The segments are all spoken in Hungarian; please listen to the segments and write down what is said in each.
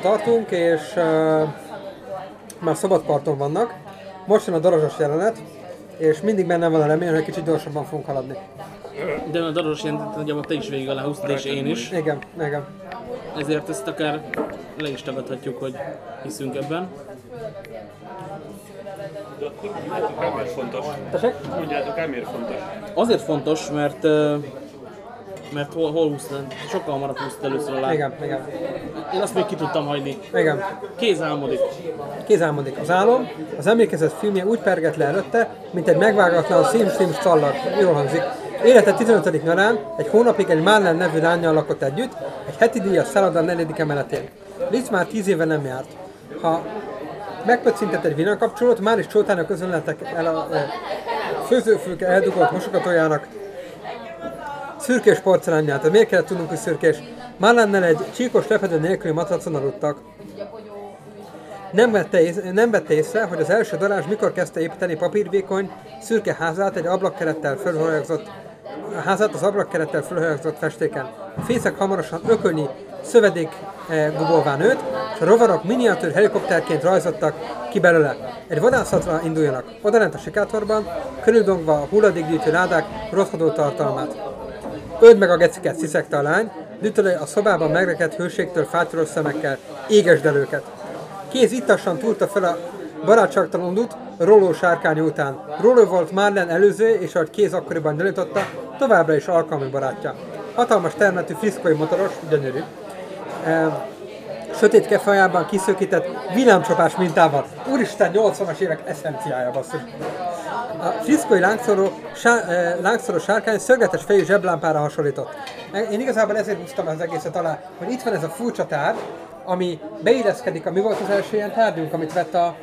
Tartunk, és uh, már szabadparton vannak. Most jön a darazsos jelenet, és mindig benne van a remény, hogy kicsit gyorsabban fogunk haladni. De a daros jelentet nagyjából te is végig aláhúztad, és én is. Igen, igen. Ezért ezt akár le is tagadhatjuk, hogy hiszünk ebben. De akkor mondjátok el, miért fontos. Tessék? Mondjátok el, miért fontos. Azért fontos, mert ö, mert hol, hol húztad? Sokkal hamarabb húztad először alá. Igen, igen. Én azt még ki tudtam hagyni. Igen. Kéz álmodik. Kézálmodik az álom, az emlékezet filmje úgy perget le előtte, mint egy megvágatlan szím-szím szallag. Jól hangzik. Élete 15. nyarán egy hónapig egy Marlen nevű lányjal lakott együtt, egy heti díjas szálloda negyedik emeletén. Liz már 10 éve nem járt. Ha megpöccintett egy villanykapcsolót, már is csótának közönletek el a e, főzőfülke eldugott mosogatójának szürkés porcelánját. De miért kellett tudnunk, hogy szürkés? Marlennel egy csíkos lepedő nélküli matracon aludtak. Nem vette, ész, nem vette észre, hogy az első darázs mikor kezdte építeni papírvékony, szürke házát egy ablakkerettel fölhajagzott a házát az ablakkerettel fölhajagzott festéken. A fészek hamarosan ökölnyi szövedék eh, gubóvá nőtt, és a rovarok miniatűr helikopterként rajzottak ki belőle. Egy vadászatra induljanak. Odalent a sikátorban, körüldongva a hulladékgyűjtő ládák rothadó tartalmát. Öld meg a geciket, sziszegte a lány, dütölő a szobában megrekedt hőségtől fátyros szemekkel, égesd el őket. Kéz ittassan túrta fel a barátságtalanodut Roló sárkány után. Roló volt Marlen előző, és ahogy kéz akkoriban gyanította, továbbra is alkalmi barátja. Hatalmas termetű friszkói motoros, gyönyörű. E, sötét kefajában kiszökített villámcsapás mintával. Úristen, 80-as évek eszenciája basszus. A friszkói lángszoró, sá, e, lángszoró sárkány szögletes fejű zseblámpára hasonlított. Én igazából ezért húztam az egészet alá, hogy itt van ez a furcsa tár, ami beilleszkedik, a mi volt az első ilyen tárgyunk, amit vett a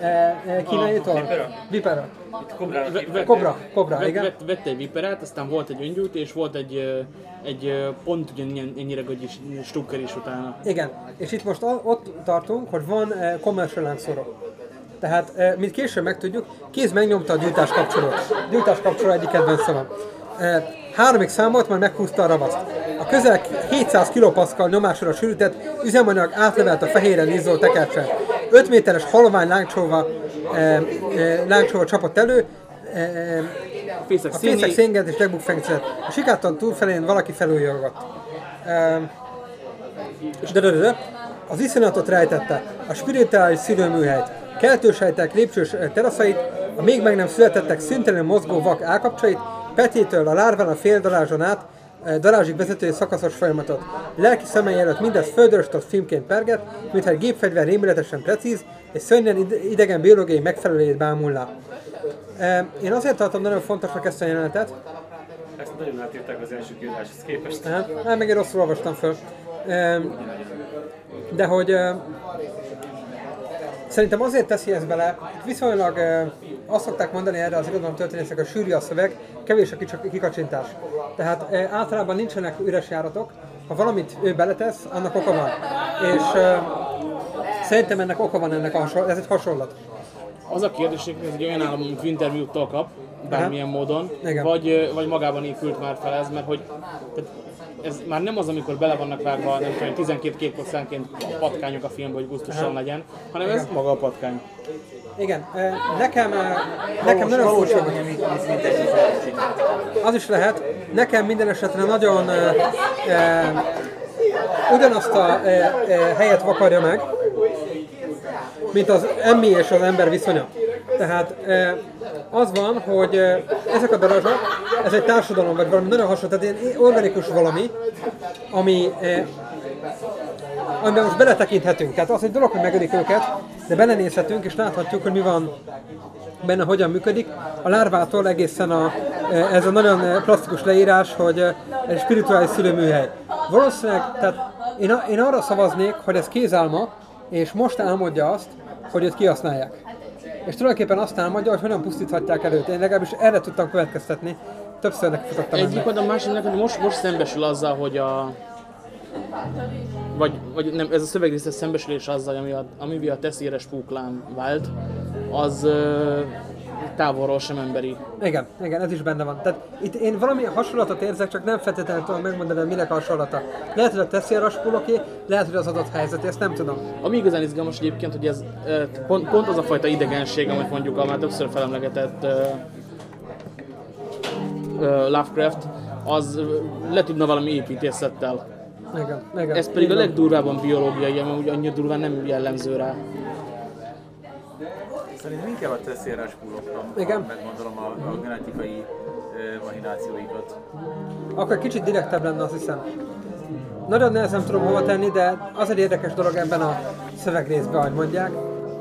e, e, kínaiitól? Vipera. Vipera. Kobra, kobra, Vett, igen. vett, vette egy viperát, aztán volt egy öngyújt, és volt egy, egy pont ugyanilyen ennyire gagyi stukker is utána. Igen, és itt most ott tartunk, hogy van e, commercial lángszóró. Tehát, e, mint később megtudjuk, kéz megnyomta a gyújtás kapcsolót. Gyújtás kapcsoló egyik kedvenc szavam. E, háromig számolt, majd meghúzta a ravaszt. A közel 700 kilopaszkal nyomásra sűrített üzemanyag átlevelt a fehéren izzó tekercsen. 5 méteres halvány lángcsóva, e, e, lángcsóva csapott elő, e, e, Fészek a fészek szénget és megbukfencet. A sikáton túlfelén valaki felújjogott. Ehm, de, de, de, de, az iszonyatot rejtette, a spirituális szülőműhelyt, keltősejtek lépcsős eh, teraszait, a még meg nem születettek szüntelenül mozgó vak állkapcsait, Petétől a lárván a fél darázson át, eh, darázsig vezető szakaszos folyamatot. Lelki szemei előtt mindez földöröstott filmként perget, mintha egy gépfegyver rémületesen precíz, és szörnyen ide- idegen biológiai megfelelőjét bámulná. Eh, Én azért tartom nagyon fontosnak ezt a jelenetet, Ezt nagyon átírták az első kiadáshoz képest. Hát, hát meg én rosszul olvastam föl. Ehm, De hogy eh, szerintem azért teszi ezt bele, viszonylag eh, azt szokták mondani erre az irodalom történészek, a sűrű a szöveg, kevés a kikacsintás. Tehát eh, általában nincsenek üres járatok, ha valamit ő beletesz, annak oka van. És szerintem ennek oka van ennek a hasonlat, ez egy hasonlat. Az a kérdés, hogy ez egy olyan állam, amit interjúttal kap, bármilyen módon, Igen. vagy, vagy magában épült már fel ez, mert hogy tehát ez már nem az, amikor bele vannak vágva, nem tudom, 12 képkoszánként a patkányok a filmbe, hogy gusztusan legyen, hanem ez maga a patkány. Igen, nekem, nekem nagyon furcsa, Az is lehet. Nekem minden esetre nagyon ugyanazt a helyet vakarja meg, mint az emmi és az ember viszonya. Tehát az van, hogy ezek a darazsak, ez egy társadalom, vagy valami nagyon hasonló, tehát ilyen organikus valami, ami amiben most beletekinthetünk. Tehát az egy dolog, hogy megölik őket, de belenézhetünk és láthatjuk, hogy mi van benne, hogyan működik. A lárvától egészen a, ez a nagyon plastikus leírás, hogy egy spirituális szülőműhely. Valószínűleg, tehát én, én arra szavaznék, hogy ez kézálma, és most álmodja azt, hogy őt kihasználják. És tulajdonképpen azt álmodja, hogy hogyan pusztíthatják előtt. Én legalábbis erre tudtam következtetni. Többször neki futottam Egyik oldal, másik neked most, most szembesül azzal, hogy a... Vagy, vagy nem, ez a szövegrészes szembesülés azzal, ami a, ami a teszéres púklán vált, az távolról sem emberi. Igen, igen, ez is benne van. Tehát itt én valami hasonlatot érzek, csak nem feltétlenül tudom megmondani, hogy minek a hasonlata. Lehet, hogy a teszi a raspuloké, lehet, hogy az adott helyzet, ezt nem tudom. Ami igazán izgalmas egyébként, hogy ez pont, pont az a fajta idegenség, amit mondjuk a már többször felemlegetett Lovecraft, az le tudna valami építészettel. Igen, igen. Ez pedig Így a legdurvábban biológiai, ami úgy annyira durván nem jellemző rá. Szerintem inkább a teszélres pulokra, Igen. megmondom a, a genetikai ö, mahinációikat. Akkor kicsit direktebb lenne, azt hiszem. Nagyon nehezen tudom hova tenni, de az egy érdekes dolog ebben a szövegrészben, ahogy mondják,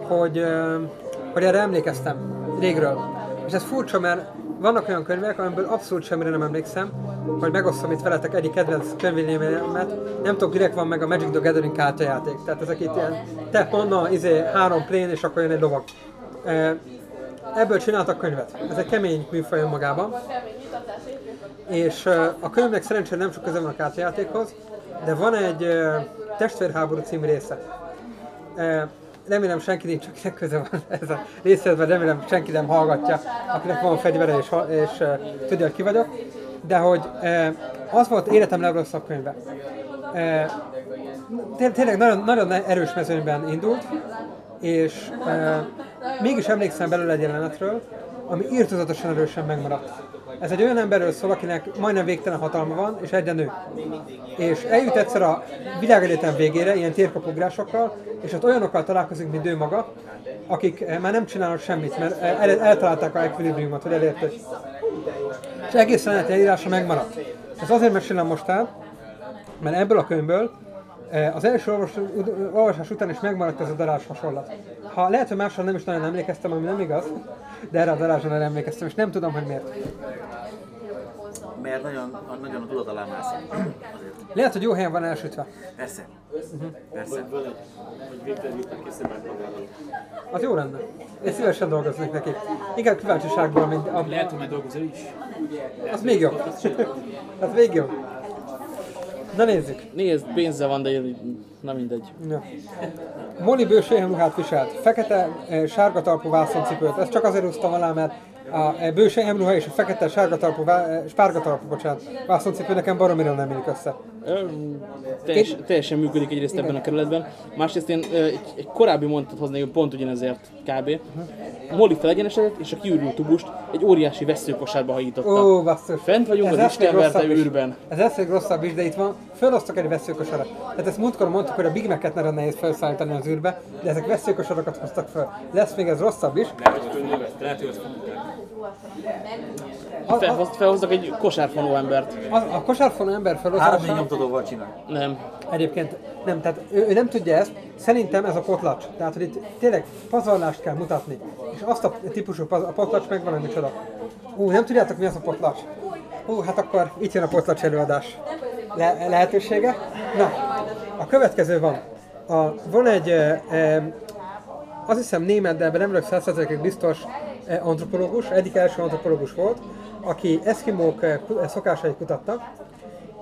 hogy, hogy erre emlékeztem régről. És ez furcsa, mert vannak olyan könyvek, amiből abszolút semmire nem emlékszem, hogy megosztom itt veletek egyik kedvenc könyvvéleményemet. Nem tudok, direkt van meg a Magic the Gathering kártyajáték. Tehát ezek itt ilyen, te panna, izé, három plén, és akkor jön egy lovag. Ebből csináltak könyvet. Ez egy kemény műfaj önmagában. És a könyvnek szerencsére nem sok köze van a kártyajátékhoz, de van egy testvérháború című része. Remélem senki nincs, akinek köze van ez a részhez, mert remélem senki nem hallgatja, akinek van fegyvere és, és tudja, hogy ki vagyok. De hogy az volt életem legrosszabb könyve. Tényleg nagyon, nagyon erős mezőnyben indult, és mégis emlékszem belőle egy jelenetről, ami írtozatosan erősen megmaradt. Ez egy olyan emberről szól, akinek majdnem végtelen hatalma van, és egyre nő. És eljut egyszer a világegyetem végére, ilyen térkapugrásokkal, és ott olyanokkal találkozik, mint ő maga, akik eh, már nem csinálnak semmit, mert eh, el, eltalálták a equilibriumot, hogy elérték. És egész jelenet elírása megmaradt. Ez azért mesélem most el, mert ebből a könyvből az első olvasás után is megmaradt ez a darázs hasonlat. Ha lehet, hogy másra nem is nagyon emlékeztem, ami nem igaz, de erre a darázsra nem emlékeztem, és nem tudom, hogy miért. Mert nagyon, nagyon a tudat alá mászik. Lehet, hogy jó helyen van elsütve. Persze. Persze. Van egy, hogy Viktor Viktor készített magának. Az jó lenne. Én szívesen dolgoznék neki. Inkább kíváncsiságból, mint a... Lehet, hogy majd dolgozol is. Az még jobb. Az még jobb. Na nézzük. Nézd, pénze van, de na mindegy. Ja. Molly bőséhem ruhát viselt, fekete, eh, sárga talpú vászoncipőt. Ezt csak azért húztam alá, mert a eh, bőséhem ruha és a fekete, sárga talpú, eh, spárga talpú, bocsánat, vászoncipő nekem baromira nem illik össze. Ö, Teljes, teljesen működik egyrészt ebben a kerületben, másrészt én egy, egy korábbi mondatot hoznék pont ugyanezért kb. Molly felegyenesedett, és a kiürült tubust egy óriási veszőkosárba hajította. Ó, basszus. Fent vagyunk Ez az lesz még Isten verte rosszabb is. űrben. Ez lesz még rosszabb is, de itt van, felosztok egy veszőkosarat. Tehát ezt múltkor mondtuk, hogy a Big Mac-et nagyon nehéz felszállítani az űrbe, de ezek veszőkosarakat hoztak fel. Lesz még ez rosszabb is. Lehet, hogy lehet, hogy Felhoz, felhoztak egy kosárfonó embert. a, a kosárfonó ember Három felosztása... nyomtatóval csinál. Nem. Egyébként nem, tehát ő, ő nem tudja ezt, szerintem ez a potlacs. Tehát, hogy itt tényleg pazarlást kell mutatni. És azt a típusú paz, a potlacs megvan, hogy micsoda. Ú, nem tudjátok mi az a potlacs? Ú, hát akkor itt jön a potlacs előadás. Le, lehetősége? Na, a következő van. A, van egy, e, e, azt hiszem német, de ebben nem vagyok százszerzelékig biztos antropológus, egyik első antropológus volt, aki eszkimók e, ku- e, szokásait kutatta,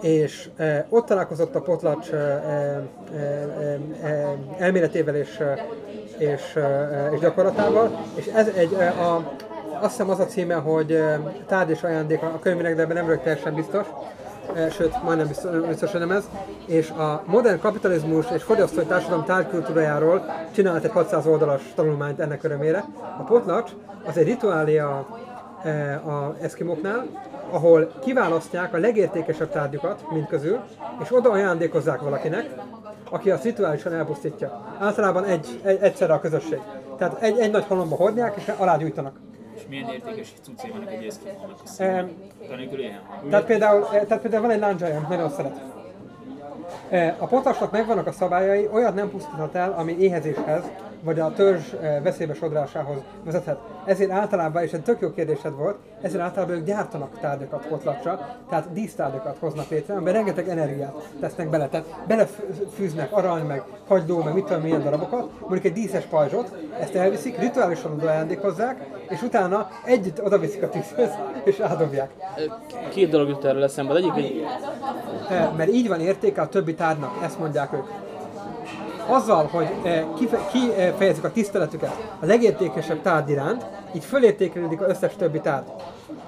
és e, ott találkozott a potlacs elméletével és, és, és gyakorlatával, és ez egy, a, azt hiszem az a címe, hogy tárgy és ajándék a könyvének, de ebben nem vagyok teljesen biztos, sőt, majdnem biztos, biztos, hogy nem ez, és a modern kapitalizmus és fogyasztói társadalom tárgykultúrájáról csinált egy 600 oldalas tanulmányt ennek örömére. A potlacs az egy rituália a eszkimoknál, ahol kiválasztják a legértékesebb tárgyakat mind közül, és oda ajándékozzák valakinek, aki azt rituálisan elpusztítja. Általában egy, egy, egyszerre a közösség. Tehát egy, egy nagy halomba hordják, és alá gyújtanak. És milyen értékes cuccé vannak egy eszkimónak ilyen. Tehát például, eh, tehát például van egy lándzsája, amit nagyon szeret. Eh, A potlasnak megvannak a szabályai, olyat nem pusztíthat el, ami éhezéshez, vagy a törzs eh, veszélybe sodrásához vezethet. Ezért általában, és egy tök jó kérdésed volt, ezért általában ők gyártanak tárgyakat potlacsra, tehát dísztárgyakat hoznak létre, amiben rengeteg energiát tesznek bele. Tehát belefűznek arany, meg hagydó, meg mit tudom milyen darabokat, mondjuk egy díszes pajzsot, ezt elviszik, rituálisan oda ajándékozzák, és utána együtt odaviszik a tűzhöz, és átdobják. Ö, Két dolog jut erről eszembe. Egyik, hogy Eh, Mert így van értéke a többi tárgynak, ezt mondják ők. Azzal, hogy eh, kife- kifejezzük a tiszteletüket a legértékesebb tárgy iránt, így fölértékelődik az összes többi tárgy.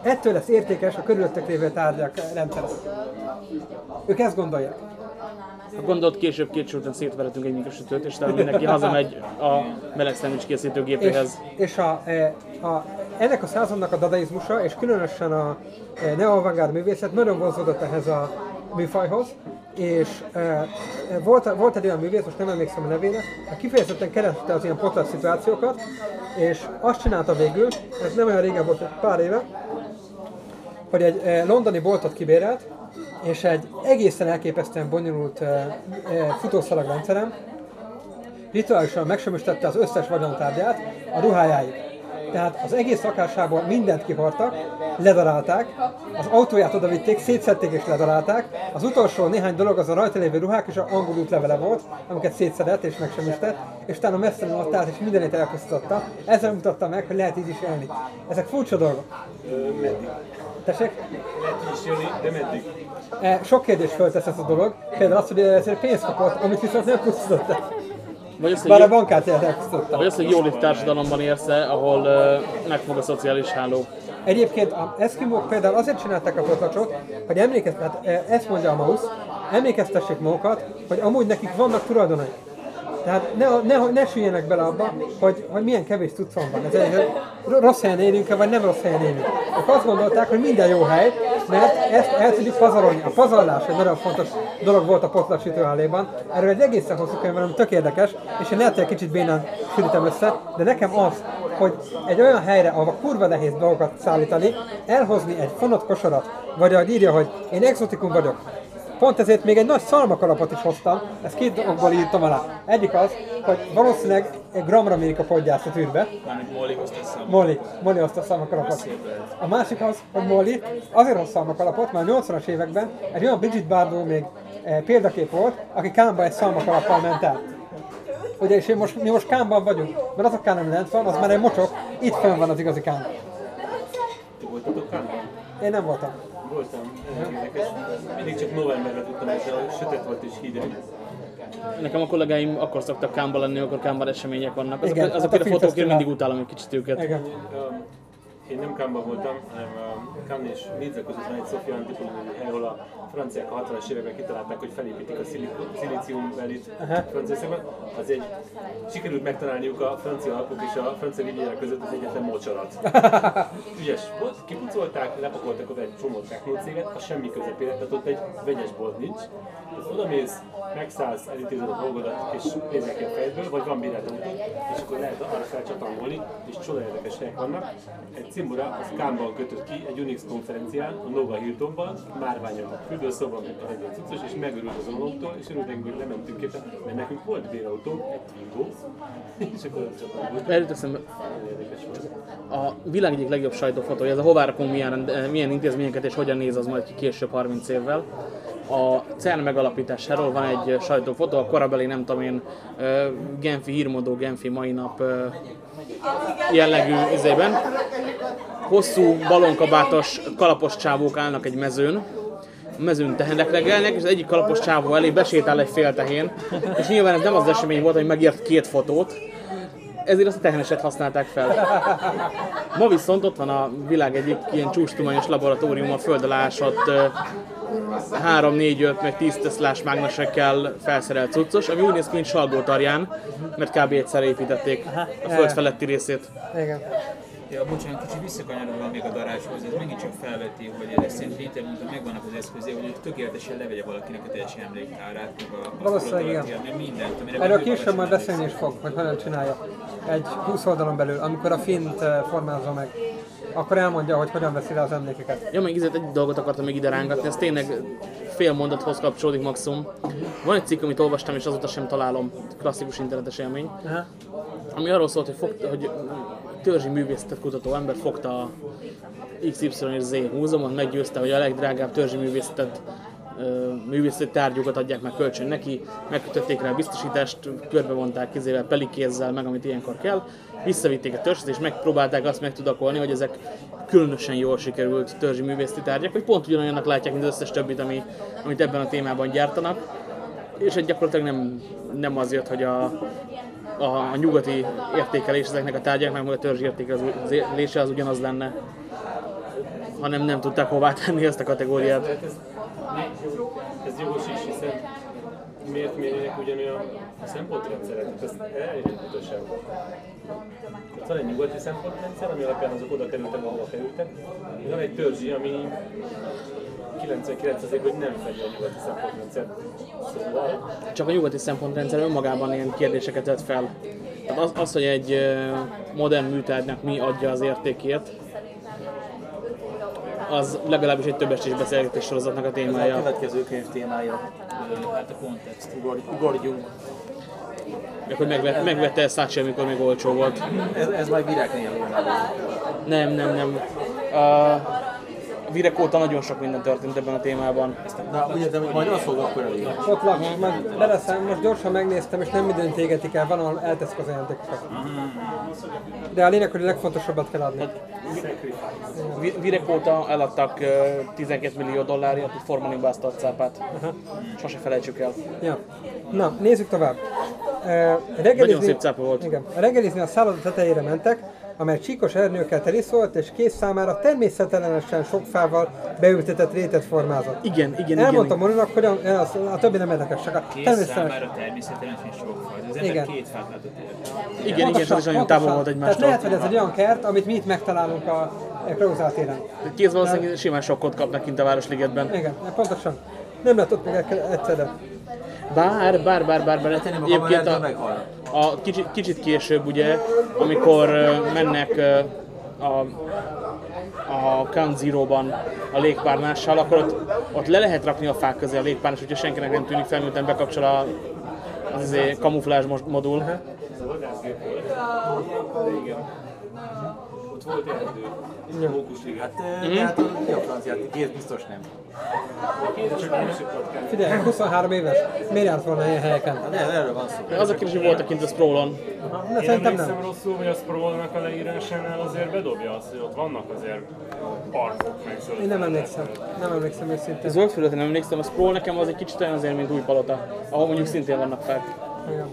Ettől lesz értékes a körülöttük lévő tárgyak rendszere. Ők ezt gondolják. Ha gondolt, később két sor után szétveretünk egy mikrosütőt, és talán mindenki hazamegy a meleg szendvics És, készítőgépéhez. és a, e, a, ennek a századnak a dadaizmusa, és különösen a e, neo művészet nagyon vonzódott ehhez a műfajhoz, és e, e, volt, volt egy olyan művész, most nem emlékszem a nevére, aki kifejezetten kereste az ilyen potlat szituációkat, és azt csinálta végül, ez nem olyan régen volt, pár éve, hogy egy eh, londoni boltot kibérelt, és egy egészen elképesztően bonyolult eh, eh, futószalag rituálisan megsemmisítette az összes vagyontárgyát a ruhájáig. Tehát az egész lakásából mindent kivartak, ledarálták, az autóját oda vitték, szétszedték és ledarálták. Az utolsó néhány dolog az a rajta lévő ruhák és a angol útlevele volt, amiket szétszedett és megsemmisített, és utána ott állt és mindenét elpusztította. Ezzel mutatta meg, hogy lehet így is élni. Ezek furcsa dolgok. Meddig? Tessék? Lehet így is de meddig? E, sok kérdést föltesz ez a dolog. Például az, hogy ezért pénzt kapott, amit viszont nem pusztított el. Vagy az, Bár a bankát elpusztította. vagy az, hogy jól társadalomban érsz ahol uh, megfog a szociális háló. Egyébként az eszkimók például azért csinálták a potlacsot, hogy emlékeztet, hát ezt mondja a Mausz, emlékeztessék magukat, hogy amúgy nekik vannak tulajdonai. Tehát ne, ne, ne süljenek bele abba, hogy, hogy milyen kevés cuccon van. Ez egy, rossz helyen élünk vagy nem rossz helyen élünk. Ők azt gondolták, hogy minden jó hely, mert ezt el tudjuk pazarolni. A pazarlás egy nagyon fontos dolog volt a potlacs sütőháléban. Erről egy egészen hosszú könyv van, ami tök érdekes, és én lehet, hogy egy kicsit bénán sűrítem össze, de nekem az, hogy egy olyan helyre, ahol kurva nehéz dolgokat szállítani, elhozni egy fonott kosarat, vagy ahogy írja, hogy én exotikum vagyok, Pont ezért még egy nagy szalmakalapot is hoztam, ezt két dologból írtam alá. Egyik az, hogy valószínűleg egy gramra mérik a podgyászt a tűrbe. Mármint Molly hozta össze. Molly, Molly hozta a szalmakalapot. A másik az, hogy Molly azért hoz szalmakalapot, mert a 80-as években egy olyan Bridget Bardot még eh, példakép volt, aki Kámba egy szalmakalappal ment át. Ugye, és én most, mi most Kámban vagyunk, mert az a Kán, ami lent van, az már egy mocsok, itt fönn van az igazi Kán. Ti voltatok Kánban? Én nem voltam. Voltam. Érdekes. Mindig csak novemberben tudtam, hogy a sötét volt és hideg. Nekem a kollégáim akkor szoktak kámba lenni, akkor kámban események vannak. Azok, Igen, azokért hát a a fotókért mindig utálom egy kicsit őket. Igen. Um, Én nem Kánban voltam, hanem Kán és Nidza között van egy Sofia Antipolo nevű hely, ahol a franciák a 60-as években kitalálták, hogy felépítik a szilíciumbelit Franciaországban. Az egy, sikerült megtalálniuk a francia alapok és a francia riviera között az egyetlen mocsarat. Ügyes volt, kipucolták, lepakoltak oda egy csomó technócéget, a semmi közepére, tehát ott egy vegyes bolt nincs. Tehát oda mész, megszállsz, elintézed a dolgodat, és nézel ki a fejedből, vagy van autó, és akkor lehet arra felcsatangolni, és csoda érdekes helyek vannak. Egy cimbora az Kámban kötött ki egy Unix konferencián, a Nova Hiltonban, márványa a fürdőszoba, mint a legyen cuccos, és megörült az onlóktól, és örültek, hogy lementünk éppen, mert nekünk volt bérautó, egy Twingo, és akkor csatangoltunk. Erről volt. a világ egyik legjobb sajtófotója, ez a hová rakunk milyen, milyen intézményeket és hogyan néz az majd ki később 30 évvel. A CERN megalapításáról van egy sajtófotó, a korabeli nem tudom én, ö, Genfi hírmondó, Genfi mai nap ö, jellegű izében. Hosszú balonkabátos kalapos csávók állnak egy mezőn, a mezőn tehenek legelnek, és az egyik kalapos csávó elé besétál egy fél tehén, és nyilván ez nem az esemény volt, hogy megírt két fotót, ezért azt a teheneset használták fel. Ma viszont ott van a világ egyik ilyen csúcstumányos laboratórium, a föld alá ásott ö, 3, 4, 5, meg 10 teszlás mágnesekkel felszerelt cuccos, ami úgy néz ki, mint Salgótarján, mert kb. egyszer építették a föld feletti részét. Igen. Ja, bocsánat, kicsit visszakanyarodva még a daráshoz, ez megint csak felveti, hogy ez szerint interneten megvannak az eszközé, hogy tökéletesen levegye valakinek a teljes emléktárát, meg a, a Valószínűleg igen. meg mindent, amire Erről később majd beszélni is fog, hogy hogyan csinálja. Egy 20 oldalon belül, amikor a fint eh, formázza meg, akkor elmondja, hogy hogyan veszi le az emlékeket. Ja, még izet egy dolgot akartam még ide rángatni, ez tényleg fél mondathoz kapcsolódik maximum. Van egy cikk, amit olvastam, és azóta sem találom, klasszikus internetes élmény, Aha. ami arról szólt, hogy, fogta, hogy törzsi művészetet kutató ember fogta a XY és Z múzeumon, meggyőzte, hogy a legdrágább törzsi művészetet művészeti tárgyokat adják meg kölcsön neki, megkötötték rá a biztosítást, körbevonták kezével, pelikézzel, meg amit ilyenkor kell, visszavitték a törzset, és megpróbálták azt megtudakolni, hogy ezek különösen jól sikerült törzsi művészeti tárgyak, hogy pont ugyanolyannak látják, mint az összes többit, ami, amit ebben a témában gyártanak, és egy gyakorlatilag nem, nem az jött, hogy a, a, a nyugati értékelés ezeknek a tárgyaknak, meg a törzsi értékelése az ugyanaz lenne, hanem nem tudták hová tenni ezt a kategóriát. Hát ez, ez jogos is, hiszen miért mérjenek ugyanolyan szempontrendszeret? Hát ezt elérhető sem. Tehát van egy nyugati szempontrendszer, ami alapján azok oda kerültek, ahova kerültek. Van egy törzsi, ami 99 hogy nem fedi a nyugati szempontrendszert. Szóval Csak a nyugati szempontrendszer önmagában ilyen kérdéseket vet fel. Tehát az, az hogy egy modern műtárgynak mi adja az értékét, az legalábbis egy többestés beszélgetés sorozatnak a Ez a témája. következő könyv témája. Hát a kontext. Ugor, ugorjunk. Meg hogy megve, megvette ezt Szácsi, amikor még olcsó volt. Ez, ez majd virágnél volna. Nem, nem, nem. A Virek óta nagyon sok minden történt ebben a témában. Na, ugye, de majd az fog akkor elég. Ott laksz, majd beleszem, most gyorsan megnéztem, és nem időn égetik el, van, ahol elteszik az ajándékokat. De a lényeg, hogy a legfontosabbat kell adni. Vi- Virek óta eladtak ö, 12 millió dollárért egy formalin báztalt cápát. Sose felejtsük el. Ja. Na, nézzük tovább. Uh, Nagyon szép cápa volt. Igen. Reggelizni a szálloda tetejére mentek, amely csíkos ernőkkel teli szólt, és kész számára természetelenesen sok fával beültetett rétet formázott. Igen, igen, Elmondta igen. Moninak, hogy a, az, a többi nem érdekes, csak a Kész természetes. számára természetesen sok faj. Az ember Igen. két fát látott életben. Igen, igen, Pontosan, ez is nagyon távol volt Tehát egymástól. lehet, hogy ez egy olyan kert, amit mi itt megtalálunk a Krauzál téren. Kéz valószínűleg simán sokkot kapnak kint a Városligetben. Igen, pontosan. Nem lehet ott meg egyszerre. Bár, bár, bár, bár, bár. Egyébként a... a, kicsit, kicsit később ugye, amikor mennek a, a Count Zero-ban a légpárnással, akkor ott, ott le lehet rakni a fák közé a légpárnás, hogyha senkinek nem tűnik fel, miután bekapcsol a, az izé, kamuflázs mo- modul. Volt. Ott volt erdő. Mókusliget. Hát, mm. hát a, mi a franciát? Két biztos nem. Nem Figyelj, 23 éves. Miért járt volna ilyen helyeken? Hát erről, erről van szó. Az a kérdés, hogy voltak kint a Sproulon. Ne, Én szerintem emlékszem nem. rosszul, hogy a Sproulnak a leírásánál azért bedobja azt, hogy ott vannak azért parkok, meg zöld Én nem emlékszem. Nem emlékszem őszintén. Zöldföldet nem emlékszem, a Sproul nekem az egy kicsit olyan azért, mint új palota, ahol mondjuk szintén vannak fák. Igen.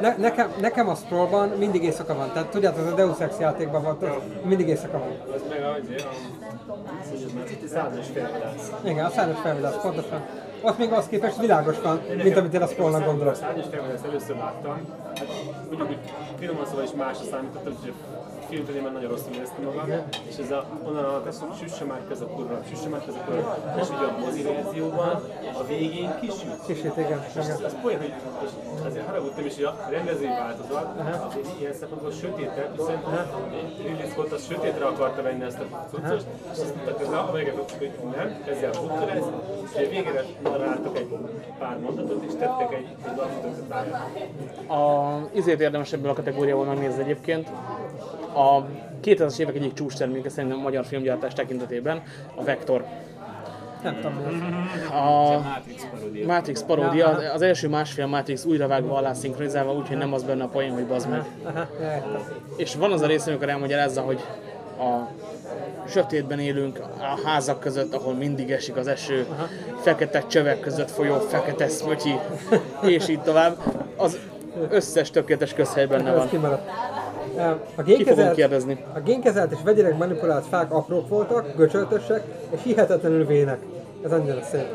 Ne, nekem, nekem a Sproulban mindig éjszaka van. Tehát tudjátok, az a Deus Ex játékban volt, az mindig éjszaka van. Az meg a, azért a. Igen, a szárnyas felvilász, pontosan. Ott még az képest világos van, mint amit én a Sproulnak A gondolok. százas felvilász először láttam. Hát ugyanúgy finoman szóval is másra számítottam, a filmtől már nagyon rosszul éreztem magam, és ez a, onnan a süsse már köz a kurva, süsse már köz a kurva, és ugye a mozi verzióban a végén kisüt. Kicsit, igen. igen. Az poén, hogy és azért haragudtam is, hogy a rendezői változat, az egy ilyen szempontból sötétebb, hiszen Ridley Scott az sötétre akarta venni ezt a cuccot, és azt mondta, hogy a véget, hogy nem, ezzel bukta lesz, és végére narráltak egy pár mondatot, és tettek egy, egy. A izért érdemes ebből a kategóriából megnézni egyébként. A 2000-es évek egyik csúcs terméke szerintem a magyar filmgyártás tekintetében a Vector. Nem tudom, az. A Matrix paródia. Matrix paródia, az első másfél Matrix újravágva alá szinkronizálva, úgyhogy nem az benne a poén, hogy bazd meg. Aha. És van az a rész, amikor elmagyarázza, hogy a sötétben élünk, a házak között, ahol mindig esik az eső, fekete csövek között folyó fekete szmötyi, és így tovább. Az összes tökéletes közhely benne van. A génkezelt, kérdezni. a génkezelt és vegyileg manipulált fák aprók voltak, göcsöltösek és hihetetlenül vének. Ez annyira szép.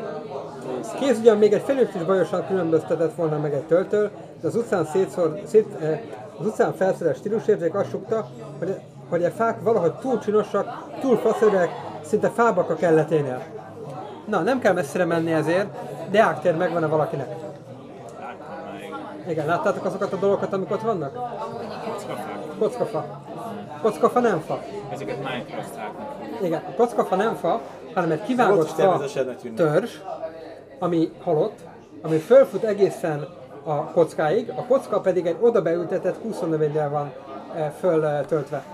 Kéz ugyan még egy felnőtt is bajosan különböztetett volna meg egy töltől, de az utcán, szétszor, szét, eh, az utcán felszerelt stílusérzék azt sukta, hogy, hogy a fák valahogy túl csinosak, túl faszörek, szinte fábak a kelleténél. Na, nem kell messzire menni ezért, Deák tér megvan-e valakinek? Igen, láttátok azokat a dolgokat, amik ott vannak? Kockafa. Kockafa nem fa. Ezeket Minecraft fáknak. Igen, a kockafa nem fa, hanem egy kivágott fa törzs, ami halott, ami fölfut egészen a kockáig, a kocka pedig egy oda beültetett kúszónövényel van eh, föltöltve.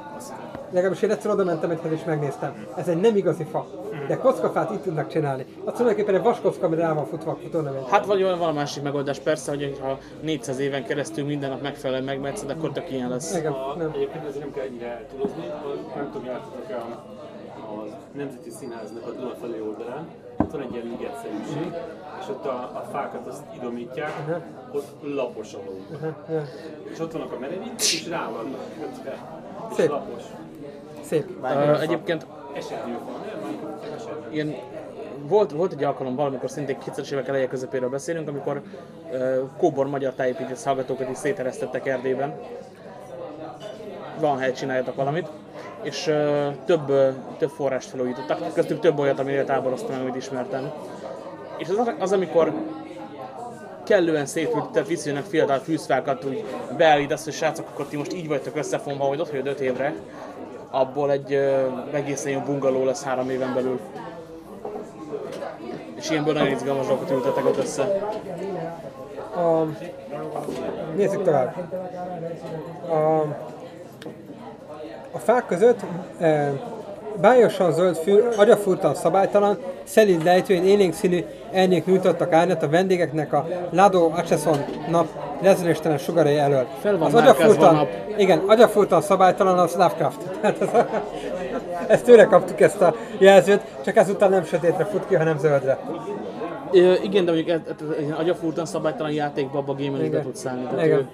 Legalábbis én egyszer oda mentem egyhez és megnéztem. Ez egy nem igazi fa. De kockafát itt tudnak csinálni. Az tulajdonképpen egy vaskocka, amire rá van futva a futónövény. Hát vagy olyan van másik megoldás, persze, hogy ha 400 éven keresztül minden nap megfelelően megmetszed, akkor tök ilyen lesz. Igen, nem. egyébként ezért nem kell ennyire eltúlozni, a- nem tudom, játszatok a, a Nemzeti Színháznak a Duna felé oldalán, ott van egy ilyen ligetszerűség, és ott a, a fákat azt idomítják, ott lapos a ló. És ott vannak a merevítők, és rá vannak kötve. Szép. lapos. Szép. Ö, egyébként Esetgyilkol, nem? Ilyen volt, volt egy alkalom valamikor szintén 2000-es évek eleje közepéről beszélünk, amikor uh, kóbor magyar tájépítész hallgatókat is széteresztettek Erdélyben. Van helyet csináljatok valamit. És uh, több, uh, több forrást felújítottak, köztük több olyat, amire táboroztam, amit ismertem. És az, az amikor kellően szép, tehát viszonylag fiatal fűzfákat úgy beállítasz, hogy srácok, akkor ti most így vagytok összefonva, hogy ott vagy 5 évre, abból egy ö, egészen jó bungaló lesz három éven belül. És ilyenből nagyon izgalmas dolgokat ültetek ott össze. A... Nézzük tovább. A, a fák között e, bájosan zöld fű, agyafurtan szabálytalan, szelíd lejtőjén élénk színű elnyék nyújtottak árnyat a vendégeknek a Lado Acheson nap lezenéstelen sugarai elől. Fel van az agyafurtan, nap. igen, agyafurtan szabálytalan az Lovecraft. Tehát ez a, ezt tőle kaptuk ezt a jelzőt, csak ezúttal nem sötétre fut ki, hanem zöldre. Ö, igen, de mondjuk ez, ez, ez egy agyafúrtan szabálytalan játékba abba a gamer is be Igen. tud szállni. Tehát Igen. ő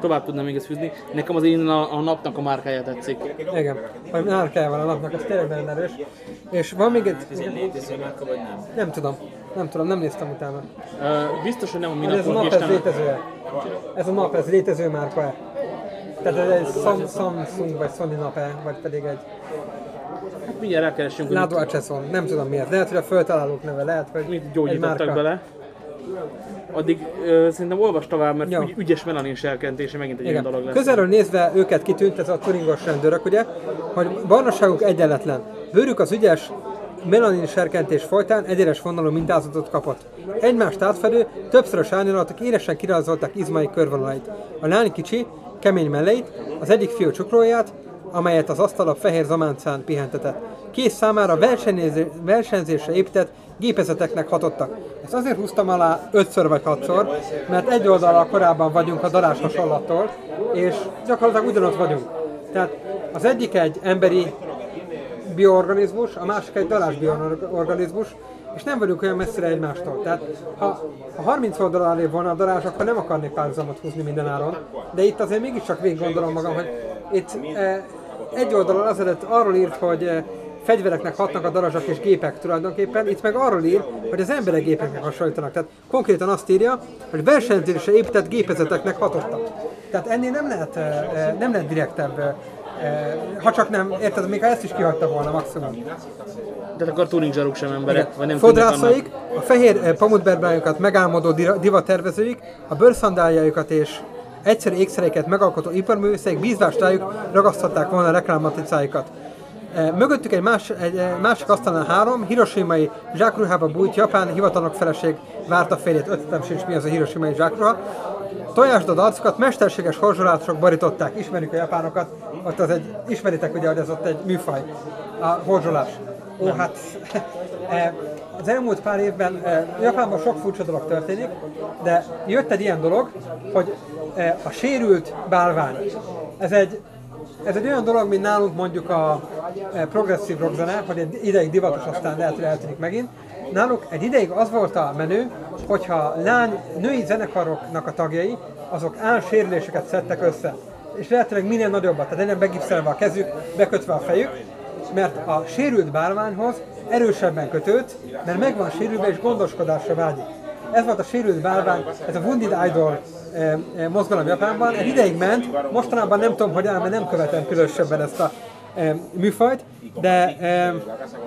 tovább tudnám még ezt fűzni. Nekem az én a, a napnak a márkája tetszik. Igen, vagy márkája van a napnak, ez tényleg nagyon erős. És van még egy, Ez egy létező márka, vagy nem? nem tudom, nem tudom, nem néztem utána. Ö, biztos, hogy nem a mi ez a nap, ez létező Ez a nap, ez létező márka Tehát ez egy Sam- Samsung vagy Sony nap vagy pedig egy hát mindjárt rákeresünk, Lado Acheson, nem tudom mi ez. Lehet, hogy a föltalálók neve, lehet, hogy mit gyógyítottak bele. Addig ö, szerintem olvas tovább, mert ügy, ügyes melanin serkentése megint egy olyan dolog Igen. lesz. Közelről nézve őket kitűnt ez a turingos rendőrök, ugye, hogy barnaságuk egyenletlen. Bőrük az ügyes melanin serkentés folytán egyenes vonalú mintázatot kapott. Egymást átfedő, többszörös árnyalatok élesen kirajzolták izmai körvonalait. A lány kicsi, kemény melleit, az egyik fiú csuklóját, amelyet az asztal a fehér zamáncán pihentetett. Kész számára versenyzé- versenyzésre épített gépezeteknek hatottak. Ezt azért húztam alá ötször vagy hatszor, mert egy oldalra korábban vagyunk a darás hasonlattól, és gyakorlatilag ugyanott vagyunk. Tehát az egyik egy emberi bioorganizmus, a másik egy darás bioorganizmus, és nem vagyunk olyan messzire egymástól. Tehát ha, ha 30 oldal alé volna a darázs, akkor nem akarnék párhuzamot húzni mindenáron, de itt azért mégiscsak végig gondolom magam, hogy itt eh, egy oldalon azelőtt arról írt, hogy eh, fegyvereknek hatnak a darazsak és gépek tulajdonképpen, itt meg arról ír, hogy az emberek gépeknek hasonlítanak. Tehát konkrétan azt írja, hogy versenyzésre épített gépezeteknek hatottak. Tehát ennél nem lehet, eh, eh, nem lehet direktebb, eh, ha csak nem, érted, még ha ezt is kihagyta volna maximum. Tehát akkor Turing zsaruk sem emberek, vagy nem Fodrászaik, a fehér eh, pamutberbájukat megálmodó di- divattervezőik, a bőrszandáljaikat és egyszerű ékszereiket megalkotó iparművészeik bízvás rájuk ragasztották volna a reklámaticáikat. Eh, Mögöttük egy, más, egy eh, másik asztalán három, hiroshimai zsákruhába bújt japán hivatalnok feleség várta férjét. Ötletem sincs mi az a hiroshimai zsákruha. Tojásdod arcukat mesterséges horzsolások borították. Ismerjük a japánokat, ott az egy, ismeritek ugye, hogy ez ott egy műfaj, a horzsolás. Ó, hát eh, az elmúlt pár évben Japánban sok furcsa dolog történik, de jött egy ilyen dolog, hogy a sérült bálvány. Ez egy, ez egy olyan dolog, mint nálunk mondjuk a eh, progresszív rockzene, hogy egy ideig divatos, aztán lehet, hogy eltűnik megint. Náluk egy ideig az volt a menő, hogyha lány, női zenekaroknak a tagjai, azok álsérüléseket szedtek össze. És lehetőleg minél nagyobbat, tehát legyen begipszelve a kezük, bekötve a fejük, mert a sérült bálványhoz erősebben kötött, mert meg van sérülve és gondoskodásra vágyik. Ez volt a sérült bálvány, ez a Wounded Idol eh, eh, mozgalom Japánban, egy ideig ment, mostanában nem tudom, hogy áll, mert nem követem különösebben ezt a eh, műfajt, de,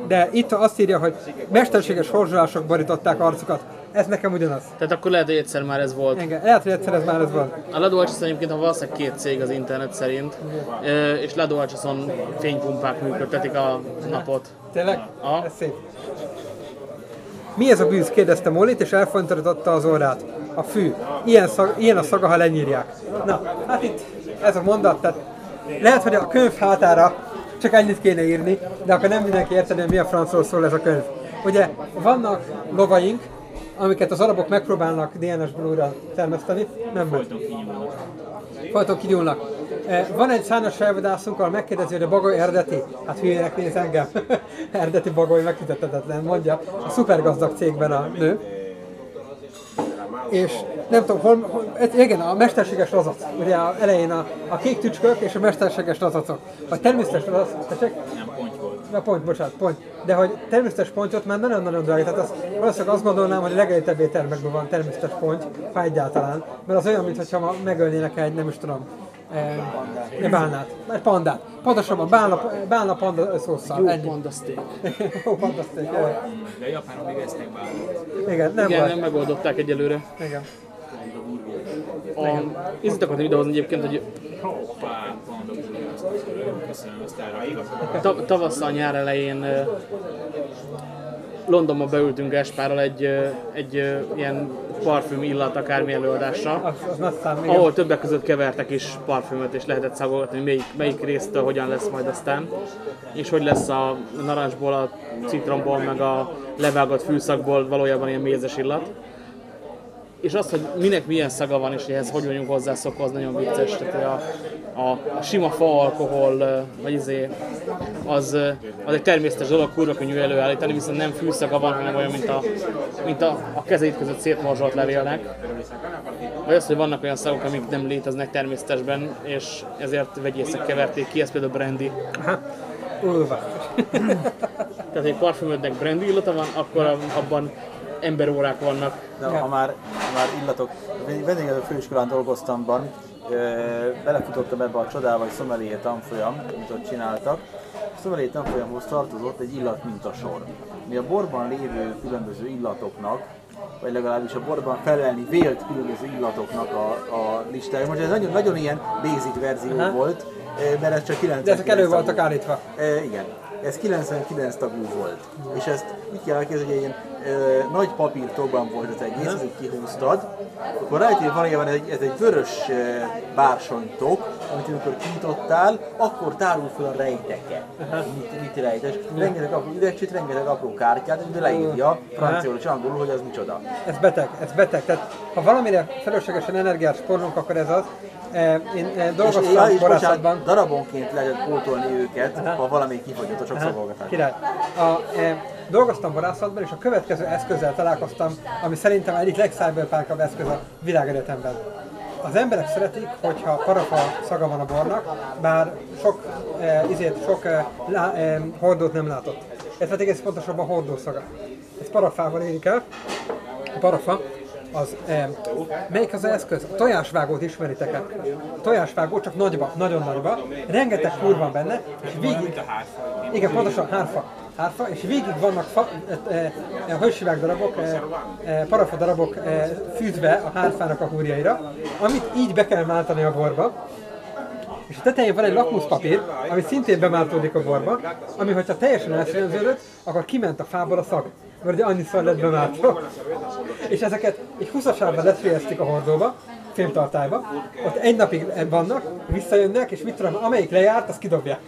de itt azt írja, hogy mesterséges horzsolások borították arcukat. Ez nekem ugyanaz. Tehát akkor lehet, hogy egyszer már ez volt. Engem, lehet, hogy egyszer ez már ez van. A Lado Hutchison egyébként a valószínűleg két cég az internet szerint, ö, és Lado Hutchison fénypumpák működtetik a napot. Tényleg? Aha. Ez szép. Mi ez a bűz? kérdezte Mollit, és elfontorította az orrát. A fű. Ilyen, szag, ilyen a szaga, ha lenyírják. Na, hát itt ez a mondat, tehát lehet, hogy a könyv hátára csak ennyit kéne írni, de akkor nem mindenki érteni, hogy mi a francról szól ez a könyv. Ugye vannak lovaink, amiket az arabok megpróbálnak DNS-ből újra termeszteni, nem megy. folyton kigyúlnak. Eh, Van egy szárnyas felvadászunk, ahol megkérdezi, hogy a bagoly eredeti. Hát hülyének néz engem. eredeti bagoly megfizethetetlen, mondja. A szupergazdag cégben a nő. És nem tudom, hol, hol ez- igen, a mesterséges lazac. Ugye a elején a, a kék tücskök és a mesterséges lazacok. Vagy természetes lazac, tessék? Nem pont volt. Na pont, bocsánat, pont. De hogy természetes pontyot már nagyon-nagyon drága. Tehát azt, valószínűleg azt gondolnám, hogy a legelőttebb éttermekben van természetes ponty, ha egyáltalán. Mert az olyan, mintha ma megölnének egy, nem is tudom, eh, egy bálnát, egy pandát. Pontosabban bálna, bálna panda szószal. Jó ennyi. panda steak. Jó panda steak, jó. De a japánok még esznek bálnát. Igen, nem Igen, baj. nem megoldották egyelőre. Igen. A, ízét akartam idehozni egyébként, hogy Hoppá, panda burger. Köszönöm, azt elraktam. ta- tavasszal, nyár elején ö, Londonba beültünk Espárral egy, egy ilyen parfüm illat akármi előadásra, Az, az nagy szám, igen. ahol többek között kevertek is parfümöt, és lehetett szagolgatni, hogy melyik, melyik résztől hogyan lesz majd aztán, és hogy lesz a narancsból, a citromból, meg a levágott fűszakból valójában ilyen mézes illat. És az, hogy minek milyen szaga van, és ehhez hogy vagyunk hozzászokva, az nagyon vicces. Tehát a, a, a sima fa alkohol, ö, vagy izé, az, az egy természetes dolog, kurva könnyű előállítani, viszont nem fűszaga van, hanem olyan, mint a, mint a, a kezeit között szétmorzsolt levélnek. Vagy az, hogy vannak olyan szagok, amik nem léteznek természetesben, és ezért vegyészek keverték ki, ez például brandy. Ulva. Tehát egy parfümödnek brandy illata van, akkor abban emberórák vannak. De ha már, ha már illatok, vendégelő főiskolán dolgoztam, ban, belefutottam ebbe a csodával, hogy szomelié tanfolyam, amit ott csináltak. A szomelié tanfolyamhoz tartozott egy illat mintasor. Mi a borban lévő különböző illatoknak, vagy legalábbis a borban felelni vélt különböző illatoknak a, a listája. Most ez nagyon, nagyon ilyen basic verzió Aha. volt, mert ez csak 99 De ezek elő voltak állítva. E, igen. Ez 99 tagú volt. És ezt úgy kell elképzelni, hogy ilyen e, nagy papírtokban volt az egész, ezt így kihúztad. Akkor rájöttél, hogy valójában ez egy, ez egy vörös e, bársonytok, amit amikor kinyitottál, akkor tárul fel a rejteke. Mit, mit rejtes. Rengeteg apró üvegcsét, rengeteg apró kártyát, de leírja franciául és angolul, hogy az micsoda. Ez beteg, ez beteg. Tehát ha valamire feleslegesen energiát spórolunk, akkor ez az. Eh, Én eh, dolgoztam és borászatban. bocsánat, darabonként lehetett pótolni őket, ha valamelyik kifogyott a sok Aha, szolgáltatás. Király. A, e, dolgoztam borászatban, és a következő eszközzel találkoztam, ami szerintem egyik legcyberpunkabb eszköz a világegyetemben. Az emberek szeretik, hogyha parafa szaga van a bornak, bár sok, e, izét, sok e, lá, e, hordót nem látott. Ez pedig egész pontosabban hordó szaga. Ez parafával érik el. A parafa az, e, melyik az eszköz? A tojásvágót ismeritek-e? A tojásvágó csak nagyba, nagyon nagyba, rengeteg húr van benne, és végig, igen, pontosan hárfa. Hárfa, és végig vannak fa, e, e, e, hősvilág darabok, e, e, parafa darabok e, fűzve a hárfának a húrjaira, amit így be kell máltani a borba, és a tetején van egy lakmuszpapír, ami szintén bemártódik a borba, ami hogyha teljesen elszíneződött, akkor kiment a fából a szag. Mert ugye annyiszor lett bemártva. És ezeket egy 20 sávban letfélyeztik a hordóba, filmtartályba, ott egy napig vannak, visszajönnek, és mit tudom, amelyik lejárt, azt kidobják.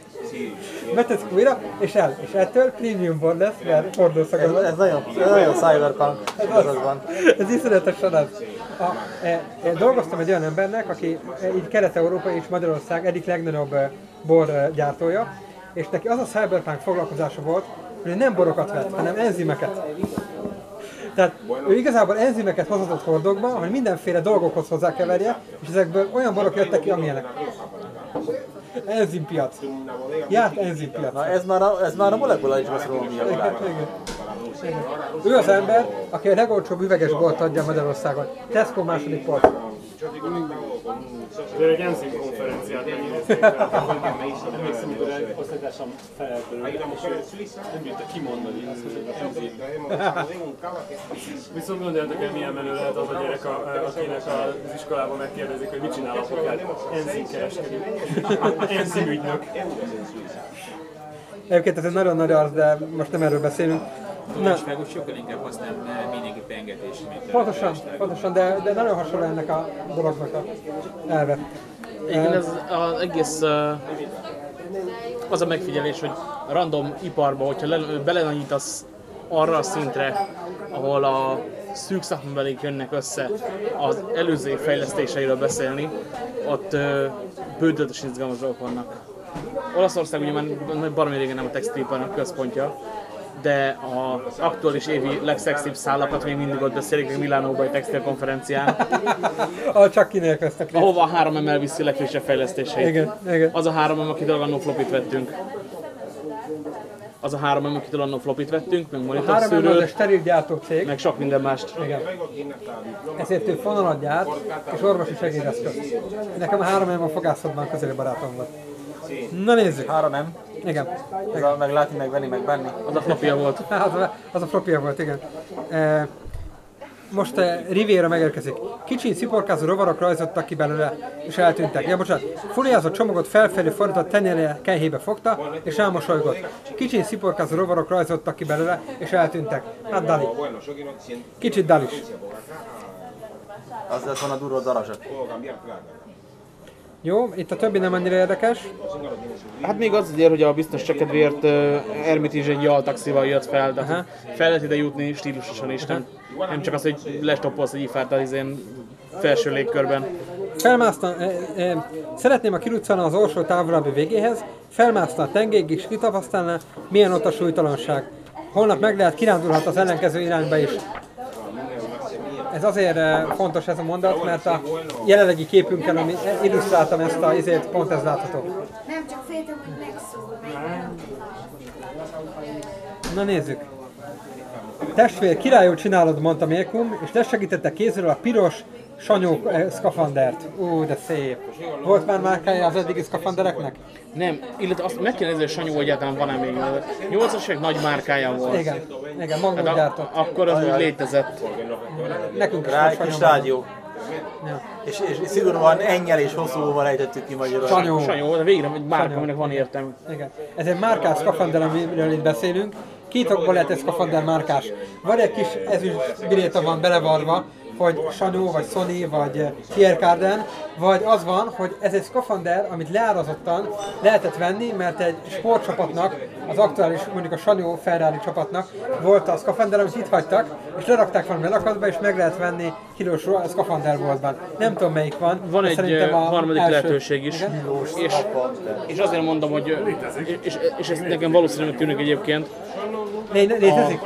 Beteszik újra, és el. És ettől premium bor lesz, mert hordószaga Ez, ez nagyon, ez nagyon cyberpunk, ez az van. Ez iszonyatosan az. A, e, e, dolgoztam egy olyan embernek, aki e, így Kelet-Európa és Magyarország egyik legnagyobb e, bor e, gyártója, és neki az a cyberpunk foglalkozása volt, ő nem borokat vett, hanem enzimeket. Tehát ő igazából enzimeket hozott hordókba, hogy mindenféle dolgokhoz hozzákeverje, és ezekből olyan borok jöttek ki, amilyenek. Enzimpiac. Járt enzimpiac. Na ez már a, ez már a molekuláris gasztronómia. Ő az ember, aki a legolcsóbb üveges bort adja Magyarországon. Tesco második port. De egy enzim konferenciát megnéztünk, emlékszem, amikor egy osztálytársam felelt nem bírta kimondani azt, hogy. Viszont gondoljatok el, milyen menő lehet az a gyerek, akinek az iskolában megkérdezik, hogy mit csinál apukát. Enzim kereskedő. Enzim ügynök. Egyébként ez egy nagyon nagy arc, de most nem erről beszélünk. Na, Tudásvágot sokkal inkább használ eh, mindenki pengetés, mint pontosan, pontosan, de, de nagyon hasonló ennek a dolognak a elve. Igen, ez az egész az a megfigyelés, hogy random iparba, hogyha le, belenagyítasz arra a szintre, ahol a szűk szakmabelék jönnek össze az előző év fejlesztéseiről beszélni, ott ö, bődöletesen izgalmas dolgok vannak. Olaszország ugye már baromi régen nem a textiliparnak központja, de az aktuális évi legszexibb szállakat még mindig ott beszélik, a Milánóban egy textilkonferencián, Ah, csak kinélkeztek. ahova a 3M viszi legfrissebb fejlesztéseit. Igen, igen. Az a 3M, akitől annó flopit vettünk. Az a 3M, akitől annó flopit vettünk, meg monitor Három ember az szűrőt, egy steril gyártó cég, meg sok minden mást. igen. ezért ő fonalat gyárt, és orvosi segédeszköz. Nekem a három ember a fogászatban közeli barátom volt. Na nézzük. Három nem. Igen. Ez a meg látni, meg venni, meg benni. Az a flopja volt. Az a, az a propia volt, igen. E, most e, Riviera megérkezik. Kicsi sziporkázó rovarok rajzottak ki belőle, és eltűntek. Ja, bocsánat. Foliázott csomagot felfelé fordított tenyere kelyhébe fogta, és elmosolygott. Kicsi sziporkázó rovarok rajzottak ki belőle, és eltűntek. Hát Dali. Kicsit Dalis. Az lesz van a durva darazsak. Jó, itt a többi nem annyira érdekes. Hát még az azért, hogy a biztos csak kedvéért uh, Ermitis egy jal taxival jött fel, tehát Aha. fel lehet ide jutni stílusosan is, nem, nem csak az, hogy lestoppolsz egy ifát az izén felső légkörben. Felmásztam, e, e, szeretném, a kiruccanna az orsó távolabbi végéhez, felmásztam a tengéig és kitapasztalná, milyen ott a súlytalanság. Holnap meg lehet, kirándulhat az ellenkező irányba is. Ez azért eh, fontos ez a mondat, mert a jelenlegi képünkkel, ami illusztráltam ezt a izét, pont ez látható. Nem, csak féltem, hogy megszól. Na nézzük. Testvér, királyul csinálod, mondta Mérkum, és te segítette kézről a piros sanyó eh, szkafandert. Ú, de szép. Volt már márkája az eddigi szkafandereknek? Nem, illetve azt meg kell nézni, hogy Sanyó egyáltalán van-e még. 80-as évek nagy márkája volt. Igen, igen, magunk Hát a, gyártott. akkor az úgy létezett. Nekünk is Rá volt kis sanyó. rádió. Ja. És, és szigorúan ennyel és hosszúval ejtettük ki magyarul. Sanyó. Sanyó, de végre egy márka, Sanyó. aminek van értelme. Igen. Ez egy márkás szkafander, amiről itt beszélünk. Két okból lehet ez szkafander márkás. Vagy egy kis ezüst biléta van belevarva, hogy Sanyo, vagy Sony, vagy eh, Pierre Cardin, vagy az van, hogy ez egy szkafander, amit leárazottan lehetett venni, mert egy sportcsapatnak, az aktuális, mondjuk a Sanyo Ferrari csapatnak volt a szkafander, amit itt hagytak, és lerakták valami lakatba, és meg lehet venni kilós ro- szkafander boltban. Nem tudom melyik van. Van egy szerintem ö, a harmadik első. lehetőség is. Igen? És, és azért mondom, hogy ö, és, és ez nekem valószínűleg tűnik egyébként, Lé- Létezik?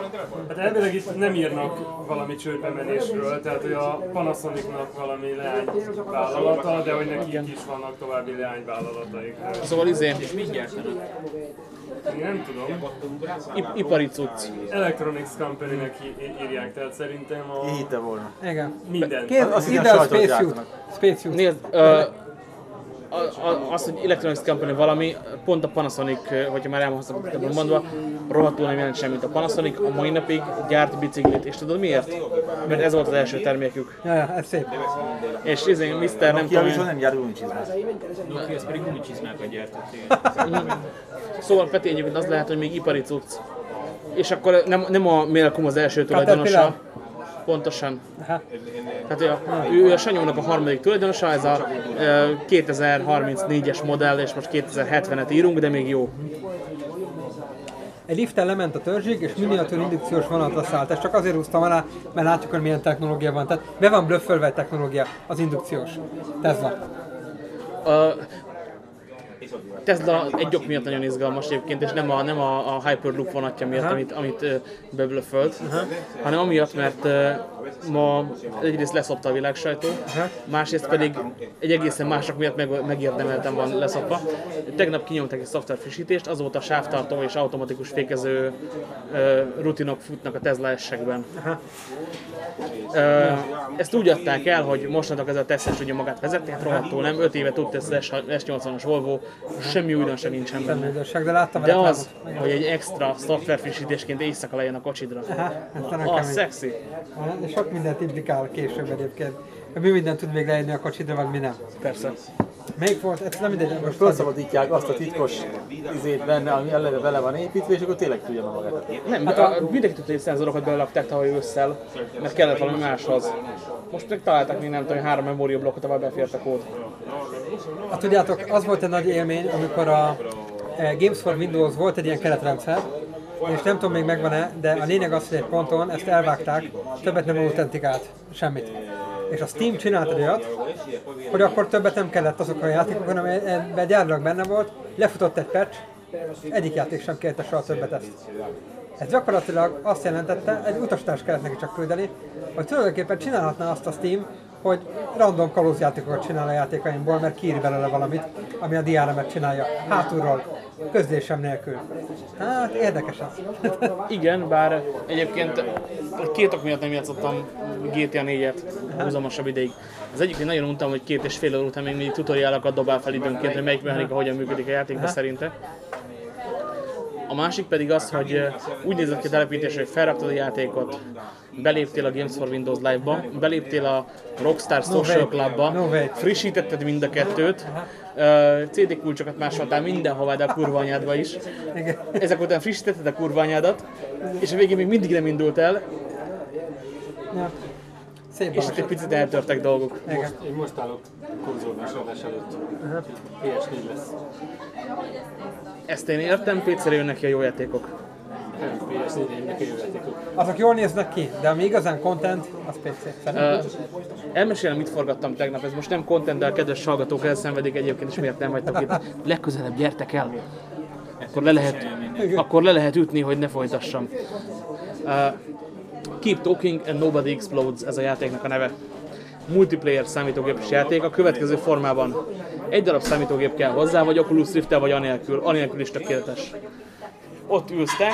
Hát elvileg itt nem írnak valami csőbemenésről, tehát hogy a Panasonicnak valami leányvállalata, de hogy nekik is vannak további leányvállalataik. szóval izé, Mindjárt. Én nem tudom. ip, ipari cucc. Electronics Company-nek írják, tehát szerintem a hitte volna? Igen. minden. Kérd, Azt hiszem, ide a Space Suit. gyártanak. Nézd, ö, a, a, az, hogy Electronics Company valami, pont a Panasonic, hogyha már elmondtam mondva, rohadtul nem jelent semmit. A Panasonic a mai napig gyárt biciklit, és tudod miért? Mert ez volt az első termékük. Ja, ja, ez szép. És izé, Mr. nem tudom, én- nem gyár gumicsizmát. Nokia, ez pedig gumicsizmákat gyártott. Szóval Peti egyébként az lehet, hogy még ipari cucc. És akkor nem, nem a Milkom az első tulajdonosa. Pontosan. Aha. Tehát ő a, ő a Sanyónak a harmadik tulajdonosa, ez a ö, 2034-es modell, és most 2070-et írunk, de még jó. Egy liften lement a törzsig, és miniatűr indukciós vonatra szállt. Ezt csak azért húztam alá, mert látjuk, hogy milyen technológia van. Tehát be van blöffölve technológia, az indukciós. Tesla. A Tesla egy ok miatt nagyon izgalmas egyébként, és nem a, nem a, a Hyperloop vonatja miatt, amit, amit ö, beblöffölt, hanem amiatt, mert ö, ma egyrészt leszopta a világsajtó, másrészt pedig egy egészen mások miatt meg, megérdemelten van leszopva. Tegnap kinyomtak egy szoftver frissítést, azóta sávtartó és automatikus fékező ö, rutinok futnak a Tesla S-ekben. Ö, ezt úgy adták el, hogy mostantól ez a Tesla tudja magát vezetni, hát rohadtul nem, 5 éve tudta ezt az S80-as Volvo, semmi újdonság nincsen benne. De láttam De az, hogy egy extra szoftver frissítésként éjszaka legyen a kocsidra. Aha, nagyon Az szexi. És sok mindent implikál később egyébként. Mi mindent tud még leírni a kocsidra, vagy mi nem. Persze. Melyik volt? Ez nem mindegy, most. Felszabadítják azt a titkos izét benne, ami eleve vele van építve, és akkor tényleg tudja magát. Nem, hát a, mindenki tudta, hogy szenzorokat belakták tavaly ősszel, mert kellett valami máshoz. Most meg találtak még nem tudom, három memóriablokkot, ahol befért a kód. Hát tudjátok, az volt egy nagy élmény, amikor a eh, Games for Windows volt egy ilyen keretrendszer, és nem tudom még megvan-e, de a lényeg az, hogy egy ponton ezt elvágták, többet nem autentikált semmit. És a Steam csinált egy olyat, hogy akkor többet nem kellett azokon a játékokon, ami ebben gyárilag benne volt, lefutott egy patch, egyik játék sem kérte soha többet ezt. Ez gyakorlatilag azt jelentette, egy utasítást kellett neki csak küldeni, hogy tulajdonképpen csinálhatná azt a Steam, hogy random kalózjátékokat csinál a játékaimból, mert kiír belőle valamit, ami a DRM-et csinálja. Hátulról, közlésem nélkül. Hát érdekes az. Igen, bár egyébként két ok miatt nem játszottam GTA 4-et húzamosabb ideig. Az egyik, hogy nagyon untam, hogy két és fél óra után még mindig tutoriálokat dobál fel időnként, hogy melyik mechanika hogyan működik a játékban szerinte. A másik pedig az, hogy ö, úgy nézett ki a telepítés, hogy felraktad a játékot, beléptél a Games for Windows Live-ba, beléptél a Rockstar Social. Clubba, frissítetted mind a kettőt, CD kulcsokat másoltál mindenhová, de a kurva anyádba is. Ezek után frissítetted a kurva anyádat, és a végén még mindig nem indult el. Szép és itt egy picit eltörtek dolgok. Igen. Én most állok konzolvásárlás előtt. PS4 lesz. Ezt én értem, PC-re jönnek ki a jó játékok. Nem, PS4 jönnek a jó játékok. Azok jól néznek ki, de ami igazán content, az PC. Uh, elmesélem, mit forgattam tegnap, ez most nem content, de a kedves hallgatók elszenvedik egyébként, és miért nem vagytok itt. Legközelebb gyertek el, akkor le lehet, akkor le lehet ütni, hogy ne folytassam. Uh, Keep Talking and Nobody Explodes, ez a játéknak a neve. Multiplayer számítógépes játék a következő formában. Egy darab számítógép kell hozzá, vagy Oculus rift vagy anélkül, anélkül is tökéletes. Ott ülsz te,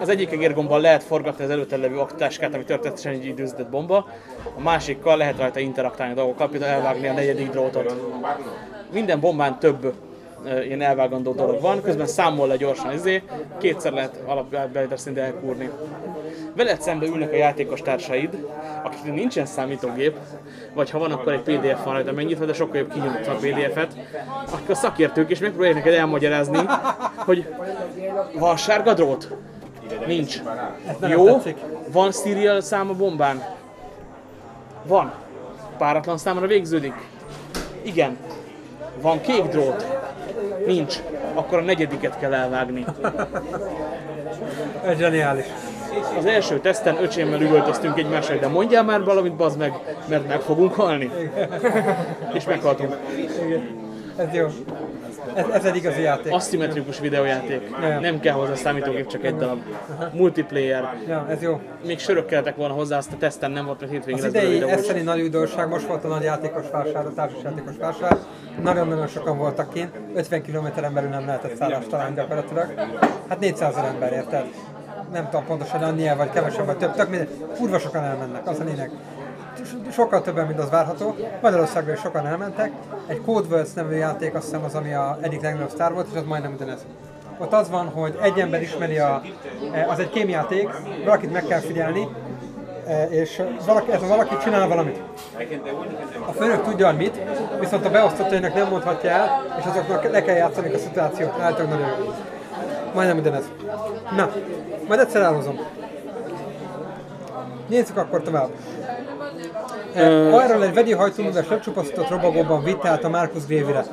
az egyik egérgombbal lehet forgatni az előtte levő aktáskát, ami történetesen egy időzített bomba, a másikkal lehet rajta interaktálni dolgokkal, például elvágni a negyedik drótot. Minden bombán több ilyen elvágandó dolog van, közben számol le gyorsan izé, kétszer lehet alapbeállítás szinte elkúrni. Veled szembe ülnek a játékos társaid, akiknek nincsen számítógép, vagy ha van, akkor egy PDF van rajta megnyitva, de sokkal jobb kinyitva a PDF-et, akik a szakértők is megpróbálják neked elmagyarázni, hogy van sárga drót? Nincs. Jó? Van serial szám a bombán? Van. Páratlan számra végződik? Igen. Van kék drót? Nincs. Akkor a negyediket kell elvágni. Ez zseniális. Az első teszten öcsémmel üvöltöztünk egymásra, de mondjál már valamit, bazd meg, mert meg fogunk halni. És meghaltunk. Ez jó. Ez, ez egy igazi játék. Aszimmetrikus videójáték. Ja. Nem kell hozzá számítógép, csak egy darab. Multiplayer. Ja, ez jó. Még sörök kellettek volna hozzá, azt a teszten nem volt, mert hétvégén Az idei eszeni nagy újdonság, most volt a nagy játékos vásár, a társas játékos vásár. Nagyon-nagyon sokan voltak kint, 50 kilométeren belül nem lehetett szállást találni gyakorlatilag. Hát 400 ezer ember, érted? Nem tudom pontosan annyi vagy kevesebb, vagy több, tök mindegy. Kurva sokan elmennek, az a lényeg. So- Sokkal többen, mint az várható. Magyarországról is sokan elmentek. Egy Code Words nevű játék, azt hiszem az, ami a egyik legnagyobb sztár volt, és az majdnem ugyanez. Ott az van, hogy egy ember ismeri a... Az egy kémjáték, valakit meg kell figyelni, E, és valaki, ez a valaki csinál valamit. A főnök tudja, mit, viszont a beosztottainak nem mondhatja el, és azoknak le kell játszani a szituációt. Állítólag nagyon jó. Majdnem ugyanez. Na, majd egyszer elhozom. Nézzük akkor tovább. Arról egy vegyi hajtóműves lecsupaszított robogóban vitte át a Marcus Grévire.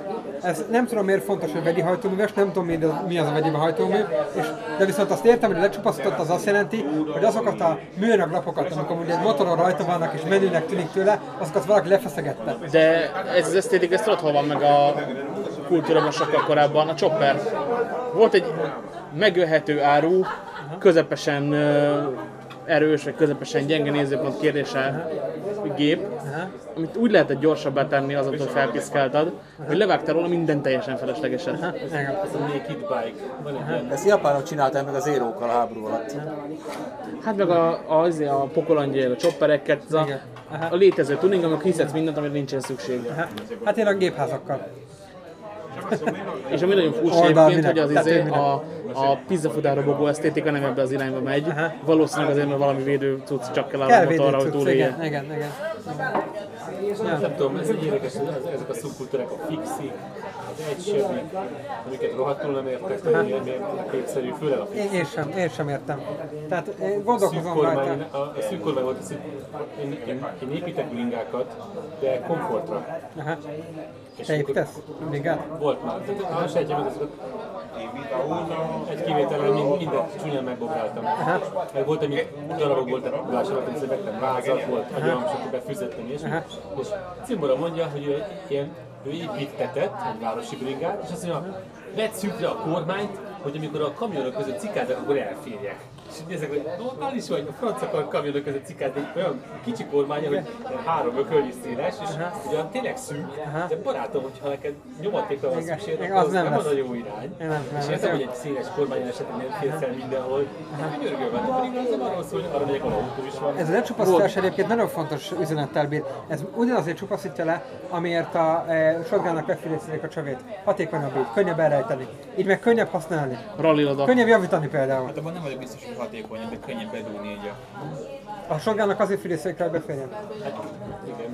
Ez nem tudom miért fontos, hogy vegyi hajtóműves, nem tudom mi az, a vegyi hajtómű, és, de viszont azt értem, hogy lecsupaszított az azt jelenti, hogy azokat a műanyag lapokat, amikor ugye egy motoron rajta vannak és menőnek tűnik tőle, azokat valaki lefeszegette. De ez az esztétik, ez tudod, hol van meg a kultúrában sokkal korábban, a chopper. Volt egy megölhető áru, közepesen erős, vagy közepesen gyenge nézőpont kérdése gép, amit úgy lehetett gyorsabbá tenni azon, hogy felpiszkáltad, hogy levágtál róla minden teljesen feleslegesen. Igen. Ez a Naked Bike. Egy Ezt japánok csinálták meg az érókkal a háború alatt. Hát meg a, a, az, a pokolangyél, a choppereket, a. Aha. a létező tuning, amikor hiszedsz mindent, amire nincsen szükség. Hát én a gépházakkal. És ami nagyon furcsa egyébként, hogy az izé, a, a pizzafutár robogó esztétika nem ebbe az irányba megy. Aha. Valószínűleg azért, mert valami védő cucc csak kell Kell a motorra, hogy túlélje. igen, igen, igen. Nem tudom, ez egy érdekes, ez- ezek a szubkultúrák, a fixik, az egysebik, amiket rohadtul nem értek, hogy miért, népszerű, főleg a fix. Én, én, sem, én sem értem. Tehát én gondolkozom rajta. a, a szűk kormány volt, az, hogy én, én, én építek bringákat, de komfortra. Aha. És Te építesz? Brigát? Volt már. Tehát a sejtje meg azokat. Egy kivétellel mind, mindent csúnyán megbobráltam. Meg volt, ami darabok voltak, vásároltam, szedettem vázat, volt agyam, stb. befüzettem és, és Cimbora mondja, hogy ő ilyen ő építetett egy városi brigád, és azt mondja, vedd szűkre a kormányt, hogy amikor a kamionok között cikáznak, akkor elférjek. És így nézek, hogy normális vagy, a francia kamionok között cikázni, olyan kicsi kormánya, hogy három ökölnyi széles, és ugye teleg szűk, de barátom, hogyha neked nyomatékra van Igen, szükség, igen, akkor az nem nem az a jó irány. Nem, nem, És ez értem, hogy egy széles kormány esetén férsz el mindenhol, könyörgöm, hát pedig az nem arról szól, hogy arra megyek, ahol autó is van. Ez a lecsupaszítás egyébként nagyon fontos üzenettel bír. Ez ugyanazért csupaszítja le, amiért a e, shotgunnak megfélészedik a csövét. Hatékonyabb így, könnyebb elrejteni. Így meg könnyebb használni. Ralliloda. Könnyebb javítani például. Hát abban nem vagyok biztos, hogy hatékonyabb, de könnyebb bedugni így a... A shotgunnak azért félészedik kell, beférjen.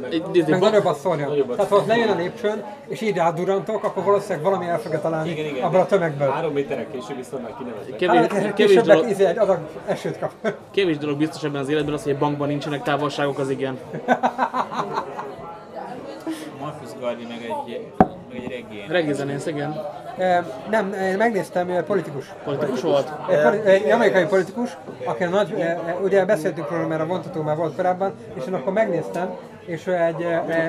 Meg egy, nagyobbat szórjon. Tehát ha ott lejön a lépcsőn, és így rádurantok, akkor valószínűleg valami el fogja találni Igen, igen. abban a tömegből. Három méterek később viszont már kineveznek. kevés, Hát, kevés, később dolog, izé, egy adag esőt kap. kevés dolog biztos ebben az életben az, hogy egy bankban nincsenek távolságok, az igen. Marcus Garvey meg egy, meg egy reggae. Reggizenész, igen. E, Nem, én megnéztem, politikus. Politikus volt. Egy, poli- egy amerikai politikus, aki a nagy, e, e, ugye beszéltünk róla, mert a vontató már volt korábban, és én akkor megnéztem, és ő egy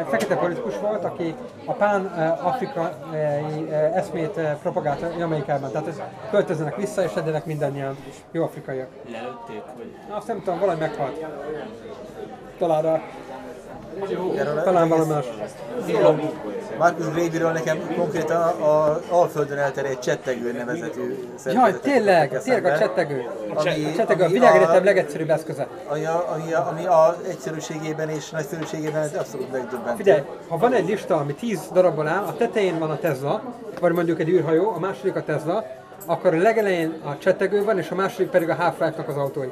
fekete politikus volt, aki a pán-afrikai e, eszmét e, propagálta Jamaikában. Tehát ez költözzenek vissza, és legyenek mindannyian jó afrikaiak. Lelőtték, vagy... Na, Azt nem tudom, valami meghalt. Talán, Erről talán valami más. Marcus Gravyről nekem konkrétan a, a Alföldön elterjedt csettegő nevezetű Jaj, tényleg, tényleg a csettegő. Ami, A csettegő a világegyetem legegyszerűbb eszköze. ami, a, ami, a, ami a egyszerűségében és nagyszerűségében ez abszolút megdöbbentő. Figyelj, ha van egy lista, ami 10 darabból áll, a tetején van a Tesla, vagy mondjuk egy űrhajó, a második a Tesla, akkor a legelején a csettegő van, és a második pedig a Half-Life-nak az autói.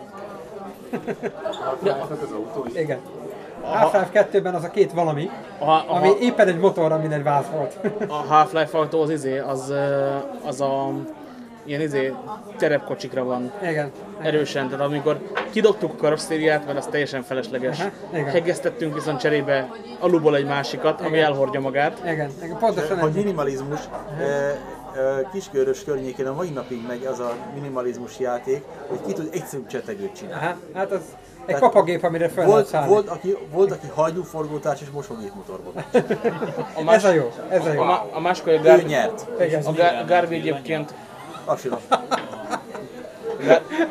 az autó is. Igen. Half-Life 2-ben az a két valami, A, a, ami éppen egy motor, amin egy váz volt. a Half-Life autó az izé, az, az a ilyen izé terepkocsikra van Igen. erősen, tehát amikor kidobtuk a karosszériát, mert az teljesen felesleges. Aha, igen. Hegesztettünk viszont cserébe alulból egy másikat, ami elhordja magát. Igen, igen, pontosan ez. minimalizmus, kiskörös környékén a mai napig megy az a minimalizmus játék, hogy ki tud egyszerű csetegőt csinálni. Aha, hát az egy Tehát kapagép, amire fel lehet Volt, szállni. volt, aki, volt, aki hagyúforgótárs és mosógépmotorban. Ez a jó, ez a jó. A, a másik, hogy a, Ő Gar- nyert. Igen. a Gar- Garvey egyébként Abszolút.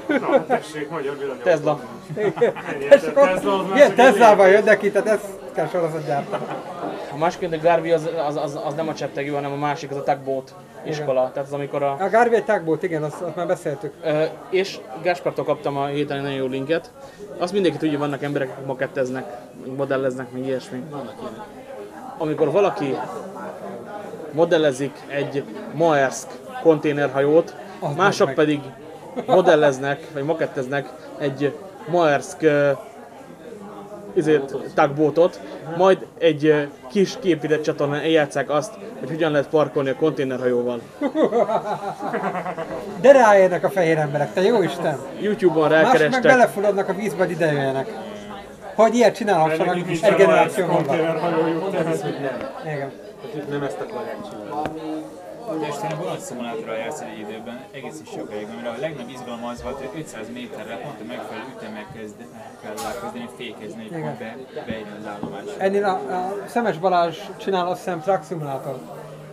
Na, tessék, magyar villanyautók. Tesla. Tesla az már Milyen csak egy Teslával jönnek ki, tehát ezt kell sorozat gyártani. A másik, hogy a Garvey az, az, az, az, nem a csettegő, hanem a másik, az a tugboat iskola. Tehát az amikor a... A Garvey egy tugboat, igen, azt, azt már beszéltük. Ö, és Gáspartól kaptam a héten egy nagyon jó linket. Azt mindenki tudja, vannak emberek, akik maketteznek, modelleznek, meg ilyesmi. Amikor valaki modellezik egy Maersk konténerhajót, Az mások meg. pedig modelleznek, vagy maketteznek egy Maersk izét, tugboatot, majd egy kis képített csatornán eljátszák azt, hogy hogyan lehet parkolni a konténerhajóval. De ráérnek a fehér emberek, te jó Isten! YouTube-on Mások meg rákerestek, belefulladnak a vízbe, hogy ide jöjjenek. Hogy ilyet csinálhassanak egy a generáció múlva. Igen. Nem ezt akarják csinálni. De Isten a vonatszimulátorral játszani egy időben, egészen sokáig, amire a legnagyobb izgalom az volt, hogy 500 méterre pont a megfelelő ütemmel kezd, kell elkezdeni fékezni, hogy pont be, beérjen az állomás. Ennél a, a Szemes Balázs csinál azt hiszem Truck Simulator.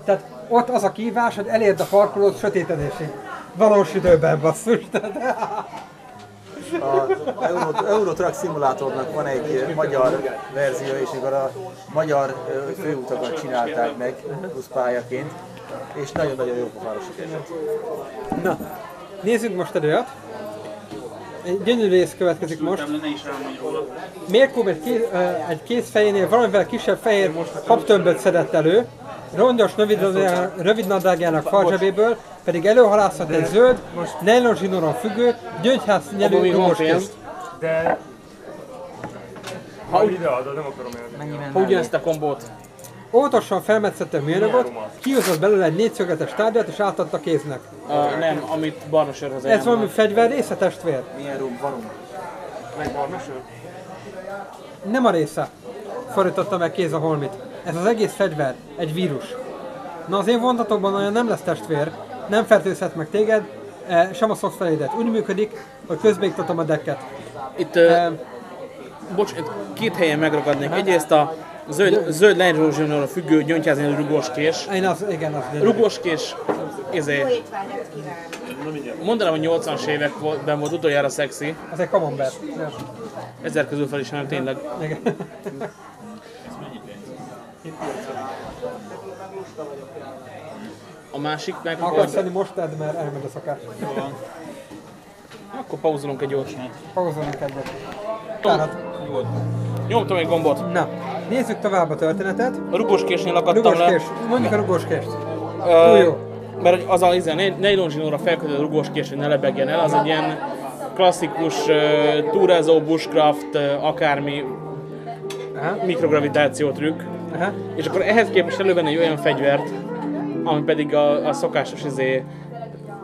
Tehát ott az a kívás, hogy elérd a parkolót sötétedésig. Valós időben basszus. Tehát, A Euro, Simulatornak van egy magyar verzió, és mikor a magyar főutakat csinálták meg plusz pályaként, és nagyon-nagyon jó pofára sikerült. na, nézzük most egy olyat. Egy gyönyörű rész következik most. Mérkó egy, kéz, egy kézfejénél valamivel kisebb fehér habtömböt szedett elő, rongyos rövid, rövid nadrágjának farzsebéből pedig előhalászott egy zöld, nylon zsinóron függő, gyöngyház közt. De... Ha ideadod, nem akarom elvenni. ha ugyanezt a kombót Óvatosan felmetszette a műanyagot, kihozott belőle egy négyszögletes tárgyat és átadta kéznek. Uh, nem, amit barna sörhöz Ez valami fegyver része, testvér? Milyen rum van rum? Meg barna sör? Nem a része. Fordította meg kéz a holmit. Ez az egész fegyver, egy vírus. Na az én vontatokban olyan nem lesz testvér, nem fertőzhet meg téged, eh, sem a szoftveredet. Úgy működik, hogy közbeiktatom a decket. Itt, ö, Eh, bocs, két helyen megragadnék. Egyrészt a zöld, zöld lányzsózsonról függő gyöngyházni rugóskés. Én az, igen, izé, Jó étvágyat kívánok! mondanám, hogy 80-as években volt utoljára szexi. az egy camembert. Ja, Ezer közül felismerem tényleg. igen. A másik meg... Akarsz venni most edd, mert elmegy a szakás. Akkor pauzolunk egy jót. Pauzolunk egyet. Tom, Tehát, nyomtam egy gombot. na, nézzük tovább a történetet. A rugóskésnél akadtam le. Rugóskés, mondjuk a rugóskést. Ö, Túl jó. Mert az a izé, nylon zsinóra felkötött rugóskés, hogy ne lebegjen el, az egy ilyen klasszikus uh, túrázó, bushcraft, uh, akármi Aha, mikrogravitáció trükk. aha. És akkor ehhez képest elővenni egy olyan fegyvert, ami pedig a, a szokásos izé,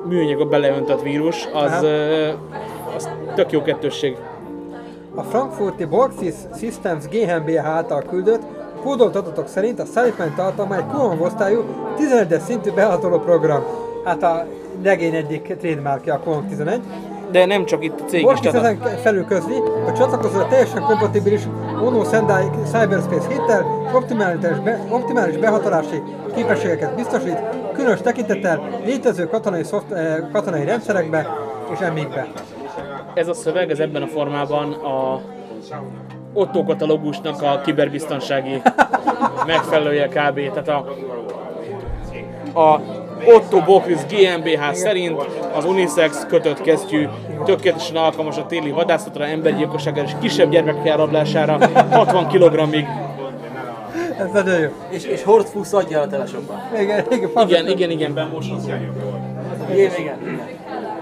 műanyagba beleöntött vírus, az, Aha. uh, az tök jó kettősség. A frankfurti Borgsys Systems GmbH által küldött kódolt adatok szerint a szállítmány tartalma egy Common osztályú 11-es szintű behatoló program. Hát a legény egyik trademarkja a Common 11. De nem csak itt a cég is, Borgsys tehát ezen felül közli, hogy csatlakozó a teljesen kompatibilis Ono Sendai Cyberspace héttel és optimális, be, optimális behatolási képességeket biztosít, különös tekintettel létező katonai, szoft, eh, katonai rendszerekbe és emlékbe. Ez a szöveg, ez ebben a formában a Otto katalógusnak a kiberbiztonsági megfelelője kb. Tehát a, a Otto Bokris GmbH szerint az unisex kötött kesztyű tökéletesen alkalmas a téli vadászatra, embergyilkosságára és kisebb gyermekek elrablására 60 kg-ig. Ez nagyon jó. És, és hordfusz adja a telesokban. Igen, igen, Igen, igen, igen. Igen, igen.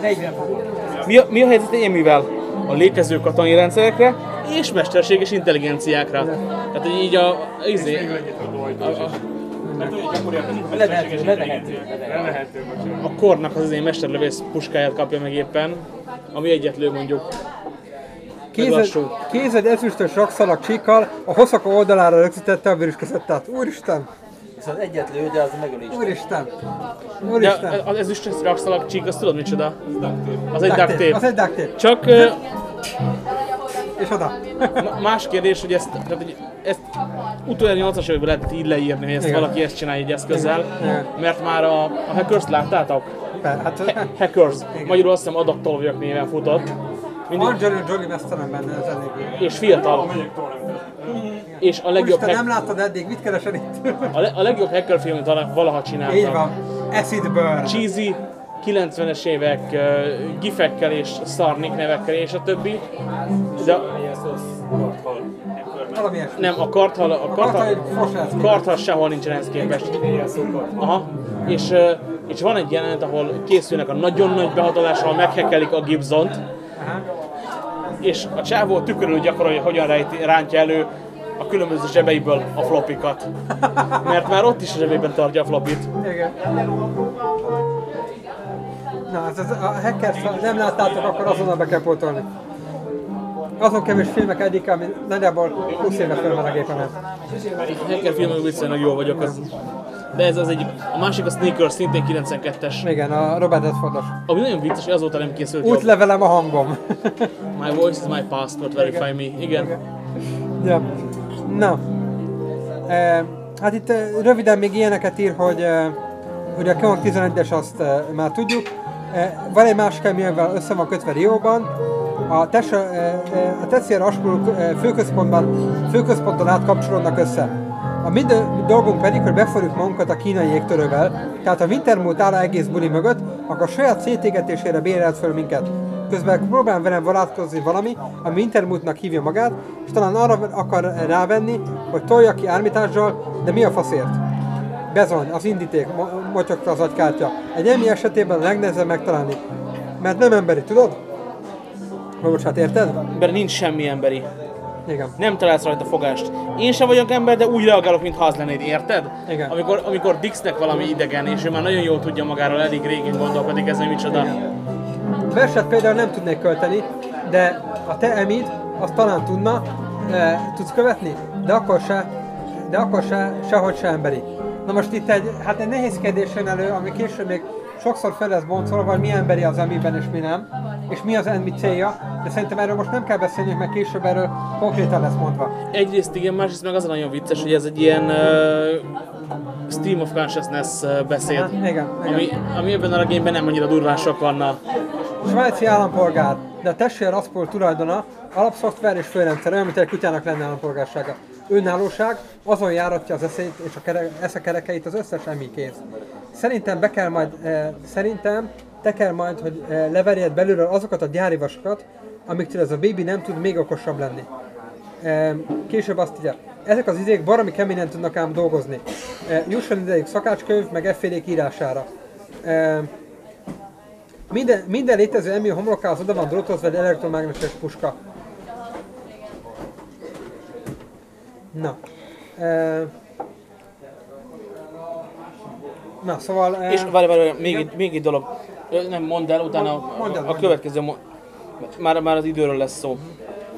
40 fokon. Mi a, mi a helyzet Émivel? A létező katonai rendszerekre és mesterséges intelligenciákra. Tehát hogy így a, izé, a, a, bocsánat. a kornak az izé mesterlövész puskáját kapja meg éppen, ami egyet lő mondjuk. Kézed, kézed ezüstös rakszalag csíkkal a hosszaka oldalára rögzítette a vöröskezettát. Úristen! Viszont egyet lő, de az megölés. Úristen! De Úristen! az ezüstös rakszalag csík, azt tudod micsoda? Az egy Duct tape, Az egy duct tape. Csak És oda. más kérdés, hogy ezt, tehát, hogy ezt utoljára 80-as években lehetett így leírni, hogy ezt Igen. valaki ezt csinálja egy eszközzel, Igen. mert már a, a hackers láttátok? Hát Hackers. Magyarul azt hiszem adattolvajok néven futott. Mindig, Angelina Jolie vesztelem benne, ez elég. és fiatal. És a legjobb, Úristen, nem hack, láttad eddig, mit keresel itt? a, le, a legjobb hacker film, amit vala- valaha Így csináltam. van. Acid Burn. Cheesy, 90-es évek uh, gifekkel és szarnik nevekkel és a többi. De Valami nem, a karthal, a Kartal karthal, fosrász. karthal sehol nincsen ehhez képest. Aha. És, uh, és van egy jelenet, ahol készülnek a nagyon nagy behatolással, meghekkelik a Gibson-t, és a csávó tükörül gyakorolja, hogy hogyan rántja elő a különböző zsebeiből a flopikat. Mert már ott is a zsebében tartja a flopit. Igen. Na, ez, ez a hackers, ha nem láttátok, akkor azonnal be kell pótolni. Azon kevés filmek egyik, ami nagyjából 20 éve fel van a gépemen. A hacker filmek viszonylag jó vagyok. Az. De ez az egyik. A másik a Sneakers, szintén 92-es. Igen, a Robert Redfordos. Ami nagyon vicces, hogy azóta nem készült jobb. Útlevelem a hangom. My voice is my passport, verify me. Igen. ja. Na. E, hát itt röviden még ilyeneket ír, hogy, hogy a Kong 11-es azt már tudjuk. E, van egy másik, amivel össze van kötve Rióban. A, e, a Tessier Aspul főközpontban, főközponton át kapcsolódnak össze. A mi do- dolgunk pedig, hogy beforjuk magunkat a kínai jégtörővel, tehát ha Wintermute áll a egész buli mögött, akkor saját szétégetésére bérelt föl minket. Közben próbál velem vonatkozni valami, ami Wintermute-nak hívja magát, és talán arra akar rávenni, hogy tolja ki ármítással, de mi a faszért? Bezony, az indíték, mo- motyogta az agykártya. Egy emi esetében a legnehezebb megtalálni. Mert nem emberi, tudod? Most hát érted? Mert nincs semmi emberi. Igen. Nem találsz rajta fogást. Én sem vagyok ember, de úgy reagálok, mintha az lennéd, érted? Igen. Amikor, amikor Dixnek valami idegen, és ő már nagyon jól tudja magáról, elég régen gondolkodik ez, hogy micsoda. Verset például nem tudnék költeni, de a te emid azt talán tudna, e, tudsz követni, de akkor se, de akkor se, sehogy se emberi. Na most itt egy, hát egy nehézkedés jön elő, ami később még sokszor fel lesz boncolva, hogy mi emberi az emiben és mi nem, és mi az enmi célja, de szerintem erről most nem kell beszélni, mert később erről konkrétan lesz mondva. Egyrészt igen, másrészt meg az a nagyon vicces, hogy ez egy ilyen uh, stream of consciousness beszéd, Aha, igen, igen. Ami, ami ebben a regényben nem annyira durván sok vanna. Svájci állampolgár, de a testvére Raspol tulajdona, alapszoftver és főrendszer, olyan, mint egy kutyának lenne állampolgársága. Önállóság, azon járatja az eszét és a kere, eszekerekeit az összes emikész. Szerintem be kell majd, eh, szerintem te kell majd, hogy eh, leverjed belülről azokat a gyári vasokat, amiktől ez a bébi nem tud még okosabb lenni. Eh, később azt írja, ezek az izék baromi keményen tudnak ám dolgozni. Eh, jusson ideig szakácskönyv, meg effélék írására. Eh, minden, minden létező emi homlokához oda van drótozva egy elektromágneses puska. Na. E... Na, szóval... E... És várj, várj, várj, még, egy, még egy dolog. Nem, mondd el, utána Mond- a, mondjad, a, a következő, már, már az időről lesz szó.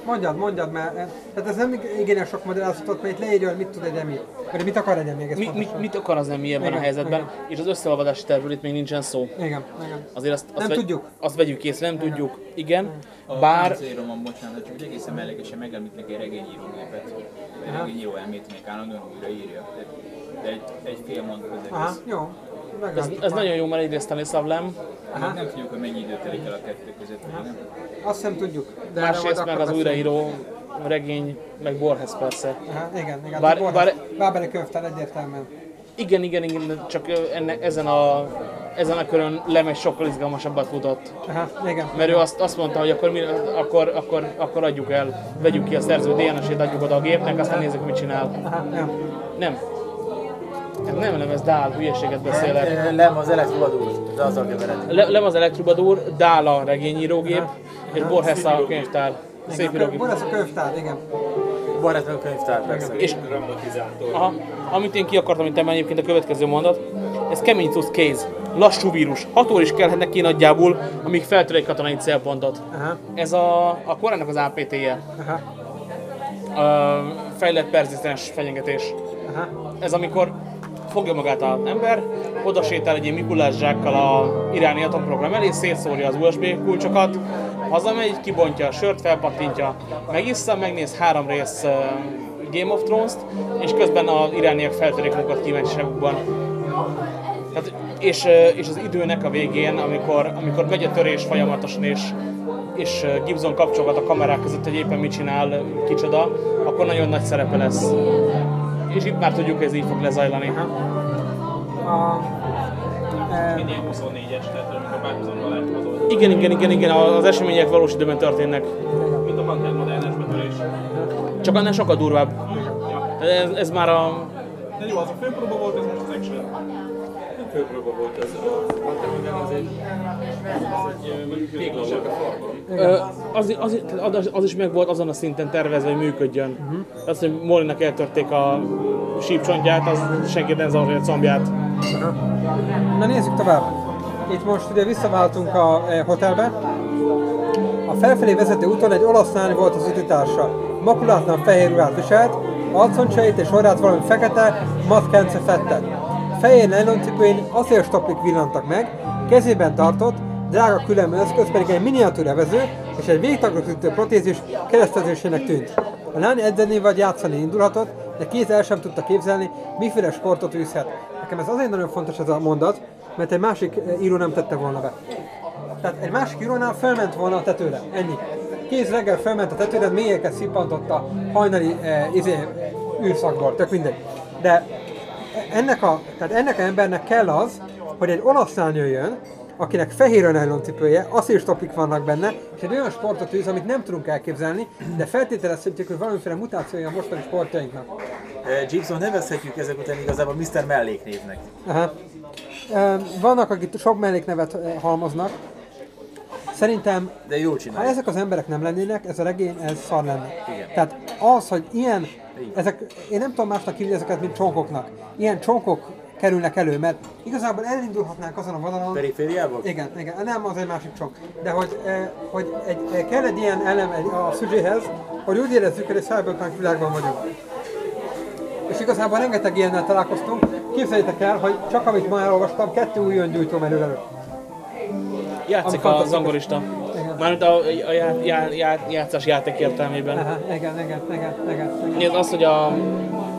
Mondjad, mondjad, mert tehát ez nem igényes sok magyarázatot, mert itt leírja, hogy mit tud egy emi. Vagy mit akar egy emi, egész Mi, mit, mit akar az emmi ebben Igen, a helyzetben? igen. És az összeolvadási tervről itt még nincsen szó. Igen, igen. Azért azt, azt, Nem tudjuk. azt vegyük észre, nem tudjuk. Igen, A bár Bár... bocsánat, csak úgy egészen mellékesen megemlítnek egy regényírógépet, egy regényíró elmét, még állandóan újraírja. De, egy, egy fél mondat az Aha, egész. jó. ez, ez nagyon jó, mert egyrészt Stanislav Lem, Még nem tudjuk, hogy mennyi idő telik el a kettő között, nem? Azt sem tudjuk. De másrészt meg az újraíró regény, meg Borges persze. Aha, igen, igen. Bár- Bár, bár- Bábeli könyvtár egyértelműen. Igen, igen, igen, csak enne, ezen a ezen a körön Lem egy sokkal izgalmasabbat futott. Aha, igen. Mert ő azt, azt mondta, hogy akkor, mi, akkor, akkor, akkor adjuk el, vegyük ki a szerző DNS-ét, adjuk oda a gépnek, aztán nézzük, mit csinál. Aha, nem. Nem. Ez nem, nem, ez Dál, hülyeséget beszélek. Nem, az elektrobadúr, de azzal kevered. Le, Lem az Elektrobadúr, Dál a regényírógép, és Borges a könyvtár. Szép írógép. Ez a könyvtár, igen. Meg a könyvtár, persze. És aha, amit én ki akartam itt emelni egyébként a következő mondat, ez kemény cucc kéz, lassú vírus, 6 óra is kellhet neki nagyjából, amíg feltör egy katonai célpontot. Aha, Ez a, a korának az APT-je, aha, a fejlett perzisztens fenyegetés. aha. Ez amikor fogja magát az ember, oda sétál egy Mikulás zsákkal a iráni atomprogram elé, szétszórja az USB kulcsokat, hazamegy, kibontja a sört, felpattintja, megissza, megnéz három rész Game of Thrones-t, és közben az irániak feltörik magukat kíváncsiságukban. Tehát, és, és az időnek a végén, amikor, amikor megy a törés folyamatosan, és, és Gibson kapcsolgat a kamerák között, hogy éppen mit csinál, kicsoda, akkor nagyon nagy szerepe lesz. És itt már tudjuk, hogy ez így fog lezajlani. A, e, Ilyen 24-es, tehát amikor oldal. Igen, igen, igen, igen, az események valós időben történnek. Mint a Panther modernes betörés. Csak annál sokkal durvább. Ez, ez már a... De jó, az a főpróba volt, ez most az action. Főpróba volt ez. A Panther Modern az egy, az egy a farmon. Ö, az, az, az, az, is meg volt azon a szinten tervezve, hogy működjön. Uh-huh. Az, hogy Molinak eltörték a sípcsontját, az senki nem zavarja a combját. Na nézzük tovább. Itt most ugye visszaváltunk a e, hotelbe. A felfelé vezető úton egy olasz lány volt az ütőtársa. Makulátlan fehér ruhát viselt, arconcsait és orrát valami fekete, mat kence fette. Fején nejloncipőjén acélstoplik villantak meg, kezében tartott, drága különböző eszköz pedig egy miniatúr evező és egy végtagrosítő protézis keresztezésének tűnt. A lány edzeni vagy játszani indulhatott, de kéz el sem tudta képzelni, miféle sportot űzhet. Nekem ez azért nagyon fontos ez a mondat, mert egy másik eh, író nem tette volna be. Tehát egy másik írónál felment volna a tetőre, ennyi. Kéz reggel felment a tetőre, mélyeket szippantott a hajnali eh, izé, űrszakból, tök mindegy. De ennek a, tehát ennek a embernek kell az, hogy egy olasz lány jöjjön, akinek fehér a nejloncipője, asszírstopik vannak benne, és egy olyan sportot űz, amit nem tudunk elképzelni, de feltételezhetjük, hogy valamiféle mutációja a mostani sportjainknak. Eh, Gibson nevezhetjük ezek után igazából Mr. Melléknévnek. Aha. Ö, Vannak, akik sok melléknevet ö, halmoznak. Szerintem, De ha csinálja. ezek az emberek nem lennének, ez a regény, ez szar lenne. Igen. Tehát az, hogy ilyen, ezek, én nem tudom másnak hívni ezeket, mint csonkoknak. Ilyen csonkok kerülnek elő, mert igazából elindulhatnánk azon a vonalon, Perifériából? igen, igen, nem az egy másik csomag. De hogy, eh, hogy egy, eh, kell egy ilyen elem egy, a szüzséhez, hogy úgy érezzük, hogy egy cyberpunk világban vagyunk. És igazából rengeteg ilyennel találkoztunk. Képzeljétek el, hogy csak amit ma elolvastam, kettő új öngyújtó merül elő. Játszik a zongorista. Igen. Mármint a, a já, já, já, játszás játék értelmében. Aha, igen, igen, igen, igen, igen. Ez az, hogy a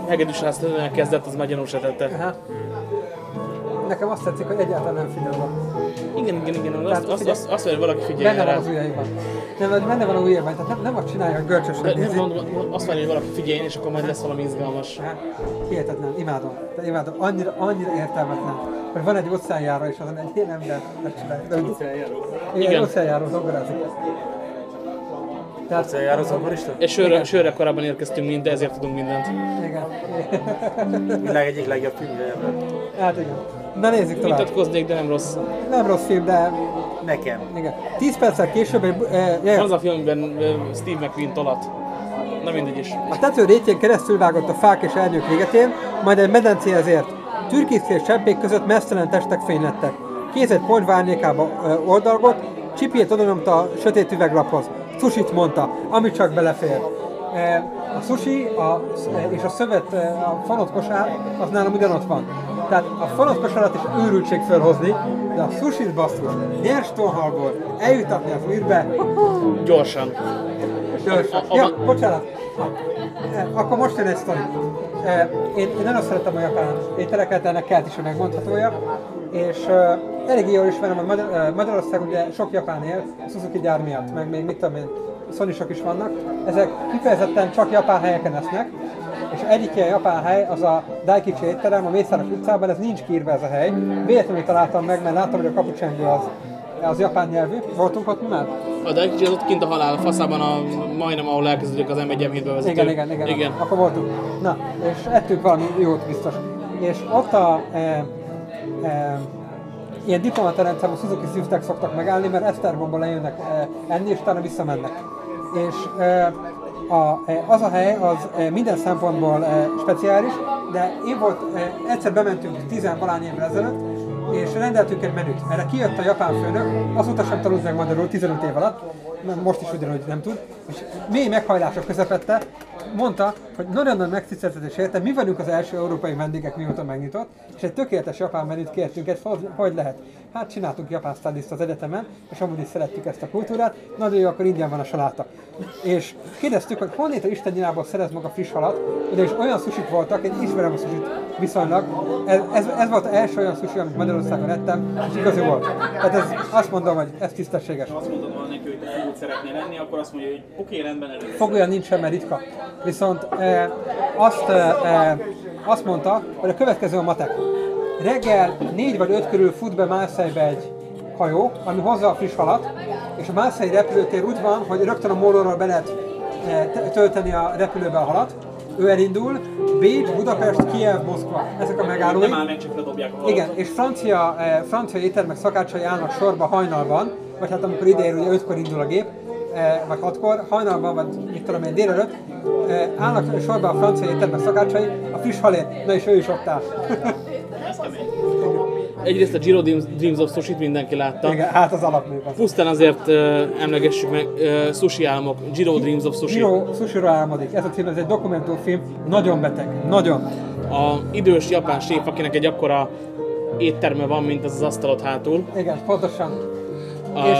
hegedűsrácz kezdett, az már gyanús tette. Aha. Nekem azt tetszik, hogy egyáltalán nem figyel. Igen, igen, igen, azt, Tehát azt, figyelj, azt, azt, hogy valaki figyeljen Benne van az ujjaiban. Nem, hogy benne van a ujjaiban, tehát nem, nem azt csinálja, hogy görcsösen De nem nézi. mondom, azt várja, hogy valaki figyeljen, és akkor majd lesz valami izgalmas. Hát, hihetetlen, imádom. De imádom, annyira, annyira értelmetlen. Hogy van egy óceánjáró, és azon egy ilyen ember megcsinálja. Igen, óceánjáró zongorázik. Tehát, Jár az zongorista? És sörre, sörre korábban érkeztünk mind, de ezért tudunk mindent. igen. Világ egyik legjobb filmje. Hát igen. Na nézzük tovább. Vitatkoznék, de nem rossz. Nem rossz film, de Nekem. igen. 10 perccel később egy, eh, Van az a filmben ö, Steve McQueen tolat. Na mindegy is. A tető rétjén keresztül vágott a fák és ernyők végetén, majd egy medencéhez ért. Türkiszkér cseppék között mesztelen testek fénylettek. Kézet ponyva árnyékába ö, oldalgott, csipjét odanomta a sötét üveglaphoz. Susit mondta, ami csak belefér. E, A sushi a, és a szövet, e, a fanott kosár, az nálam ugyanott van. Tehát a fanott kosarat is őrültség fölhozni, de a sushit basszus, nyers tonhalból eljutatni az űrbe, Gyorsan. Gyorsan. A- a- Ja, bocsánat. E, Akkor most jön egy sztori. E, Én, én nagyon szeretem a japán ételeket, ennek kelt is a megmondhatója. És e, elég jól ismerem, hogy Magyar, e, Magyarországon ugye sok japán él, a Suzuki gyár miatt, meg még mit tudom én, sony is vannak. Ezek kifejezetten csak japán helyeken esznek. És egyik ilyen japán hely az a Daikichi étterem, a Mészáros utcában, ez nincs kiírva ez a hely. Véletlenül találtam meg, mert láttam, hogy a kapucsengő az, az japán nyelvű. Voltunk ott mi már? A Daikicsi az ott kint a halál faszában, a, majdnem ahol elkezdődik az M1 m bevezető. Igen, igen, igen, igen. Akkor voltunk. Na, és ettünk valami jót biztos. És ott a e, e, ilyen diplomata rendszerben Suzuki Swiftek szoktak megállni, mert Esztergomba lejönnek e, enni, és utána visszamennek. És e, a, e, az a hely az e, minden szempontból e, speciális, de én volt, egyszer bementünk tizenvalány évvel ezelőtt, és rendeltünk egy menüt. Erre kijött a japán főnök, azóta sem tanult meg magyarul 15 év alatt, most is ugyanúgy nem tud, és mély meghajlások közepette mondta, hogy nagyon nagy megtiszteltetés érte, mi vagyunk az első európai vendégek mióta megnyitott, és egy tökéletes japán menüt kértünk, egy hogy, hogy lehet. Hát csináltunk japán stylist az egyetemen, és amúgy is szerettük ezt a kultúrát, na de jó, akkor ingyen van a saláta. És kérdeztük, hogy honnét a Isten nyilából szerez maga friss halat, de is olyan susik voltak, én ismerem a susit viszonylag, ez, ez, ez volt az első olyan sushi, amit Magyarországon ettem, és igazi volt. Tehát ez, azt mondom, hogy ez tisztességes. Azt mondod volna neki, hogy szeretnél lenni, akkor azt mondja, hogy oké, rendben először. Fogolya nincsen, mert ritka. Viszont e, azt, e, azt mondta, hogy a következő a matek. Reggel 4 vagy 5 körül fut be Marseille-be egy hajó, ami hozza a friss halat, és a Marseille repülőtér úgy van, hogy rögtön a mólóról be lehet tölteni a repülőbe a halat. Ő elindul, Bécs, Budapest, Kiev, Moszkva. Ezek a megállói. Nem áll meg, csak ledobják a halat. Igen, és francia, eh, francia éttermek szakácsai állnak sorba hajnalban, vagy hát amikor ide ér, ugye 5-kor indul a gép, eh, vagy 6-kor, hajnalban, vagy mit tudom én, délelőtt, eh, állnak sorba a francia éttermek szakácsai, a friss halét, na és ő is ott áll. Egyrészt a Giro Dreams, of Sushi-t mindenki látta. Igen, hát az alapműben. Pusztán azért uh, emlegessük meg uh, Sushi álmok, Giro Dreams of Sushi. Giro sushi álmodik. Ez a cím, ez egy dokumentumfilm, nagyon beteg, nagyon. A idős japán séf, akinek egy akkora étterme van, mint az az asztalot hátul. Igen, pontosan. A, És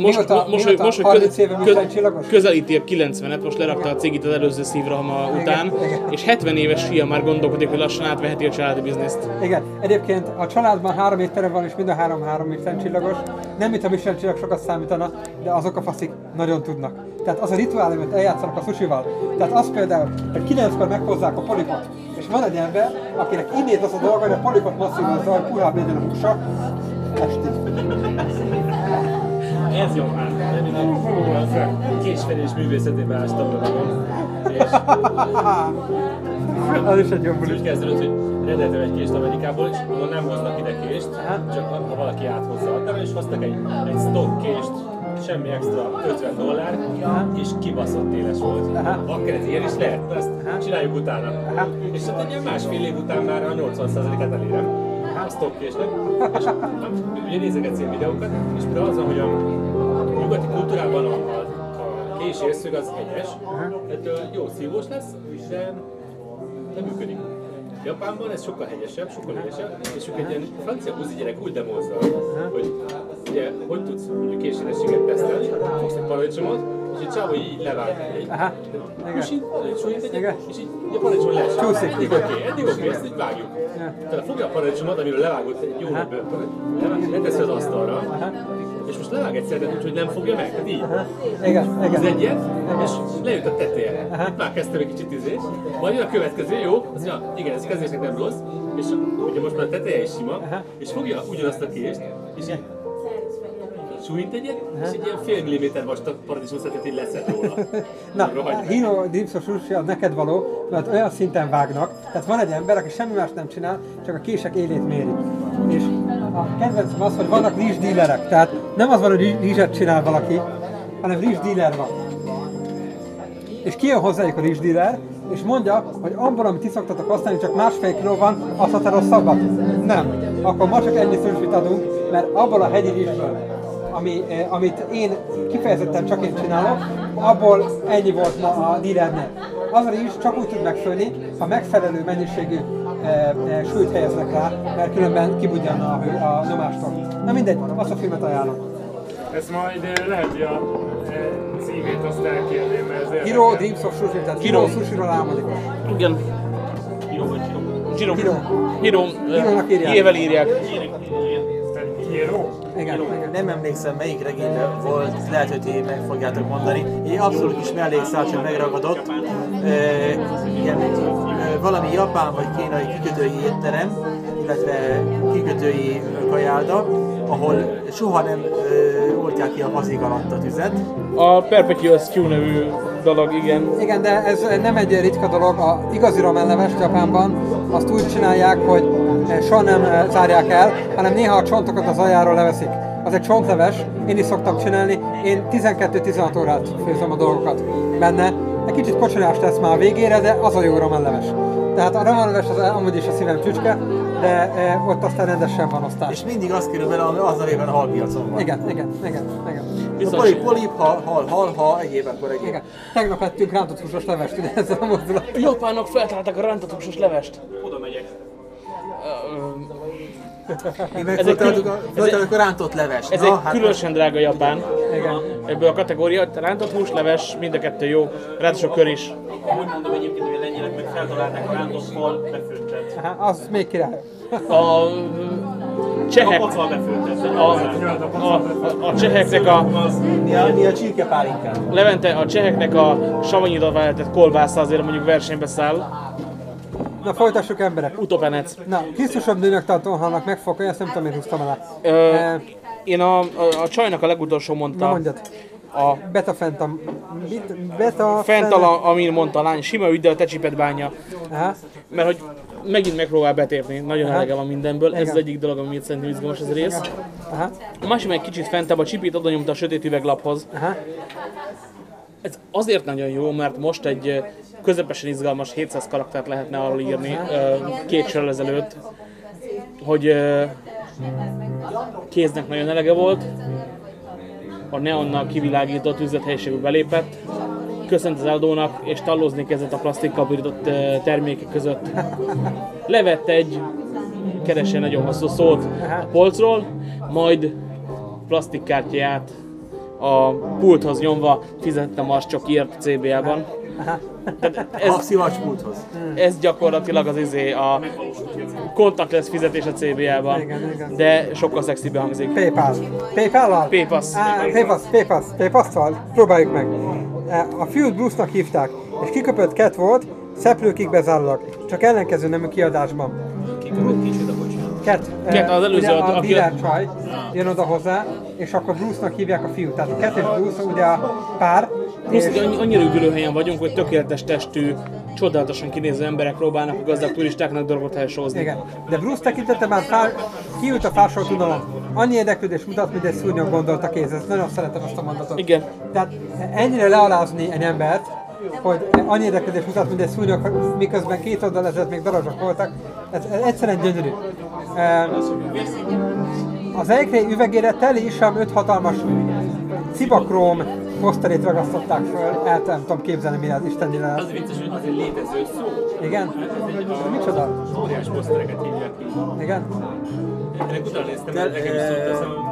most, mióta- mo- most, mióta most, hogy 30 köz, közelíti a 90-et, most lerakta a cigit az előző szívrohama után, igen. és 70 éves fia már gondolkodik, hogy lassan átveheti a családi bizniszt. Igen, egyébként a családban három étterem van, és mind a három három Michelin csillagos. Nem, mint a Michelin csillag sokat számítana, de azok a faszik nagyon tudnak. Tehát az a rituál, amit eljátszanak a sushival. Tehát az például, hogy kilenckor meghozzák a polipot, és van egy ember, akinek innét az a dolga, hogy a polipot masszírozza, hogy puhább legyen a húsa, estig. Ez jó hát. Késverés művészetében ástam be magam. És Az is egy jó buli. úgy kezdődött, hogy rendeltem egy kést Amerikából, és onnan nem hoznak ide kést, csak ha valaki áthozza adtam, és hoztak egy, egy stock kést, semmi extra, 50 dollár, és kibaszott éles volt. Akkor ez ilyen is lehet, ezt csináljuk utána. És hát egy ilyen másfél év után már a 80%-át elérem a stock késnek. És hát, ugye nézegetsz ilyen videókat, és például az, van, hogy a nyugati kultúrában a, a, a kés érszög az hegyes, ettől jó szívós lesz, de nem működik. Japánban ez sokkal hegyesebb, sokkal hegyesebb, és ők egy ilyen francia buzi gyerek úgy demozza, hogy ugye, hogy tudsz mondjuk készségességet tesztelni, fogsz egy paradicsomot, és egy csávó így levág. Egy, Aha. És így és így a paradicsom leesik. Eddig oké, eddig oké, ezt így vágjuk. Tehát fogja a paradicsomot, amiről levágott egy jó bőrtömet, leteszi az asztalra, és most levág egy szerdet úgy, hogy nem fogja meg, tehát így. Igen, Az igen. egyet, és leüt a tetejére. Itt már kezdtem egy kicsit izés. Majd jön a következő, jó? Az mondja, igen, ez kezdésnek nem rossz. És ugye most már a teteje is sima, és fogja ugyanazt a kést, és így súlyint egyet, és egy ilyen fél milliméter vastag paradicsom szetet így leszed róla. Na. Hino Dipsos sushi az neked való, mert olyan szinten vágnak, tehát van egy ember, aki semmi más nem csinál, csak a kések élét méri. A kedvencem az, hogy vannak rizsdílerek, tehát nem az van, hogy rizset csinál valaki, hanem rizsdíler van. És kijön hozzájuk a rizsdíler, és mondja, hogy abból, amit ti szoktatok használni, csak másfél kiló van, azt a rosszabbat. Nem. Akkor ma csak ennyi szürfit adunk, mert abból a hegyi rizsből, ami, eh, amit én kifejezetten csak én csinálok, abból ennyi volt ma a dílernél. Az a rizs csak úgy tud megfőni, ha megfelelő mennyiségű eh, eh, súlyt helyeznek rá, mert különben kibudjanna a, a nyomástól. Na mindegy, azt a filmet ajánlom. Ezt majd eh, lehet, hogy a címét azt elkérném, mert ez Hiro érdekel. Dreams of Sushi, tehát Hiro. Hiro Sushi-ról álmodik. Igen. Hiro. Hiro. Hiro. Hironak írják. Ével írják. Hiro? Igen. Nem emlékszem melyik regényben volt, lehet, hogy ti meg fogjátok mondani. Egy abszolút kis mellékszál csak megragadott. E, ilyen, e, valami japán vagy kínai kikötői étterem, illetve kikötői ö, kajálda, ahol soha nem e, oltják ki a hazik alatt a tüzet. A Perpetuous Q nevű dolog, igen. Igen, de ez nem egy ritka dolog. A igazi románlevest Japánban azt úgy csinálják, hogy eh, soha nem eh, zárják el, hanem néha a csontokat az aljáról leveszik. Az egy csontleves, én is szoktam csinálni, én 12-16 órát főzöm a dolgokat benne. Egy kicsit kocsonást tesz már a végére, de az a jó románleves. Tehát a románleves az amúgy is a szívem csücske, de eh, ott aztán rendesen van osztás. És mindig az kerül bele, ami az nevében a halpiacon van. Igen, igen, igen, igen. A Viszont polip, polip, hal, hal, hal, ha, egyéb, akkor egyéb. igen. Tegnap ettünk rántott húsos levest, ugye ezzel a mozdulat. a japánok feltalálták a rántatósos levest. Oda megyek. Mi meg Ez egy a, ez föltaláltuk a rántott leves. Ez Na, egy hát különösen drága japán. Igen. Ebből a kategória, rántott hús, leves, mind a kettő jó. Ráadásul kör is. Úgy mondom egyébként, hogy a lengyelek meg feltalálták a rántott fal befőttet. Az még király. A csehek, a, a, a, a cseheknek a, Mi a, mi a csirkepálinkán? Levente, a cseheknek a savanyítva vehetett kolbásza azért mondjuk versenybe száll. Na folytassuk emberek. Utopenec. Na, Krisztusabb nőnek tartó halnak megfog, ezt nem tudom, én húztam alá. Ö, E, én a, a, a csajnak a legutolsó na mondta, mondjad. a Beta fentam. bit- Beta fental, a- amin mondta a lány, sima ügy, de a te csipet bánja. Aha, Mert hogy megint megpróbál betérni, nagyon elege van mindenből, ez Igen. az egyik dolog, amit szerintem izgalmas ez a rész. aha, A másik meg kicsit fentebb, a csipit oda nyomta a sötét üveglaphoz. aha. Ez azért nagyon jó, mert most egy közepesen izgalmas 700 karaktert lehetne arról írni két sorral ezelőtt, hogy kéznek nagyon elege volt, a neonnal kivilágított üzlethelyiségű belépett, köszönt az eladónak, és tallózni kezdett a plastikkal borított termékek között. Levett egy keresen nagyon hosszú szót a polcról, majd plastikkártyáját a pulthoz nyomva fizettem azt csak írt CBA-ban. Tehát A ez, szivacs pulthoz. ez gyakorlatilag az izé a contactless fizetés a igen. de sokkal szexibe hangzik. Paypal. Paypal-lal? Paypass. Á, Paypass, Paypass, Paypass-tal. Próbáljuk meg. A fiút Bruce-nak hívták, és kiköpött cat volt, szeplőkig bezárólag, csak ellenkező nemű kiadásban. Kiköpött kicsit a. Cat, Cat, az előző, ugye a aki- dealer csaj jön oda hozzá, és akkor Bruce-nak hívják a fiút. Tehát Cat és Bruce ugye a pár, Plusz, és hogy annyira ügülő helyen vagyunk, hogy tökéletes testű, csodálatosan kinéző emberek próbálnak a gazdag turistáknak dolgot elsózni. Igen, de Bruce tekintete már fár, kiült a fársó tudalom. Annyi érdeklődés mutat, mint egy szúnyog gondolt a kéz. Ezt nagyon szeretem azt a mondatot. Igen. Tehát ennyire lealázni egy embert, hogy annyi érdeklődés mutat, mint egy szúnyog, miközben két oldal ezelőtt még darazsak voltak, ez, ez egyszerűen gyönyörű. Ehm, Az Eikré üvegére teli is ám öt hatalmas cibakróm poszterét ragasztották föl, el nem tudom képzelni, mi az istenire. Az vicces, hogy az egy létező szó. Igen? Ez micsoda? óriás posztereket hívják ki. Igen? Ennek utána néztem, Te- nekem is szólt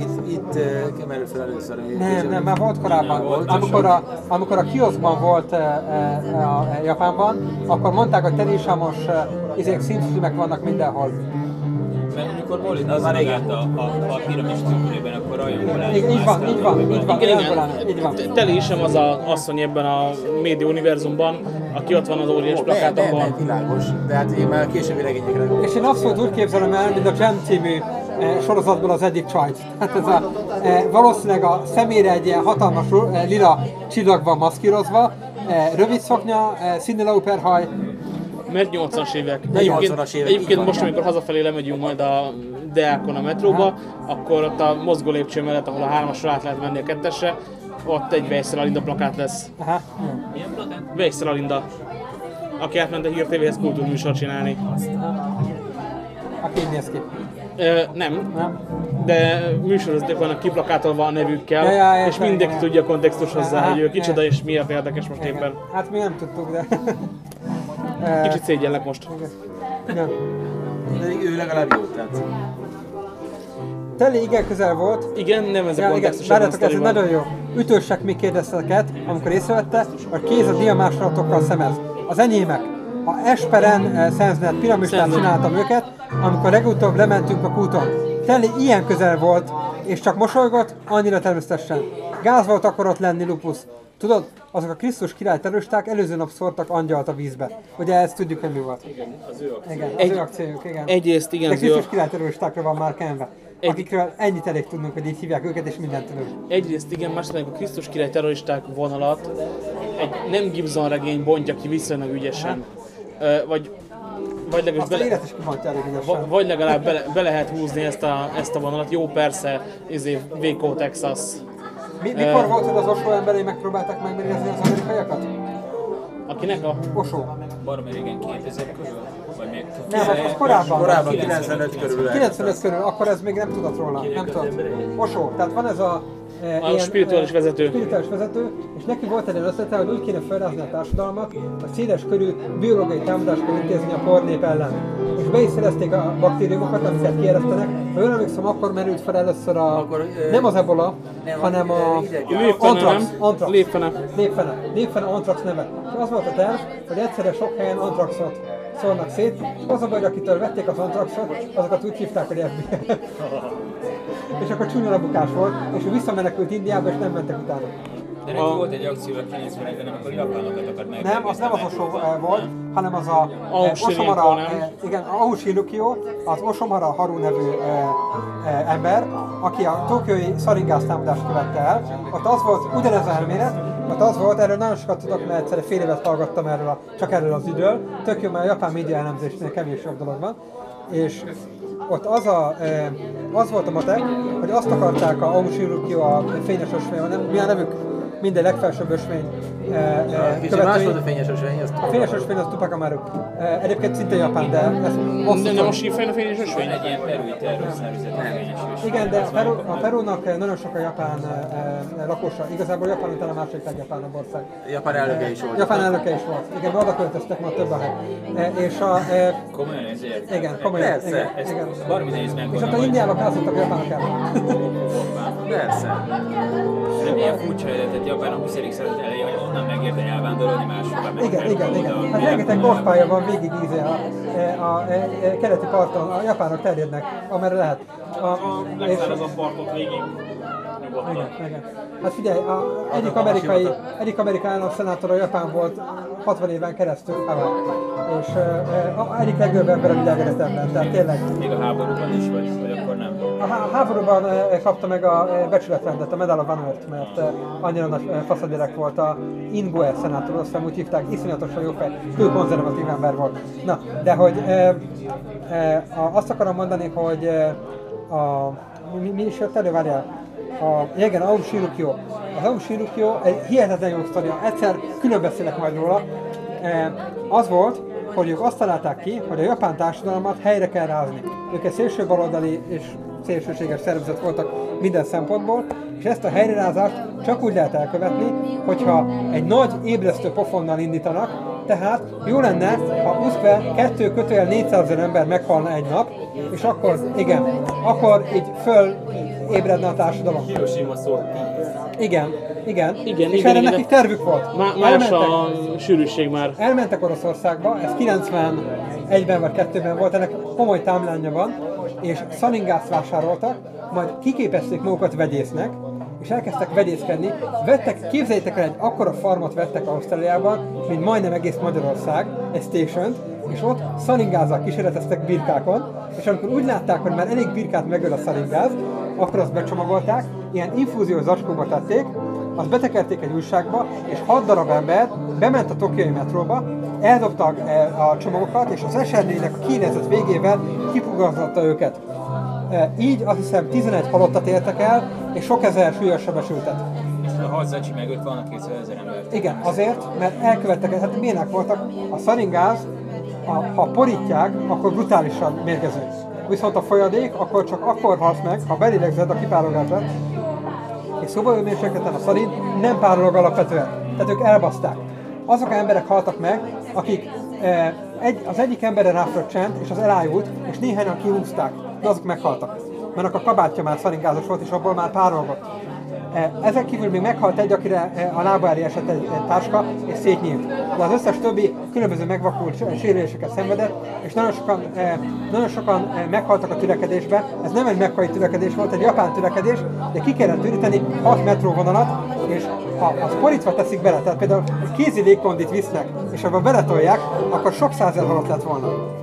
itt, itt uh, merül fel először. Nem, nem, már volt korábban. Volt, Amikor a, amikor a kioszkban volt e, e, a Japánban, akkor mondták, hogy tenisamos e, izék színfilmek vannak mindenhol. Mert amikor Molly már át a, a, a piramis tükrében, akkor olyan jól Igen, így van, így van, így van, Igen, olyankor lenne, igen. így van. Teli is sem az a asszony ebben a média univerzumban, aki ott van az óriás De, de, de, plakátokban. világos. De hát én már későbbi regényekre És én abszolút úgy képzelem el, mint a Jam című e, sorozatból az egyik csajt. Hát ez a, e, valószínűleg a szemére egy ilyen hatalmas ru- e, lila csillag van maszkírozva, e, rövid szoknya, e, Cindy Lauper haj, Mert 80-as évek. Egyébként, 80-as évek, egyébként van. most, amikor hazafelé lemegyünk majd a Deákon a metróba, akkor ott a mozgó lépcső mellett, ahol a hármasról át lehet menni a kettesre, ott egy Vejszel Alinda plakát lesz. Aha. Vejszel Alinda, aki átment a Hír TV-hez kultúrműsort csinálni. aki így néz ki. Ö, nem, Nem? de műsorozók vannak kiplakátolva a nevükkel, Ja, ja, ja, és ja, mindenki ja. tudja a kontextus hozzá, Aha, hogy ő kicsoda ja. és miért érdekes most éppen. Hát mi nem tudtuk, de... Kicsit szégyellek most. Igen. De ő legalább jó, tehát. Teli igen közel volt. Igen, nem ez a Ja, kontextus. várjátok, ez egy nagyon jó. Ütősek mi kérdezteket, amikor észrevette, hogy kéz a diamásolatokkal szemez. Az enyémek. A Esperen eh, Szenznet piramistát csináltam őket, amikor legutóbb lementünk a kúton. Teli ilyen közel volt, és csak mosolygott, annyira természetesen. Gáz volt akkor ott lenni, Lupus. Tudod, azok a Krisztus király terroristák előző nap szórtak angyalt a vízbe. Ugye ezt tudjuk, hogy mi volt. Igen, Az ő igen az Egy- ő akciójuk, igen. Egyrészt igen, De Krisztus király terroristákra van már kenve. Egy- Akikről ennyit elég tudnunk, hogy így hívják őket, és mindent tudunk. egyrészt igen, másrészt a Krisztus király terroristák vonalat egy nem Gibson regény bontja ki viszonylag ügyesen. Ö, vagy, vagy a bele, Va- ügyesen. vagy legalább bele, be lehet húzni ezt a, ezt a vonalat. Jó, persze, izé, Waco, Texas. Mi, mikor volt, hogy az Osó emberei megpróbálták megmérgezni az amerikaiakat? Akinek a... Osó. baromi régen 2000 körül? Vagy még Nem, az, az korábban. Korábban 95 körül lehet. 95 körül, akkor ez még nem tudott róla, nem tudott. Osó, tehát van ez a... E, A spirituális vezető. Spirituális vezető, és neki volt egy olyan ötlete, hogy úgy kéne felrázni a társadalmat, hogy széles körű biológiai támadást kell intézni a pornép ellen. És be is szerezték a baktériumokat, amiket kieresztenek. Ha jól emlékszem, akkor merült fel először a... Akkor, nem az ebola, nem, hanem a... Antrax, antrax. Lépfene. Lépfene. Lépfene antrax neve. És az volt a terv, hogy egyszerre sok helyen antraxot szórnak szét, és az a baj, akitől vették az antraxot, azokat úgy hívták, hogy FBI. és akkor csúnya lebukás volt, és ő visszamenekült Indiába, és nem mentek utána. De neki volt egy akció a 90-ben, amikor japánokat akart meg. Nem, az nem az Osho eh, volt, hanem az a eh, nem? eh, igen, Aoshi Lukio, az Oshomara Haru nevű eh, eh, ember, aki a tokiói szaringász támadást követte el. Ott az volt, ugyanez a elmélet, ott az volt, erről nagyon sokat tudok, mert egyszerre fél évet hallgattam erről a, csak erről az időről. Tök jó, mert a japán média elemzésnél kevés jobb dolog van. És ott az, a, az volt a matek, hogy azt akarták a Aoshi Lukio, a fényes ösvény, mi a nevük? Minden legfelsőbb ösvény eh, eh, Kicsit más volt a fényes ösvény, azt A fényes ösvény az Tupac Amaru. Eh, Egyébként szinte japán, de ez hosszú Nem, nem a sífejn a fényes ösvény? Egy ilyen perui fényes Igen, de a, Peru, a Perúnak eh, nagyon sok a japán eh, eh, lakosa. Igazából Japán után a második legjapánabb ország. Japán elnöke is volt. Japán elnöke is volt. Igen, oda költöztek már több a hely. Eh, és a... Eh, Komolyan ezért? igen, komolyan. Persze, igen, Ezt igen. baromi nehéz És ott a kázottak a japánok ellen. Persze. de milyen furcsa életet Japán a 20. század elején, hogy onnan megérte elvándorolni máshova. meg Igen, igen, oda, igen. Hát rengeteg golfpálya van végig íze a, a, a, a, keleti parton, a japánok terjednek, amerre lehet. A, és, Legszárazabb partot végig nyugodtan. Igen, igen. Hát figyelj, a, egyik amerikai, egyik amerikai államszenátor a Japán volt 60 éven keresztül, Hawaii. És uh, uh, egyik legjobb ember a világedetemben, tehát tényleg. Még a háborúban is, vagy, vagy akkor nem? A há- háborúban uh, kapta meg a uh, becsületrendet, a Medal of Honor-t, mert uh, annyira nagy uh, faszadérek volt a Ingue szenátor, azt hiszem úgy hívták, iszonyatosan jó fej, túl konzervatív ember volt. Na, de hogy uh, uh, a, azt akarom mondani, hogy uh, a, mi, mi is jött elő, várjál? A, igen, Aum Shirukyo. Az Aum Shirukyo egy hihetetlen jó sztoria. Egyszer külön beszélek majd róla. E, az volt, hogy ők azt találták ki, hogy a japán társadalmat helyre kell rázni. Ők egy szélső baloldali és szélsőséges szervezet voltak minden szempontból, és ezt a helyrerázást csak úgy lehet elkövetni, hogyha egy nagy ébresztő pofonnal indítanak, tehát jó lenne, ha úszve 2 kötőjel 400 ezer ember meghalna egy nap, és akkor, igen, akkor így föl ébredne a társadalom. Hiroshima szólt 10. Igen, igen. Igen, és igen, erre igen, nekik tervük volt. Má- más a sűrűség már. Elmentek Oroszországba, ez 91-ben vagy 2-ben volt, ennek komoly támlánya van, és szalingázt vásároltak, majd kiképezték magukat vegyésznek, és elkezdtek vegyészkedni. Vettek, képzeljétek el, egy akkora farmot vettek Ausztráliában, mint majdnem egész Magyarország, egy station és ott szalingázzal kísérleteztek birkákon, és amikor úgy látták, hogy már elég birkát megöl a szalingáz, akkor azt becsomagolták, ilyen infúziós zacskóba tették, azt betekerték egy újságba, és hat darab ember bement a tokiai metróba, eldobtak eh, a csomagokat, és az SRD-nek a kínezett végével kipugazzatta őket. Eh, Így azt hiszem 11 halottat értek el, és sok ezer súlyos sebesültet. A Hadzacsi mögött vannak 200 ezer ember. Igen, azért, mert elkövettek, hát milyenek voltak, a szaringáz, a, ha porítják, akkor brutálisan mérgező. Viszont a folyadék, akkor csak akkor halsz meg, ha belélegzed a kipárolgását, és szobahőmérsékleten a szarin nem párolog alapvetően. Tehát ők elbaszták. Azok a emberek haltak meg, akik eh, egy, az egyik emberre ráfröccsent, és az elájult, és néhányan kihúzták, de azok meghaltak. Mert a kabátja már szaringázos volt, és abból már párolgott. Eh, Ezek kívül még meghalt egy, akire eh, a lábári esett egy, táska, és szétnyílt. De az összes többi különböző megvakult sérüléseket szenvedett, és nagyon sokan, eh, nagyon sokan meghaltak a tülekedésbe. Ez nem egy mekkai tülekedés volt, egy japán tülekedés, de ki kellett üríteni 6 metróvonalat, és ha azt borítva teszik bele, tehát például kézi légkondit visznek, és abba beletolják, akkor sok százer halott lett volna.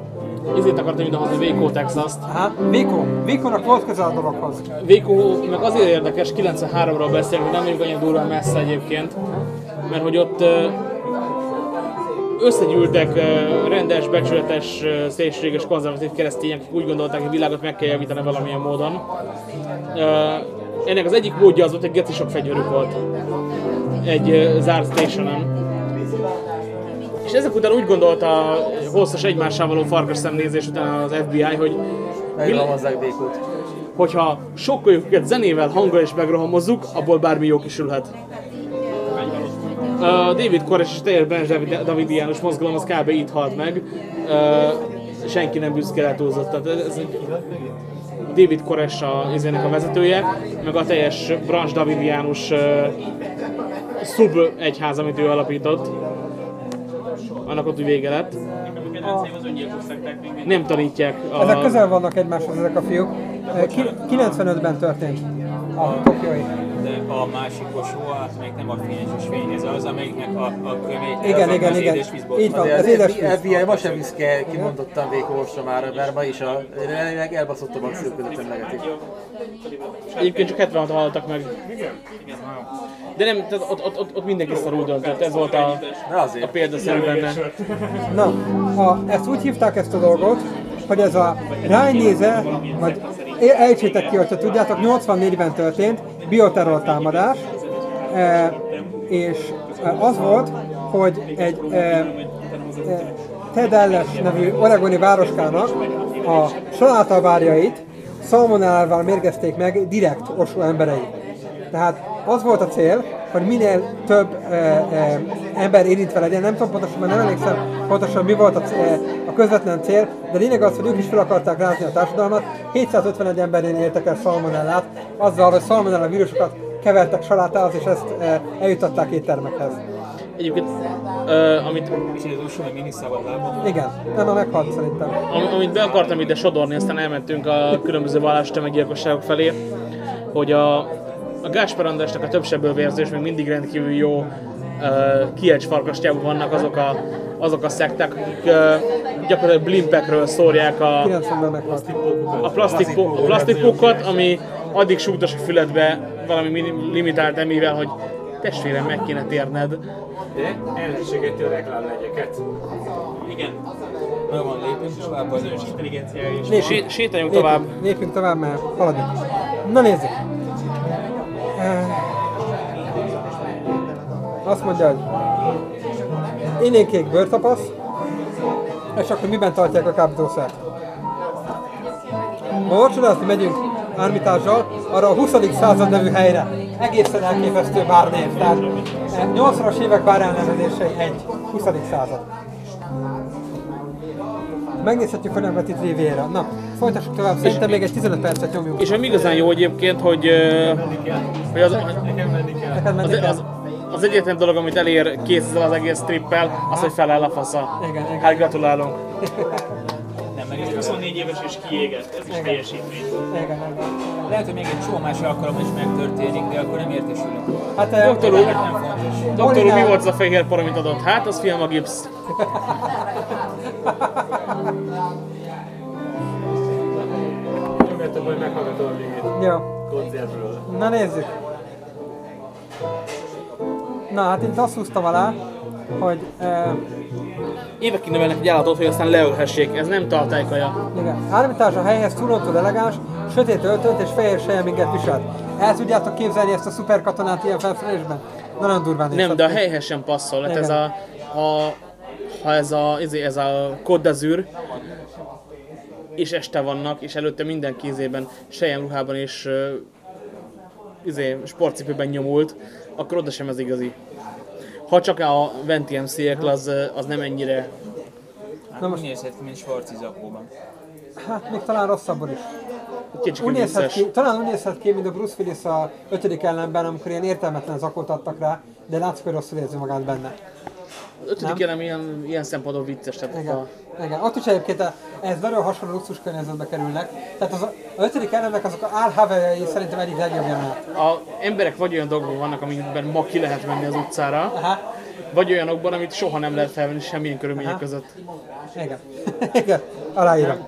Ezért akartam idehozni Waco, Texas-t. Aha, Véko, Vékónak volt köze a dologhoz. Waco meg azért érdekes, 93-ról beszélünk, nem vagyunk annyira durván messze egyébként, mert hogy ott összegyűltek rendes, becsületes, szélsőséges, konzervatív keresztények, akik úgy gondolták, hogy a világot meg kell javítani valamilyen módon. Ennek az egyik módja az volt, hogy geci sok fegyverük volt egy zárt stationen. És ezek után úgy gondolta a hosszas egymással való farkas szemnézés után az FBI, hogy Megrohamozzák békót. hogyha sokkoljuk őket zenével, hanggal és megrohamozzuk, abból bármi jó kisülhet. Uh, David Koresh és teljes Benz David- Davidiánus mozgalom az kb. itt halt meg. Uh, senki nem büszke rá túlzott. Tehát ez egy David Koresh a, izének a vezetője, meg a teljes Branch Davidiánus uh, szub egyház, amit ő alapított. Annak ott vége lett. még Nem tanítják a... Ezek közel vannak egymáshoz ezek a fiúk. Eh, ki- 95-ben történt a tokiói. De a másik kosó, hát még nem a fényes fény, ez az, amelyiknek a, a kövé, Igen, az, igen, az igen. édesvízból. Így van. Az édes FBI, víz. FBI ma sem visz ki kimondottan vékósra már, mert ma is a jelenleg elbaszott a maximum között emlegetik. Egyébként csak 76 haltak meg. De nem, tehát ott, ott, ott, ott mindenki szarul döntött, ez volt a, a példaszerű benne. Na, a, ezt úgy hívták ezt a dolgot, hogy ez a rájnéze, vagy ejtsétek ki, hogyha tudjátok, 84-ben történt bioterror támadás, e, és e, az volt, hogy egy e, Ted Dallas nevű oregoni városkának a salátabárjait szalmonellával mérgezték meg direkt Oslo emberei. Tehát az volt a cél, hogy minél több e, e, ember érintve legyen. Nem tudom pontosan, mert nem emlékszem pontosan mi volt a, e, közvetlen cél, de lényeg az, hogy ők is fel akarták rázni a társadalmat. 751 emberén értek el szalmonellát, azzal, hogy szalmonella vírusokat kevertek salátához, és ezt e, eljutották éttermekhez. Egyébként, ö, amit, utolsó, hogy mindig szabad lábon. Igen, nem a meghalt szerintem. am- amit be akartam ide sodorni, aztán elmentünk a különböző vallástömeggyilkosságok felé, hogy a, a Gáspár Andrásnak a több sebből vérző és még mindig rendkívül jó uh, kielcs farkastjában vannak azok a, azok a szekták, akik uh, gyakorlatilag blimpekről szórják a, 90-ben meghalt. a plastik, a plastikpokat, ami addig súgtos a füledbe valami limitált emivel, hogy testvérem, meg kéne térned. De ellenségető reklámlegyeket. Igen, Na van, lépünk tovább, az az intelligencia és Sé- sétáljunk tovább. Lépjünk, lépjünk tovább, mert haladjunk. Na nézzük. Azt mondja, hogy élénkék bőrtapasz, És akkor miben tartják a kábítószert? Ma vacsorázni megyünk Ármitással arra a 20. század nevű helyre. Egészen elképesztő bárnév. Tehát eh, 80-as évek bárelnevezései egy 20. század. Megnézhetjük, hogy nem Riviera. Na, folytassuk tovább. Szerintem még egy 15 percet nyomjunk. És ami igazán jó egyébként, hogy, ö, hogy az, menni az, kell? az, az egyetlen dolog, amit elér kész ezzel az egész trippel, az, hogy feláll a fasza. Igen, igen. Hát gratulálunk. Nem, meg ez 24 éves és kiégett. Ez is teljesítmény. Igen, igen. Lehet, hogy még egy csomó más alkalom is megtörténik, de akkor nem értesülünk. Hát, eh, Doktor úr, doktor úr, mi volt az a fehér por, amit adott? Hát, az film a gipsz. Majd meghallgatom a végét jó. koncertről. Na nézzük. Na hát itt azt húztam alá, hogy eh, Évekig nevelnek egy állatot, hogy aztán leölhessék. Ez nem tartálykaja. igen, Ármitás a helyhez túlontúl elegáns, sötét öltönt és fehér sejemminget viselt. El tudjátok képzelni ezt a szuperkatonát ilyen felszerelésben? Nagyon durván néz Nem, de a helyhez sem passzol. Hát ez a, ha, ha ez a, ez, ez a d'Azur, és este vannak, és előtte minden kézében ruhában és uh, izé, sportcipőben nyomult, akkor oda sem ez igazi. Ha csak a Venti MC az, az nem ennyire Hát úgy nézhet ki, mint Svarci zakóban. Hát még talán rosszabbul is. kicsit Úgy nézhet ki, talán úgy nézhet ki, mint a Bruce Willis a ötödik ellenben, amikor ilyen értelmetlen zakót adtak rá, de látszik, hogy rosszul érzi magát benne. Az ötödik elem ilyen, ilyen szempontból vicces. Tehát Igen. a, Igen. Ott is egyébként a- ez nagyon hasonló luxus környezetbe kerülnek. Tehát az, a a ötödik elemnek azok a Al Hawaii szerintem egyik legjobb jelenet. a emberek vagy olyan dolgok vannak, amikben ma ki lehet menni az utcára, Aha. vagy olyanokban, amit soha nem lehet felvenni semmilyen körülmények Aha. között. Igen. Igen. Aláírom.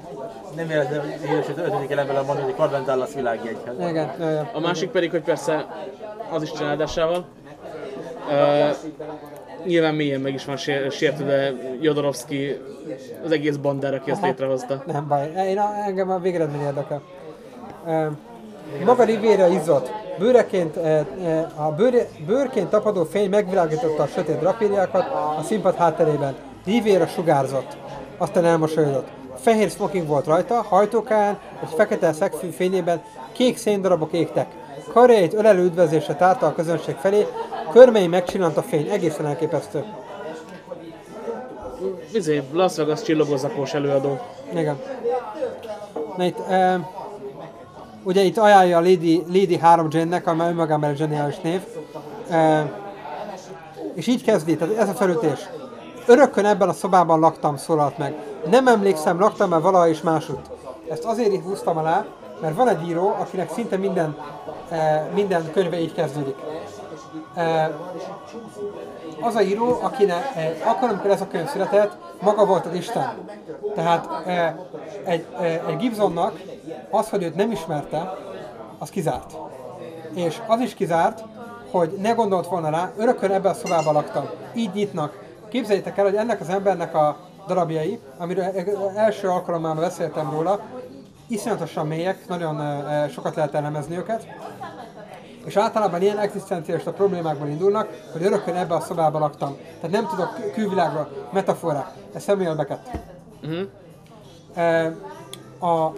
Nem véletlenül híres az ötödik elemben a Manili Advent Dallas világjegyhez. Igen. A másik pedig, hogy persze az is családásával. Uh, nyilván mélyen meg is van sér- sértő, de Jodorowsky az egész bandár, aki ezt létrehozta. Nem baj. Én a, engem a végeredmény érdekel. Maga Riviera izzott. Bőreként, a bőre, bőrként tapadó fény megvilágította a sötét drapériákat a színpad hátterében. Riviera sugárzott. Aztán elmosolyodott. Fehér smoking volt rajta, hajtókán, egy fekete szegfű fényében kék széndarabok égtek. Karjait ölelő üdvözlése tárta a közönség felé, körmei megcsillant a fény, egészen elképesztő. Izé, Las Vegas csillogózakós előadó. Igen. Na itt, e, ugye itt ajánlja a Lady, Lady 3 Jane-nek, ami önmagában egy zseniális név. E, és így kezdi, tehát ez a felütés. Örökkön ebben a szobában laktam, szólalt meg. Nem emlékszem, laktam-e valaha is másutt. Ezt azért húztam alá, mert van egy író, akinek szinte minden, e, minden könyve így kezdődik. E, az a író, akinek akkor, amikor ez a könyv született, maga volt az Isten. Tehát eh, egy, egy Gibsonnak az, hogy őt nem ismerte, az kizárt. És az is kizárt, hogy ne gondolt volna rá, örökön ebben a szobában laktam. Így nyitnak. Képzeljétek el, hogy ennek az embernek a darabjai, amiről eh, első alkalommal beszéltem róla, iszonyatosan mélyek, nagyon sokat lehet elemezni őket, és általában ilyen egzisztenciális problémákból indulnak, hogy örökön ebbe a szobába laktam. Tehát nem tudok kül- külvilágra, metafora. Ez Samuel Beckett. E, a,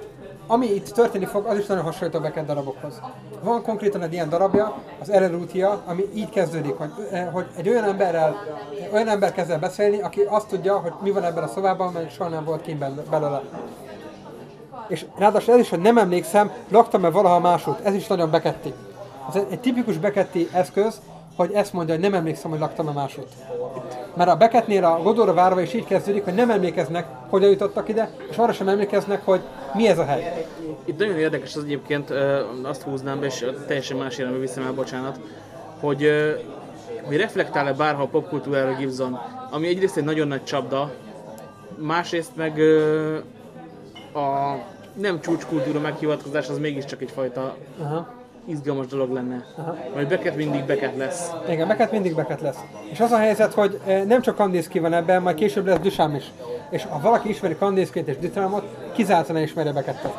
ami itt történni fog, az is nagyon hasonlít a Beckett darabokhoz. Van konkrétan egy ilyen darabja, az Ererutia, ami így kezdődik, hogy, eh, hogy egy olyan emberrel, olyan ember kezd el beszélni, aki azt tudja, hogy mi van ebben a szobában, mert soha nem volt kint belőle. És ráadásul ez is, hogy nem emlékszem, laktam-e valaha másút. Ez is nagyon beketti. Ez egy, egy tipikus beketti eszköz, hogy ezt mondja, hogy nem emlékszem, hogy laktam-e másút. Mert a Becketnél a Godóra várva is így kezdődik, hogy nem emlékeznek, hogyan jutottak ide, és arra sem emlékeznek, hogy mi ez a hely. Itt nagyon érdekes az egyébként, azt húznám be, és teljesen más irányba viszem el, bocsánat, hogy, hogy reflektál-e bárha a popkultúrára Gibson, ami egyrészt egy nagyon nagy csapda, másrészt meg a nem csúcskultúra meghivatkozás az mégiscsak egyfajta Aha. Izgalmas dolog lenne. Majd Beckett mindig Beckett lesz. Igen, Beckett mindig Beckett lesz. És az a helyzet, hogy eh, nem csak Kandinsky van ebben, majd később lesz Duchamp is. És ha valaki ismeri Kandinskyt és Duchampot, kizártan ismeri Beckettet.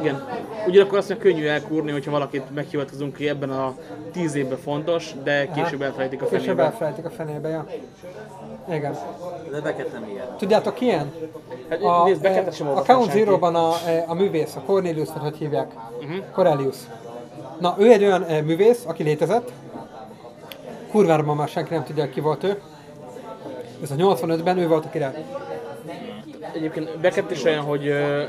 Igen. Ugyanakkor azt mondja, könnyű elkúrni, hogyha valakit meghivatkozunk ki ebben a tíz évben fontos, de később elfelejtik a Később fenébe. elfelejtik a fenébe, ja. Igen. De Beckett nem ilyen. Tudjátok ki ilyen? Hát, A, nézd, eh, sem a olvastam Count. Zero-ban a, eh, a művész, a Cornelius, vagy hogy hívják? Mhm. Corelius. Na, ő egy olyan eh, művész, aki létezett. Kurvára ma már senki nem tudja, ki volt ő. Ez a 85-ben ő volt a király. Egyébként Beckett is olyan, hogy ö,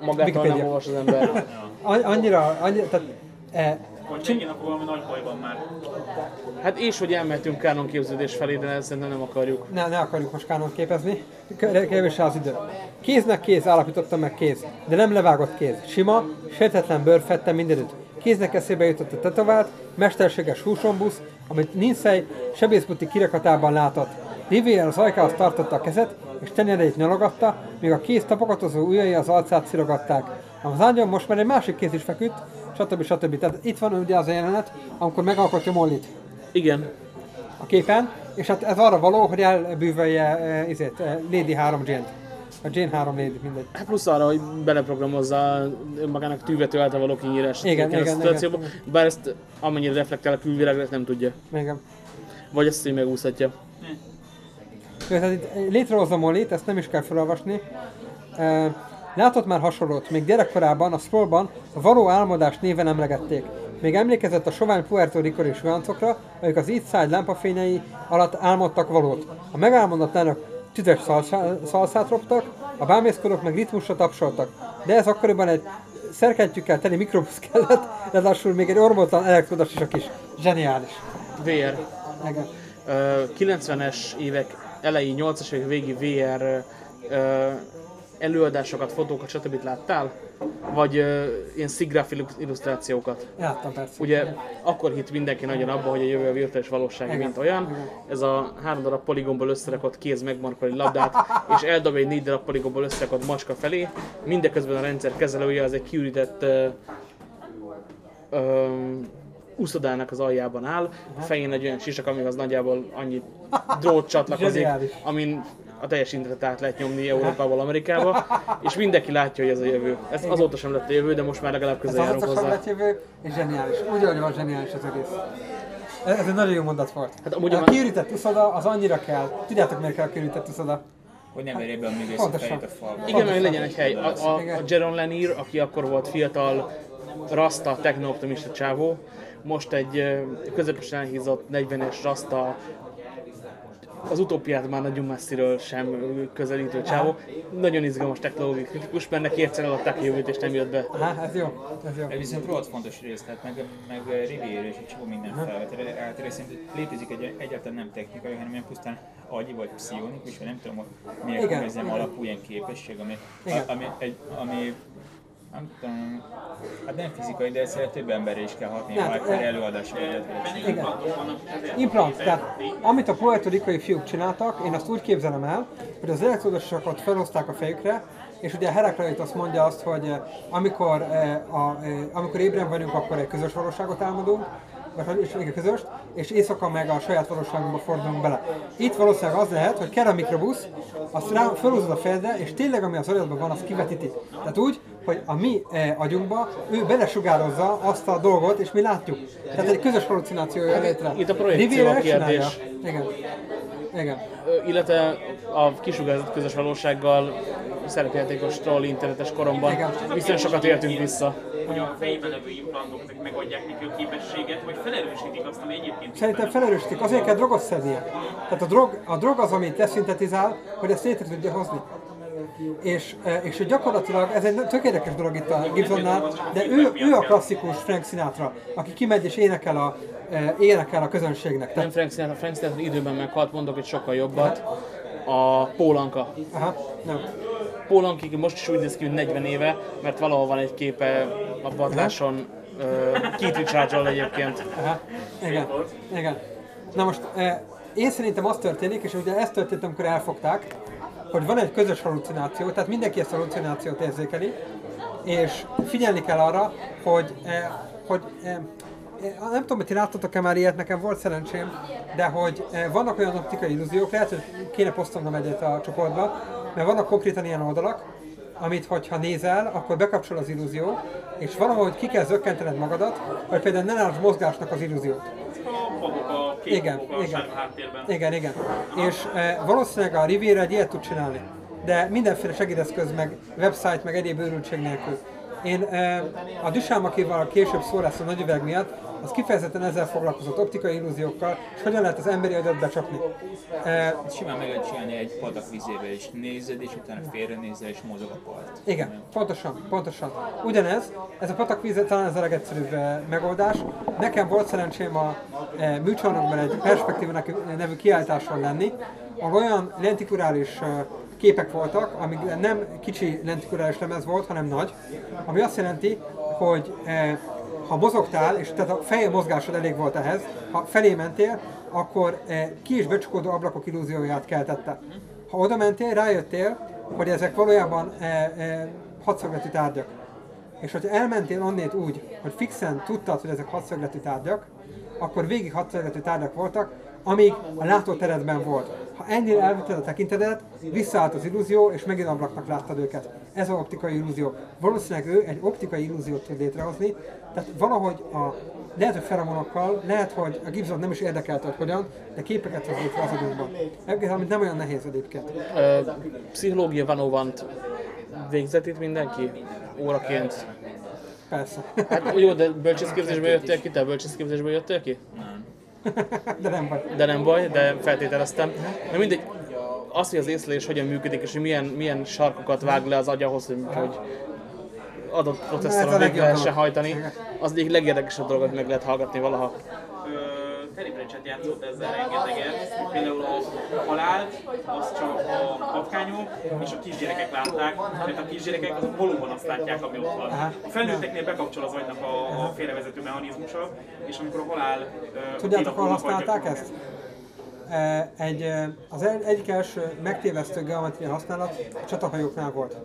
magától Wikipedia. nem olvas az ember. An- Annyira, annyira, tehát eh, Hogy igen, akkor valami nagy baj van már. Hát és hogy elmehetünk kánon képződés felé, de ezt nem akarjuk. ne, ne akarjuk most kánont képezni, kevés az idő. Kéznek kéz, állapítottam meg kéz, de nem levágott kéz. Sima, sértetlen bőr fette mindenütt. Kéznek eszébe jutott a tetovált, mesterséges húsombusz, amit Ninszej sebészbuti kirakatában látott. Rivier az ajkához tartotta a kezet, és tenyereit nyalogatta, míg a kéz tapogatozó ujjai az arcát szirogatták. Ám Az ágyon most már egy másik kéz is feküdt, stb. stb. Tehát itt van ugye az a jelenet, amikor megalkotja Mollit Igen. a képen, és hát ez arra való, hogy elbűvölje e, izét, e, Lady 3 Jane-t. A Jane 3 Lady, mindegy. Hát plusz arra, hogy beleprogramozza magának tűvető által való kinyírás Igen, a igen, szituációba, igen. bár ezt amennyire reflektál a külvilágra, ezt nem tudja. Igen. Vagy ezt így megúszhatja. Jó, tehát itt létrehozza Mollit, ezt nem is kell felolvasni. E, látott már hasonlót, még gyerekkorában a scrollban a való álmodás néven emlegették. Még emlékezett a sovány Puerto Rico-i suhancokra, akik az Eastside lámpafényei alatt álmodtak valót. A megálmodatlanok tüzes szalszát roptak, a bámészkodók meg ritmusra tapsoltak. De ez akkoriban egy szerkentjükkel teli mikrobusz kellett, ráadásul még egy ormótlan elektrodas is a kis. Zseniális. VR. Igen. Ö, 90-es évek elejé, 80-as évek végi VR ö, előadásokat, fotókat, stb. láttál? Vagy ö, ilyen szigraf illusztrációkat? Láttam persze. Ugye akkor hitt mindenki nagyon abba, hogy a jövő a virtuális valóság, Igen. mint olyan. Ez a három darab poligomból összerakott kéz megmarkol egy labdát, és eldobja egy négy darab poligomból összerakott macska felé. Mindeközben a rendszer kezelője az egy kiürített ö, ö, úszodának az aljában áll, a fején egy olyan sisak, amihez nagyjából annyi drót csatlakozik, amin a teljes internetet át lehet nyomni Európából Amerikába, és mindenki látja, hogy ez a jövő. Ez azóta sem lett a jövő, de most már legalább Ez közel járunk azóta sem hozzá. lett jövő, és zseniális. Úgy, ahogy van zseniális az egész. Ez, ez egy nagyon jó mondat volt. Hát amúgy a a- kiürített uszoda az annyira kell. Tudjátok miért kell a kiürített uszoda? Hogy nem verje be a művész a Pontosan. fejét a falba. Igen, meg legyen egy hely. A, a, a Igen. Jaron Lanier, aki akkor volt fiatal, rasta, techno-optimista csávó, most egy közepesen elhízott 40-es rasta, az utópiát már nagyon messziről sem közelítő csávó. Nagyon izgalmas technológiai kritikus, mert neki egyszer eladták a jövőt és nem jött be. Aha, ez jó. Ez jó. Ez viszont rohadt fontos rész, tehát meg, meg Riviera és egy csomó minden felvet. Általában szerint létezik egy egyáltalán nem technikai, hanem ilyen pusztán agyi vagy pszichonikus, vagy nem tudom, hogy milyen Igen, értelmezem igen. alapú ilyen képesség, ami, ami, egy, ami nem tudom, hát nem fizikai, de egyszerűen több emberre is kell hatni, Nem, ha lehet csinálni. Igen. Implant, tehát amit a Puerto Ricoi fiúk csináltak, én azt úgy képzelem el, hogy az elektrodosokat felhozták a fejükre, és ugye Herakleitos azt mondja azt, hogy eh, amikor, eh, a, eh, amikor ébren vagyunk, akkor egy közös valóságot álmodunk, vagy igen, közös, és éjszaka meg a saját valóságunkba fordulunk bele. Itt valószínűleg az lehet, hogy kell a mikrobusz, azt rá felhúzod a fejedre, és tényleg ami az agyadban van, az kivetíti. Tehát úgy, hogy a mi eh, agyunkba ő belesugározza azt a dolgot, és mi látjuk. Tehát egy közös hallucináció jön létre. itt a projekció Riviera a kérdés. Igen. Igen. Illetve a kisugárzott közös valósággal szerepjátékos troll internetes koromban Igen. viszonylag sokat éltünk vissza. Hogy a fejében levő implantok megadják neki a képességet, vagy felerősítik azt, ami egyébként Szerintem felerősítik, azért kell drogot szednie. Tehát a drog, a drog az, amit deszintetizál, hogy ezt létre tudja hozni. És, eh, és gyakorlatilag ez egy tök érdekes dolog itt a Gibsonnál, de ő, ő a klasszikus Frank Sinatra, aki kimegy és énekel a, eh, énekel a közönségnek. Nem Frank Sinatra, Frank Sinatra időben meghalt, mondok egy sokkal jobbat. A Pólanka. aha, nem. Pólankig most is úgy néz ki, hogy 40 éve, mert valahol van egy képe a padláson, uh, Keith richards egyébként. Aha, igen, igen. Na most eh, én szerintem az történik, és ugye ez történt, amikor elfogták, hogy van egy közös hallucináció, tehát mindenki ezt a hallucinációt érzékeli, és figyelni kell arra, hogy, eh, hogy eh, eh, nem tudom, hogy ti láttatok-e már ilyet, nekem volt szerencsém, de hogy eh, vannak olyan optikai illúziók, lehet, hogy kéne posztolnom egyet a csoportba, mert vannak konkrétan ilyen oldalak, amit hogyha nézel, akkor bekapcsol az illúzió, és valahogy ki kell zökkentened magadat, hogy például ne lásd mozgásnak az illúziót. A fogok, a kék Igen, a igen. háttérben. Igen, igen. És e, valószínűleg a Riviera egy ilyet tud csinálni. De mindenféle segédeszköz, meg website, meg egyéb őrültség nélkül. Én e, a Duchamp, akivel később szó lesz a nagy üveg miatt, az kifejezetten ezzel foglalkozott optikai illúziókkal, és hogyan lehet az emberi agyat becsapni. E, Simán meg lehet csinálni egy patak vizébe, és nézed, és utána félrenézel, és mozog a part. Igen, pontosan, pontosan. Ugyanez, ez a patakvíz talán ez a legegyszerűbb megoldás. Nekem volt szerencsém a eh, műcsarnokban egy perspektíva nevű kiállításon lenni, ahol olyan lentikurális eh, képek voltak, amik nem kicsi lentikurális lemez volt, hanem nagy, ami azt jelenti, hogy ha mozogtál, és tehát a feje mozgásod elég volt ehhez, ha felé mentél, akkor eh, ki is becsukódó ablakok illúzióját keltette. Ha oda mentél, rájöttél, hogy ezek valójában eh, eh, hatszögletű tárgyak. És hogyha elmentél onnét úgy, hogy fixen tudtad, hogy ezek hatszögletű tárgyak, akkor végig hatszögletű tárgyak voltak, amíg a látóteredben volt. Ha ennél elvetted a tekintetet, visszaállt az illúzió, és megint ablaknak láttad őket. Ez az optikai illúzió. Valószínűleg ő egy optikai illúziót tud létrehozni, tehát valahogy a lehet, hogy feromonokkal, lehet, hogy a Gibson nem is érdekelte, hogy hogyan, de képeket hoz létre az agyunkban. Egyébként amit nem olyan nehéz egyébként. Ö, Pszichológia 101 végzett itt mindenki? Óraként. Persze. Hát jó, de bölcsészképzésből jöttél ki? Te bölcsészképzésből jöttél ki? de nem vagy. De nem baj, de feltételeztem. Na mindegy, az, hogy az észlelés hogyan működik, és hogy milyen, milyen sarkokat vág le az agy ahhoz, hogy, hogy adott processzoron végig lehessen hajtani, az egyik legérdekesebb dolog, amit meg lehet hallgatni valaha. Terry Pratchett játszott ezzel rengeteget. Például a halált, az csak a patkányok és a kisgyerekek látták, mert a kisgyerekek azok valóban azt látják, ami ott van. A felnőtteknél bekapcsol az agynak a, a félrevezető mechanizmusa, és amikor a halál Tudjátok, hol használták ezt? Egy, az egyik első megtévesztő geometria használat a csatahajóknál volt.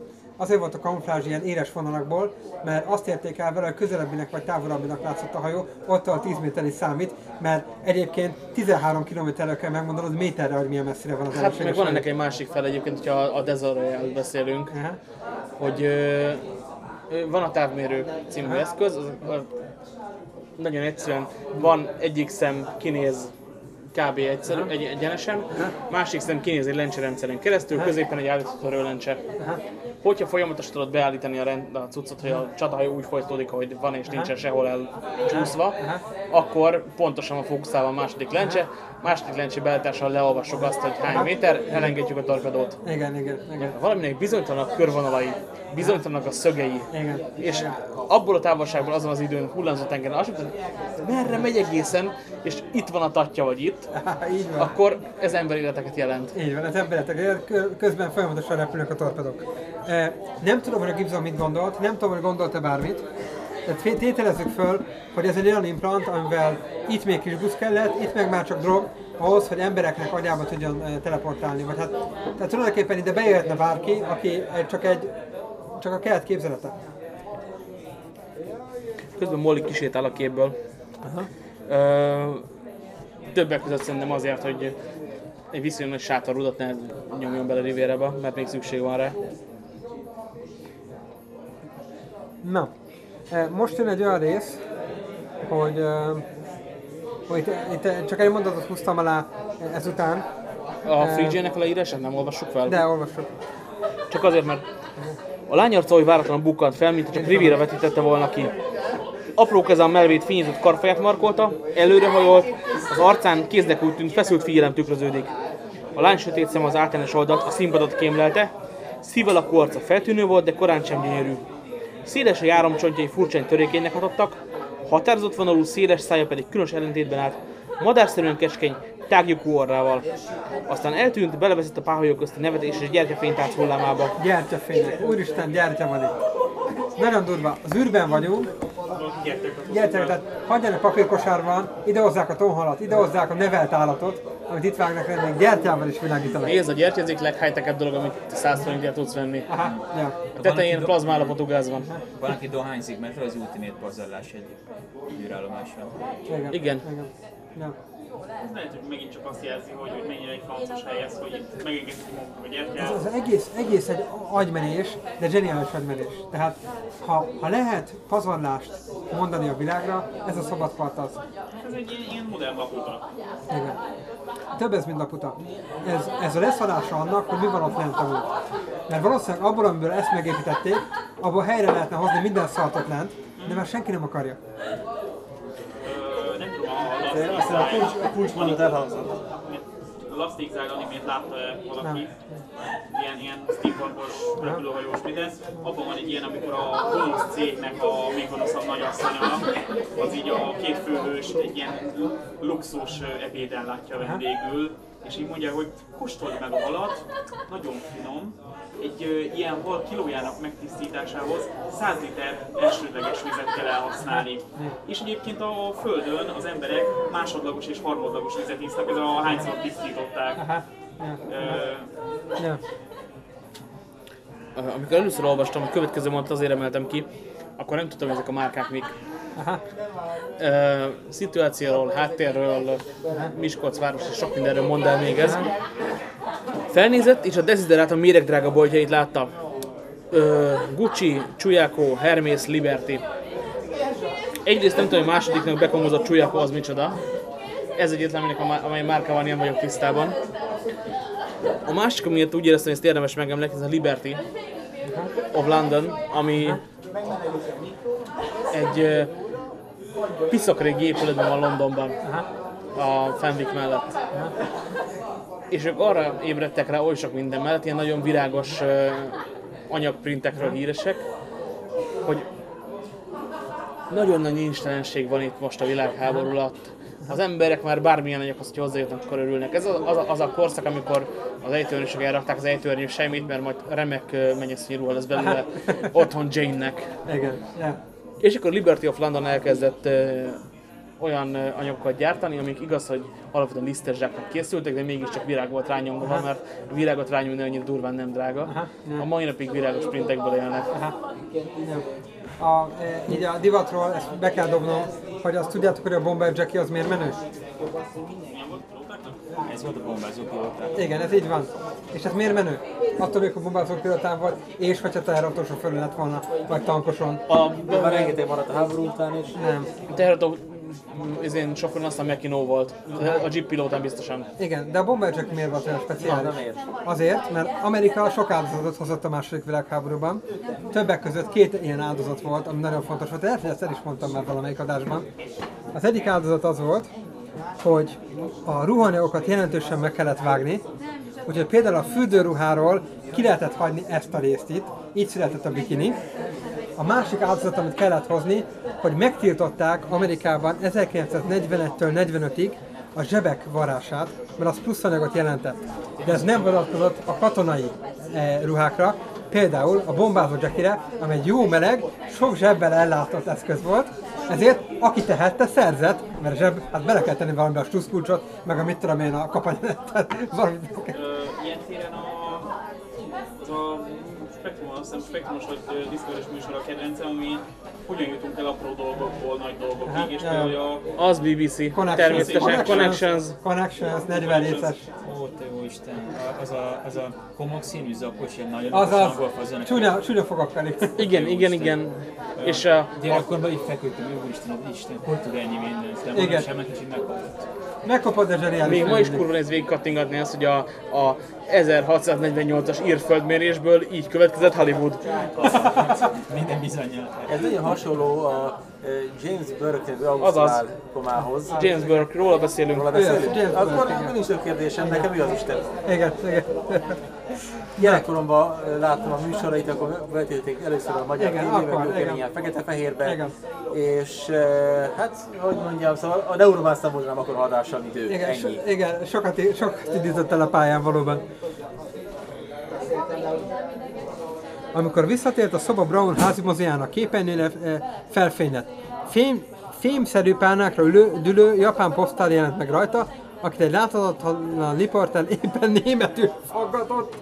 Azért volt a kamuflázs ilyen éles vonalakból, mert azt érték el vele, hogy közelebbinek vagy távolabbinak látszott a hajó, ott a 10 méter is számít, mert egyébként 13 kilométerre kell megmondanod méterre, hogy milyen messzire van az Hát meg van ennek egy másik fel egyébként, hogyha a Desiree-ről beszélünk, Aha. hogy ö, van a távmérő című eszköz, az, az nagyon egyszerűen van egyik szem kinéz kb. egyszerű, egy, egyenesen, másik szem kinéz egy lencserendszeren keresztül, középen egy állítható lencse. Hogyha folyamatosan tudod beállítani a, rend, a cuccot, hogy a csatahajó úgy folytatódik, ahogy van és nincsen sehol elcsúszva, akkor pontosan van fókuszálva a második lencse, második lencse beállítással leolvassuk azt, hogy hány méter, elengedjük a torpedót. Igen, igen, igen. Valaminek bizonytalanak a körvonalai, bizonytalanak a szögei, Igen. és abból a távolságból azon az időn hullámzó tengeren azt mondta, hogy merre megy egészen, és itt van a tatja vagy itt, Így van. akkor ez emberéleteket jelent. Így van, az emberek kö- közben folyamatosan repülnek a torpedok. E, Nem tudom, hogy a Gibson mit gondolt, nem tudom, hogy gondolta bármit. Tehát tételezzük föl, hogy ez egy olyan implant, amivel itt még kis busz kellett, itt meg már csak drog, ahhoz, hogy embereknek agyába tudjon e, teleportálni. Vagy hát, tehát tulajdonképpen ide bejöhetne bárki, aki egy- csak egy csak a kelet képzelete. Közben Molly kisétál a képből. Ö, többek között szerintem azért, hogy egy viszonylag nagy sátorrudat ne nyomjon bele Riviera-ba, mert még szükség van rá. Na, e, most jön egy olyan rész, hogy, e, hogy itt, itt csak egy mondatot húztam alá ezután, A FreeJ-nek a leírását nem olvassuk fel? de olvassuk. Csak azért, mert a lányarca, hogy váratlanul bukkant fel, mint csak Riviera vetítette volna ki. Apró keze a melvét fényezett karfaját markolta, előrehajolt, az arcán kéznek úgy tűnt feszült figyelem tükröződik. A lány sötét szem az általános oldalt, a színpadot kémlelte, szív alakú arca feltűnő volt, de korán sem gyönyörű. Széles a járomcsontjai furcsán törékenynek hatottak, határozott vonalú széles szája pedig különös ellentétben állt, madárszerűen keskeny, táglyukú orrával. Aztán eltűnt, beleveszett a páholyok közt a nevetés és gyertyafénytánc hullámába. Gyertyafények. Úristen, gyertya van itt. Nagyon durva. Az űrben vagyunk. Gyertyák, tehát hagyjanak papírkosárban, ide hozzák a tonhalat, ide hozzák a nevelt állatot, amit itt vágnak le, még gyertyával is világítanak. Ez a gyertya az egyik leghigh dolog, amit 100 forintért tudsz venni. Aha, ja. A tetején plazmállapotú gáz van. Van, aki dohányzik, mert az ultimate pazarlás egy űrállomáson. Igen. Igen. Igen. Ja. Ez lehet, hogy megint csak azt jelzi, hogy, hogy mennyire egy francos hely ez, hogy itt megengedheti magunknak a gyertyát. Ez az egész, egész egy agymenés, de zseniális agymenés. Tehát ha, ha lehet pazarlást mondani a világra, ez a szabad part az. Ez egy ilyen, ilyen modern laputa. Igen. Több ez, mint laputa. Ez, ez a leszadása annak, hogy mi van ott lent amúgy. Mert valószínűleg abból, amiből ezt megépítették, abból helyre lehetne hozni minden szartot lent, de már senki nem akarja. Nem tudom, a De Last Aztán a kulcs, a kulcsmondat elhangzott. Last Exile animét látta-e valaki? Ilyen, ilyen steampunkos, repülőhajós minden. Abban van egy ilyen, amikor a gonosz cégnek a még gonoszabb nagyasszonya, az így a két főhős egy ilyen luxus ebéden látja vendégül, és így mondja, hogy kóstold meg a halat, nagyon finom, egy ö, ilyen hal kilójának megtisztításához 100 liter elsődleges vizet kell elhasználni. És egyébként a Földön az emberek másodlagos és harmadlagos vizet isznak, ez a hányszor tisztították. Aha. Ja. Ö, Ja. Amikor először olvastam, a következő mondat azért emeltem ki, akkor nem tudtam, hogy ezek a márkák mik. Aha. Ö, szituációról, háttérről, Miskolc város és sok mindenről mond el még ez. Felnézett, és a Desiderata méregdrága boltjait látta. Ö, Gucci, Chuyako, Hermes, Liberty. Egyrészt nem tudom, hogy másodiknak bekomozott Chuyako az micsoda. Ez egyetlen, aminek a má- amely márka van, nem vagyok tisztában. A másik, amiért úgy éreztem, hogy ezt érdemes megemlíteni, ez a Liberty of London, ami egy piszakrégi épületben van Londonban, a Fenwick mellett. És ők arra ébredtek rá oly sok minden mellett, ilyen nagyon virágos ö, anyagprintekről híresek, hogy nagyon nagy nincstelenség van itt most a világháború alatt. Az emberek már bármilyen anyaghoz, hogy hozzájutnak, akkor örülnek. Ez az az a, az a korszak, amikor az ejtőernyősök elrakták az ejtőernyő semmit, mert majd remek ö, mennyiszínű ruha lesz belőle otthon Jane-nek. Igen. Ja. És akkor Liberty of London elkezdett ö, olyan anyagokat gyártani, amik igaz, hogy alapvetően lisztes zsáknak készültek, de mégiscsak virág volt rányomva, mert a virágot rányomni annyira durván nem drága. A mai napig virágos printekből élnek. Aha. A, e, így a divatról ezt be kell dobnom, hogy azt tudjátok, hogy a Bomber Jackie az miért menő? Ez volt a bombázó pilóták. Igen, ez így van. És ez miért menő? Attól, hogy a bombázó pilotán volt, és hogyha teherautóson fölül lett volna, vagy tankoson. A, Már rengeteg maradt a háború után is. Nem. teherautó ezén sokan azt a Mekino volt. A Jeep pilótán biztosan. Igen, de a Bomber Jack miért volt olyan speciális? Na, miért? Azért, mert Amerika sok áldozatot hozott a második világháborúban. Többek között két ilyen áldozat volt, ami nagyon fontos volt. Lehet, hogy ezt el is mondtam már valamelyik adásban. Az egyik áldozat az volt, hogy a ruhanyagokat jelentősen meg kellett vágni, úgyhogy például a fürdőruháról ki lehetett hagyni ezt a részt itt, így született a bikini. A másik áldozat, amit kellett hozni, hogy megtiltották Amerikában 1941-től 45-ig a zsebek varását, mert az plusz anyagot jelentett. De ez nem vonatkozott a katonai eh, ruhákra, például a bombázó jackire, ami egy jó meleg, sok zsebbel ellátott eszköz volt, ezért aki tehette, szerzett, mert zseb, hát bele kell tenni valamibe a stuszkulcsot, meg a mit tudom én, a kapanyát, valamit. Ilyen téren a, a azt hiszem Spektrumos vagy ö, Discovery-es műsor a kedvencem, ami hogyan jutunk el apró dolgokból nagy dolgokig, és ja. például a Az BBC, természetesen. Connections. Connections, 40 részes. Ó, te jó Isten, az a, az a komok színű zakos, ilyen nagyon Az az, csúnya, csúnya fogakkal is. Igen, igen, igen. És a, Gyerekkorban így feküdtem, jó Isten, az Isten, hogy tud ennyi mindent, de Igen. mondom semmet, és így megkapott. Megkapod a zseniális. még ma is kurva néz végig kattingatni azt, hogy a, a 1648-as írföldmérésből így következett Hollywood. Minden bizonyal. Ez nagyon hasonló a James Burke nevű ausztrál komához. James Burke, róla beszélünk. Róla beszélünk? James Akkor igen. nincs több kérdésem, nekem ő az Isten. Igen, igen. Gyerekkoromban láttam a műsorait, akkor vetítették először a magyar Igen, tévében, akkor, ők igen. ilyen fekete-fehérbe. Igen. És hát, hogy mondjam, szóval a volt nem akkor hadással idő, Igen, so, igen sokat, sokat idézett el a pályán valóban. Amikor visszatért a szoba Brown házimoziának képernyőre eh, felfénylett. Fém, fémszerű pálnákra ülő, dülő japán posztár jelent meg rajta, akit egy láthatatlan riporter éppen németül faggatott.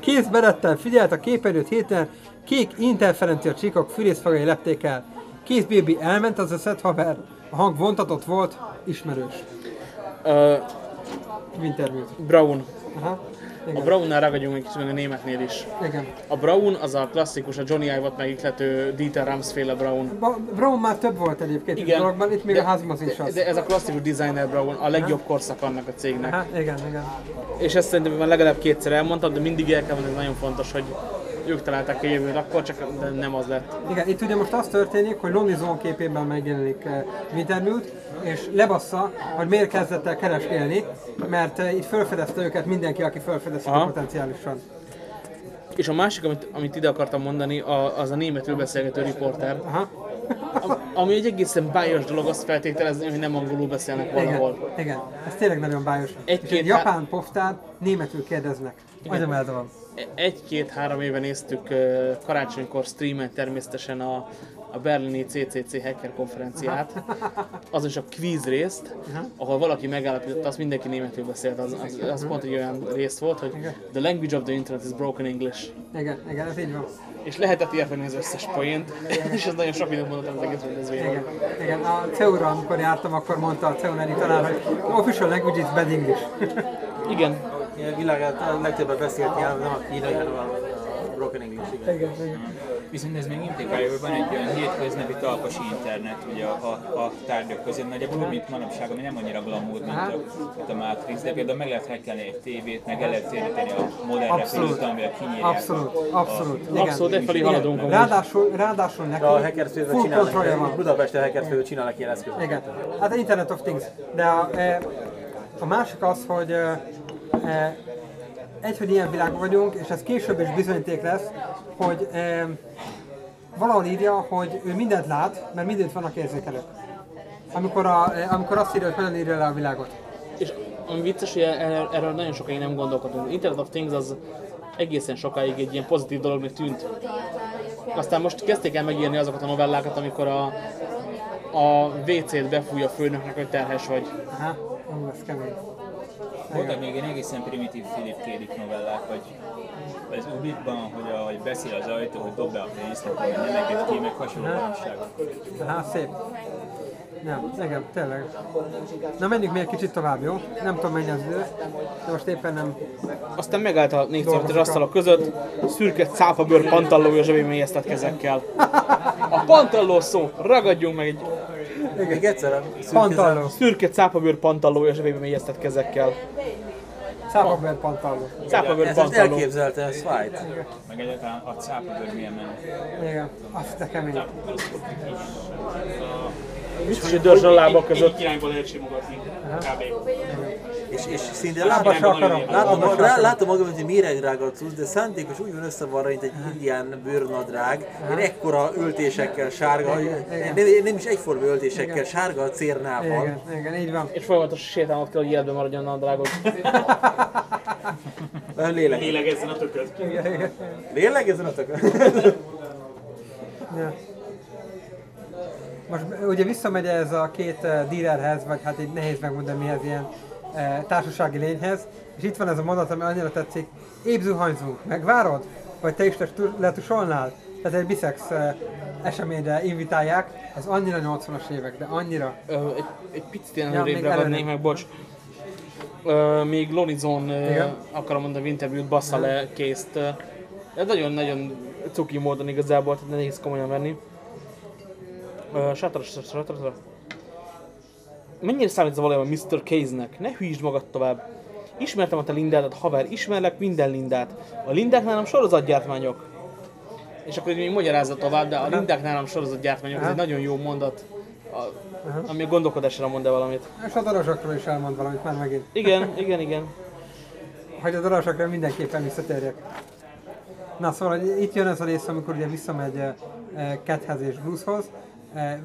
Kész berettel figyelt a képernyőt héten, kék interferencia csíkok fűrészfagai lepték el. Kész Baby elment az összet haver. A hang vontatott volt, ismerős. Uh, Wintermute. Brown. Aha. A Igen. Brownnál ragadjunk egy kicsit meg a németnél is. Igen. A Brown az a klasszikus, a Johnny Ive-ot megiklető Dieter Rams féle Brown. Ba- Brown már több volt egyébként Igen. a dologban, itt még De- a házmozin is az. De ez a klasszikus designer Brown, a legjobb korszak annak a cégnek. Aha, igen, igen. És ezt szerintem már legalább kétszer elmondtam, de mindig el kell mondani, ez nagyon fontos, hogy ők találták a jövőt akkor, csak de nem az lett. Igen, itt ugye most az történik, hogy Lonely Zone képében megjelenik uh, Wintermute, és lebassza, hogy miért kezdett el keresgélni, mert uh, itt felfedezte őket mindenki, aki felfedezte potenciálisan. És a másik, amit, amit ide akartam mondani, a, az a németül beszélgető riporter. Aha. A- Ami egy egészen bájos dolog azt feltételezni, hogy nem angolul beszélnek valahol. Igen, igen, ez tényleg nagyon bájos. Egy-két egy japán postán németül kérdeznek. Nagyon ez van. Egy-két-három éve néztük karácsonykor streamen természetesen a, a berlini CCC hacker konferenciát, azon is a quiz részt, ahol valaki megállapította, azt mindenki németül beszélt, az, az, az pont egy olyan rész volt, hogy the language of the internet is broken English. Igen, igen, ez így van. És lehetett érteni az összes poént, és ez nagyon sok időt mondottam az egész rendezvényen. Igen, igen. A CEU-ra, amikor jártam, akkor mondta a CEU tanár, hogy official language is bad English. Igen, világát a legtöbbet beszélt nyelv, nem a kínai, hanem a broken English, igen. igen, igen. Viszont ez még hogy van egy olyan hétköznapi talpas internet ugye a, a, a tárgyak között, nagyjából úgy, mint manapság, ami nem annyira glamour, mint a, mint a Matrix, de például meg lehet hackelni egy tévét, meg el lehet téríteni a modern repülőt, amivel kinyírják. Abszolút, abszolút. Igen. abszolút e felé haladunk amúgy. Ráadásul, ráadásul neki De a Hackerspace-ben full kontrollja van. Budapesten Hackerspace-ben csinálnak ilyen eszközöket. Igen, hát a Internet of Things. De a, e, a másik az, hogy e, egy, hogy ilyen világban vagyunk, és ez később is bizonyíték lesz, hogy e, valahol írja, hogy ő mindent lát, mert mindent vannak érzékelők. Amikor, a, e, amikor azt írja, hogy hogyan írja le a világot. És ami vicces, hogy erről, erről nagyon sokáig nem gondolkodunk. Internet of Things az egészen sokáig egy ilyen pozitív dolognak tűnt. Aztán most kezdték el megírni azokat a novellákat, amikor a, a WC-t befújja a főnöknek, hogy terhes vagy. Aha, ez kemény. Voltak még ilyen egészen primitív Philip K. Dick novellák, vagy az Ubikban, hogy, a, hogy beszél az ajtó, hogy dob be a pénzt, akkor nem enged ki, meg hasonló valóságok. Hát szép. Nem, igen, tényleg. Na menjünk még egy kicsit tovább, jó? Nem tudom mennyi az idő, de most éppen nem. Aztán megállt a négy szövetes asztalok között, szürke cápabőr pantallója zsebében mélyeztett kezekkel. A pantalló szó, ragadjunk meg egy Még egyszer, Pantalló. szürke cápabőr pantallója zsebében mélyeztett kezekkel. Szápabőr pantalló. Cápabőr pantalló. elképzelte, ez fájt. Meg egyáltalán a cápabőr milyen menő. Igen, azt de kemény. Biztos, hogy dörzs a lábak között. Egyik irányból lehet simogatni. Kb. És, és szinte Lába látom, látom, Lába akarom. látom magam, hogy cucc, de szándékos úgy van össze van rá, mint egy indián bőrnadrág, ilyen ekkora öltésekkel sárga, nem, nem is egyforma öltésekkel, sárga a cérnával. Igen, igen, így van. És folyamatosan sétálnod kell, hogy életben maradjon a nadrágod. Lélek. Lélegezzen a tököd. Lélek ezen a tökön? Ja. Most ugye visszamegy ez a két uh, dealerhez, vagy hát így nehéz megmondani mihez ilyen uh, társasági lényhez, és itt van ez a mondat, ami annyira tetszik, épp zuhanyzunk, megvárod? Vagy te is letu- letusolnál? Tehát egy bisex uh, eseményre invitálják, ez annyira 80-as évek, de annyira. Ö, egy, egy picit ilyen Ja, előrébb. ragadnék meg, bocs. Ö, még Lonizon, ö, akarom mondani, interjút bassza le készt. ö, Ez nagyon-nagyon cuki módon igazából, tehát nehéz komolyan venni. Satra, satra. Mennyire számít valójában Mr. Case-nek? Ne hülyítsd magad tovább. Ismertem a te lindádat, haver, ismerlek minden lindát. A lindák nálam sorozatgyártmányok. És akkor még magyarázza tovább, de a lindák nálam sorozatgyártmányok, ez egy nagyon jó mondat. A, ami a gondolkodásra mond el valamit. És a darázsakról is elmond valamit már megint. Igen, igen, igen. hogy a darázsakra mindenképpen visszatérjek. Na szóval hogy itt jön ez a rész, amikor ugye visszamegy eh, eh, Cathez és Brucehoz, eh,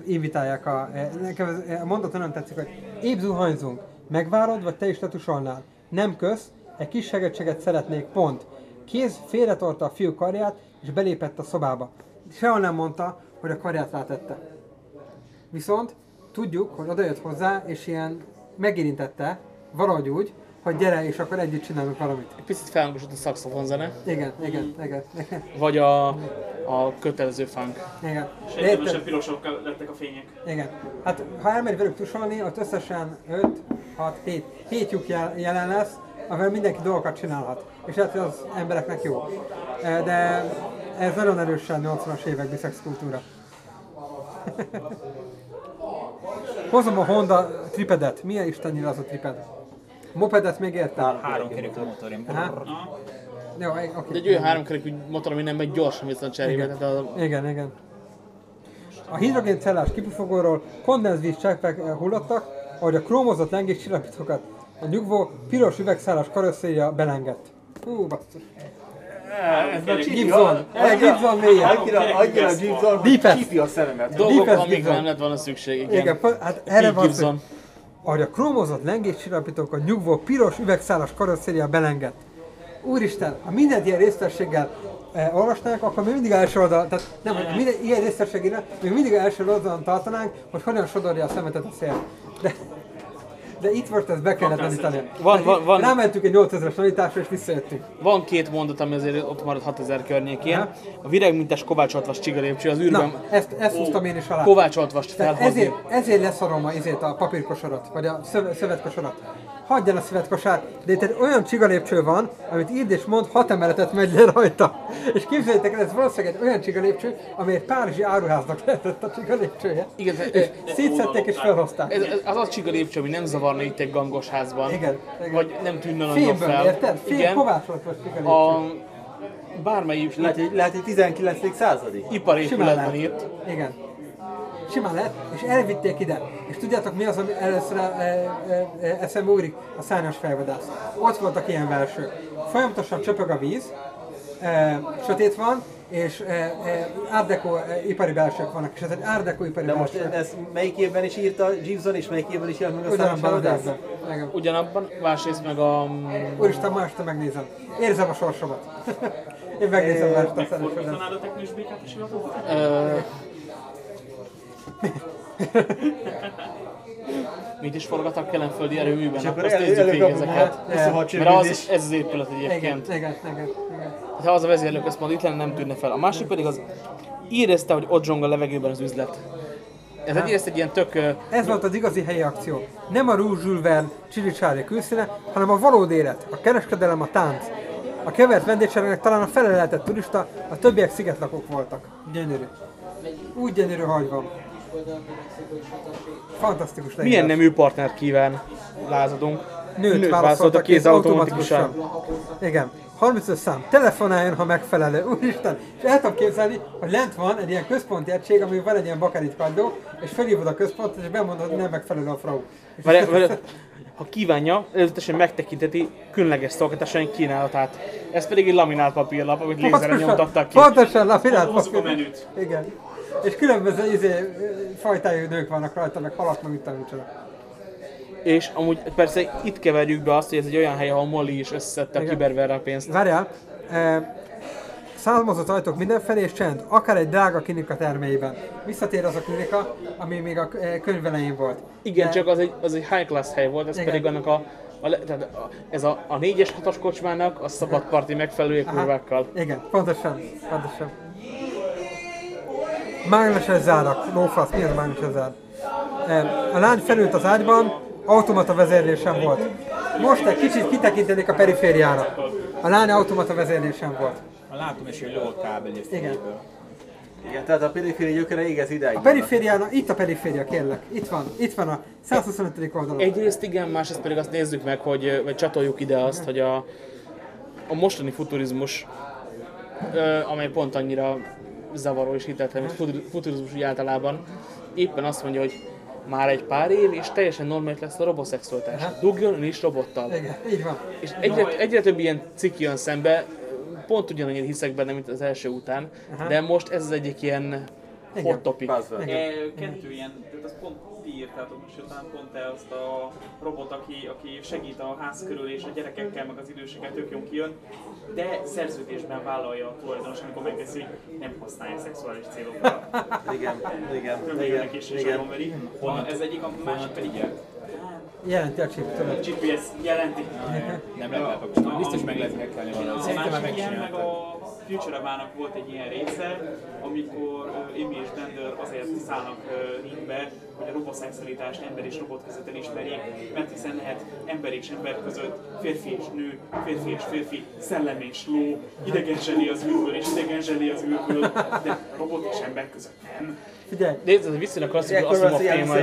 invitálják a... eh, Nekem ez, eh, a mondat nagyon tetszik, hogy épp zuhanyzunk, megvárod, vagy te is letusolnál? Nem kösz, egy kis segítséget szeretnék, pont. Kéz félretorta a fiú karját, és belépett a szobába. Sehol nem mondta, hogy a karját rátette. Viszont tudjuk, hogy odajött hozzá, és ilyen megérintette, valahogy úgy, hogy gyere, és akkor együtt csinálunk valamit. Egy picit felhangosult a szaxofon zene, Igen, igen, igen, igen. vagy a, a kötelező funk. igen. És pirosak lettek a fények. Igen. Hát ha elmegy velük tusolni, ott összesen 5, 6, 7, 7 lyuk jel- jelen lesz, amivel mindenki dolgokat csinálhat. És hát az embereknek jó. E, De ez nagyon erősen 80-as évek biszex kultúra. Hozom a Honda tripedet. Milyen istennyire az a triped? Mopedet még értem? Három kerekű motorja. Aha. Jó, oké. De egy olyan háromkerekű motor, ami nem megy gyorsan viszont cserébe. Igen. Tehát a, Igen, igen. A hidrogéncellás kipufogóról kondenzvíz cseppek eh, hullottak, ahogy a krómozott lengés csillapítókat a nyugvó piros üvegszálas karosszéria belengett. Hú, basszus. Ez a Gibson. Eh, Gibson mélyen. Annyira, annyira Gibson, hogy csipi a szememet. dolgok, amikre nem lett volna szükség. Igen. Hát erre van Gibson. Ahogy a krómozott lengés csillapítók a nyugvó piros üvegszálas karosszéria belengett. Úristen, ha mindent ilyen részletességgel eh, olvasnánk, akkor még mindig első oldal, tehát nem, hogy minden, ilyen részletességére, még mindig első oldalon tartanánk, hogy hogyan sodorja a szemetet a szél. De, de itt most ezt be kellett tanítani. Van- van- van- Rámentünk egy 8000-es tanításra és visszajöttünk. Van két mondat, ami azért ott marad 6000 környékén. Aha. A virágmintás Kovács Altvas csigalépcső az űrben. Na, ezt, ezt húztam én is alá. Kovács Altvast felhozni. ezért, ezért leszarom a, izét, a papírkosarat, vagy a szöve- szövetkosarat. Hagyjál a szövetkosát, de itt egy olyan csigalépcső van, amit írd és mond, hat emeletet megy le rajta. És képzeljétek el, ez valószínűleg egy olyan csigalépcső, ami egy párizsi áruháznak lehetett a csigalépcsője. Igen, és ö, szétszedték és felhozták. Ez, ez az a csigalépcső, ami nem zavarna itt egy gangos házban. Igen, igen. Vagy nem tűnne nagyon fel. érted? Fém Igen. csigalépcső. A bármely Lehet, hogy, lehet, hogy 19. századi? ipari épületben írt. Igen. Simán lehet, és elvitték ide. És tudjátok mi az, ami először e, e, e, eszembe ugrik? A szárnyas fejvadász. Ott voltak ilyen versők. Folyamatosan csöpög a víz, e, sötét van, és e, e, Deco e, ipari belsők vannak, és ez egy Deco ipari De most belső. ez melyik évben is írta Gibson, és melyik évben is jelent meg a Ugyanabban az számos évben. Igen. Ugyanabban, másrészt meg a... Úristen, ma este megnézem. Érzem a sorsomat. Én megnézem ma este a szeresedet. Fordítanád a teknős békát is? Ö, Mit is forgattak kelenföldi erőműben? És akkor Azt nézzük végig ezeket. a Mert az, ez az épület egyébként. igen, igen, igen. Ha az a vezérlőközpont itt lenne, nem tűnne fel. A másik pedig az érezte, hogy ott zsong a levegőben az üzlet. Ez egyrészt egy ilyen tök... Ez volt az igazi helyi akció. Nem a Chili Charlie külszíne, hanem a valódi élet, a kereskedelem, a tánc. A kevert vendégségnek talán a fele lehetett turista, a többiek szigetlakók voltak. Gyönyörű. Úgy gyönyörű hagy van. Fantasztikus leírás. Milyen nemű partner kíván lázadunk? Nőt, válaszolt a kéz automatikusan. Igen. 35 szám. Telefonáljon, ha megfelelő. Úristen! És el tudom képzelni, hogy lent van egy ilyen központi egység, ami van egy ilyen bakerit kagyló, és felhívod a központot, és bemondod, hogy nem megfelelő a frau. Várj, várj, ha kívánja, előzetesen megtekinteti különleges szolgáltatásaink kínálatát. Ez pedig egy laminált papírlap, amit lézeren nyomtattak ki. Pontosan, a papír. menüt. Igen. És különböző izé, fajtájú nők vannak rajta, meg halak, meg mit tudom. És amúgy persze itt keverjük be azt, hogy ez egy olyan hely, ahol Molly is összeszedte a kiberverre a pénzt. Várjál, e, szálmozott ajtók mindenfelé, és csend, akár egy drága klinika terméiben. Visszatér az a klinika, ami még a könyv elején volt. Igen, De- csak az egy, az egy high class hely volt, ez Igen. pedig annak a, a, tehát a ez a, a 4-es 6-as kocsmának a szabadparti megfelelő Aha. kurvákkal. Igen, pontosan, pontosan. Mágneses zárak, lófasz, mi az a mágneses zár? A lány felült az ágyban, automata vezérlésem volt. Most egy kicsit kitekintenék a perifériára. A lány automata vezérlésem volt. Látom is, hogy lóg kábel a Igen. Igen, tehát a periféria gyökere igaz ideig. A perifériára, itt a periféria, kérlek. Itt van, itt van a 125. oldalon. Egyrészt igen, másrészt pedig azt nézzük meg, hogy, vagy csatoljuk ide azt, hogy a, a mostani futurizmus, amely pont annyira zavaró és hiteltelen, mint futur- futurizmus úgy általában, éppen azt mondja, hogy már egy pár év, és teljesen normális lesz a roboszexualitás. Dugjon ön is robottal. Igen, így van. És egyre, egyre több ilyen cikk jön szembe, pont ugyanannyira hiszek benne, mint az első után, de most ez az egyik ilyen hot topic. Kettő ilyen, tehát azt pont ti írtátok most, talán pont te azt a robot, aki, aki segít a ház körül és a gyerekekkel, meg az időseket, tök jól kijön, de szerződésben vállalja a tulajdonos, amikor megteszi, hogy nem használja szexuális célokra. Igen, igen, Körülbelül igen, neki is is igen. agyonveri. Van ez egyik, a másik pedig Jelenti a chip, tudod. GPS jelenti. Nem lehet kapcsolni. Biztos meg lehet hackelni valahogy. A Szerintem már meg a Futurama-nak volt egy ilyen része, amikor Amy és Bender azért szállnak ringbe, hogy a roboszexualitást ember és robot között elismerjék, mert hiszen lehet ember és ember között, férfi és nő, férfi és férfi, szellem és ló, idegen zseni az űrből és idegen zseni az űrből, de robot és ember között nem. Figyelj, Nézd, ez viszonylag klasszikus Ilyenkor Asimov lesz ilyen téma a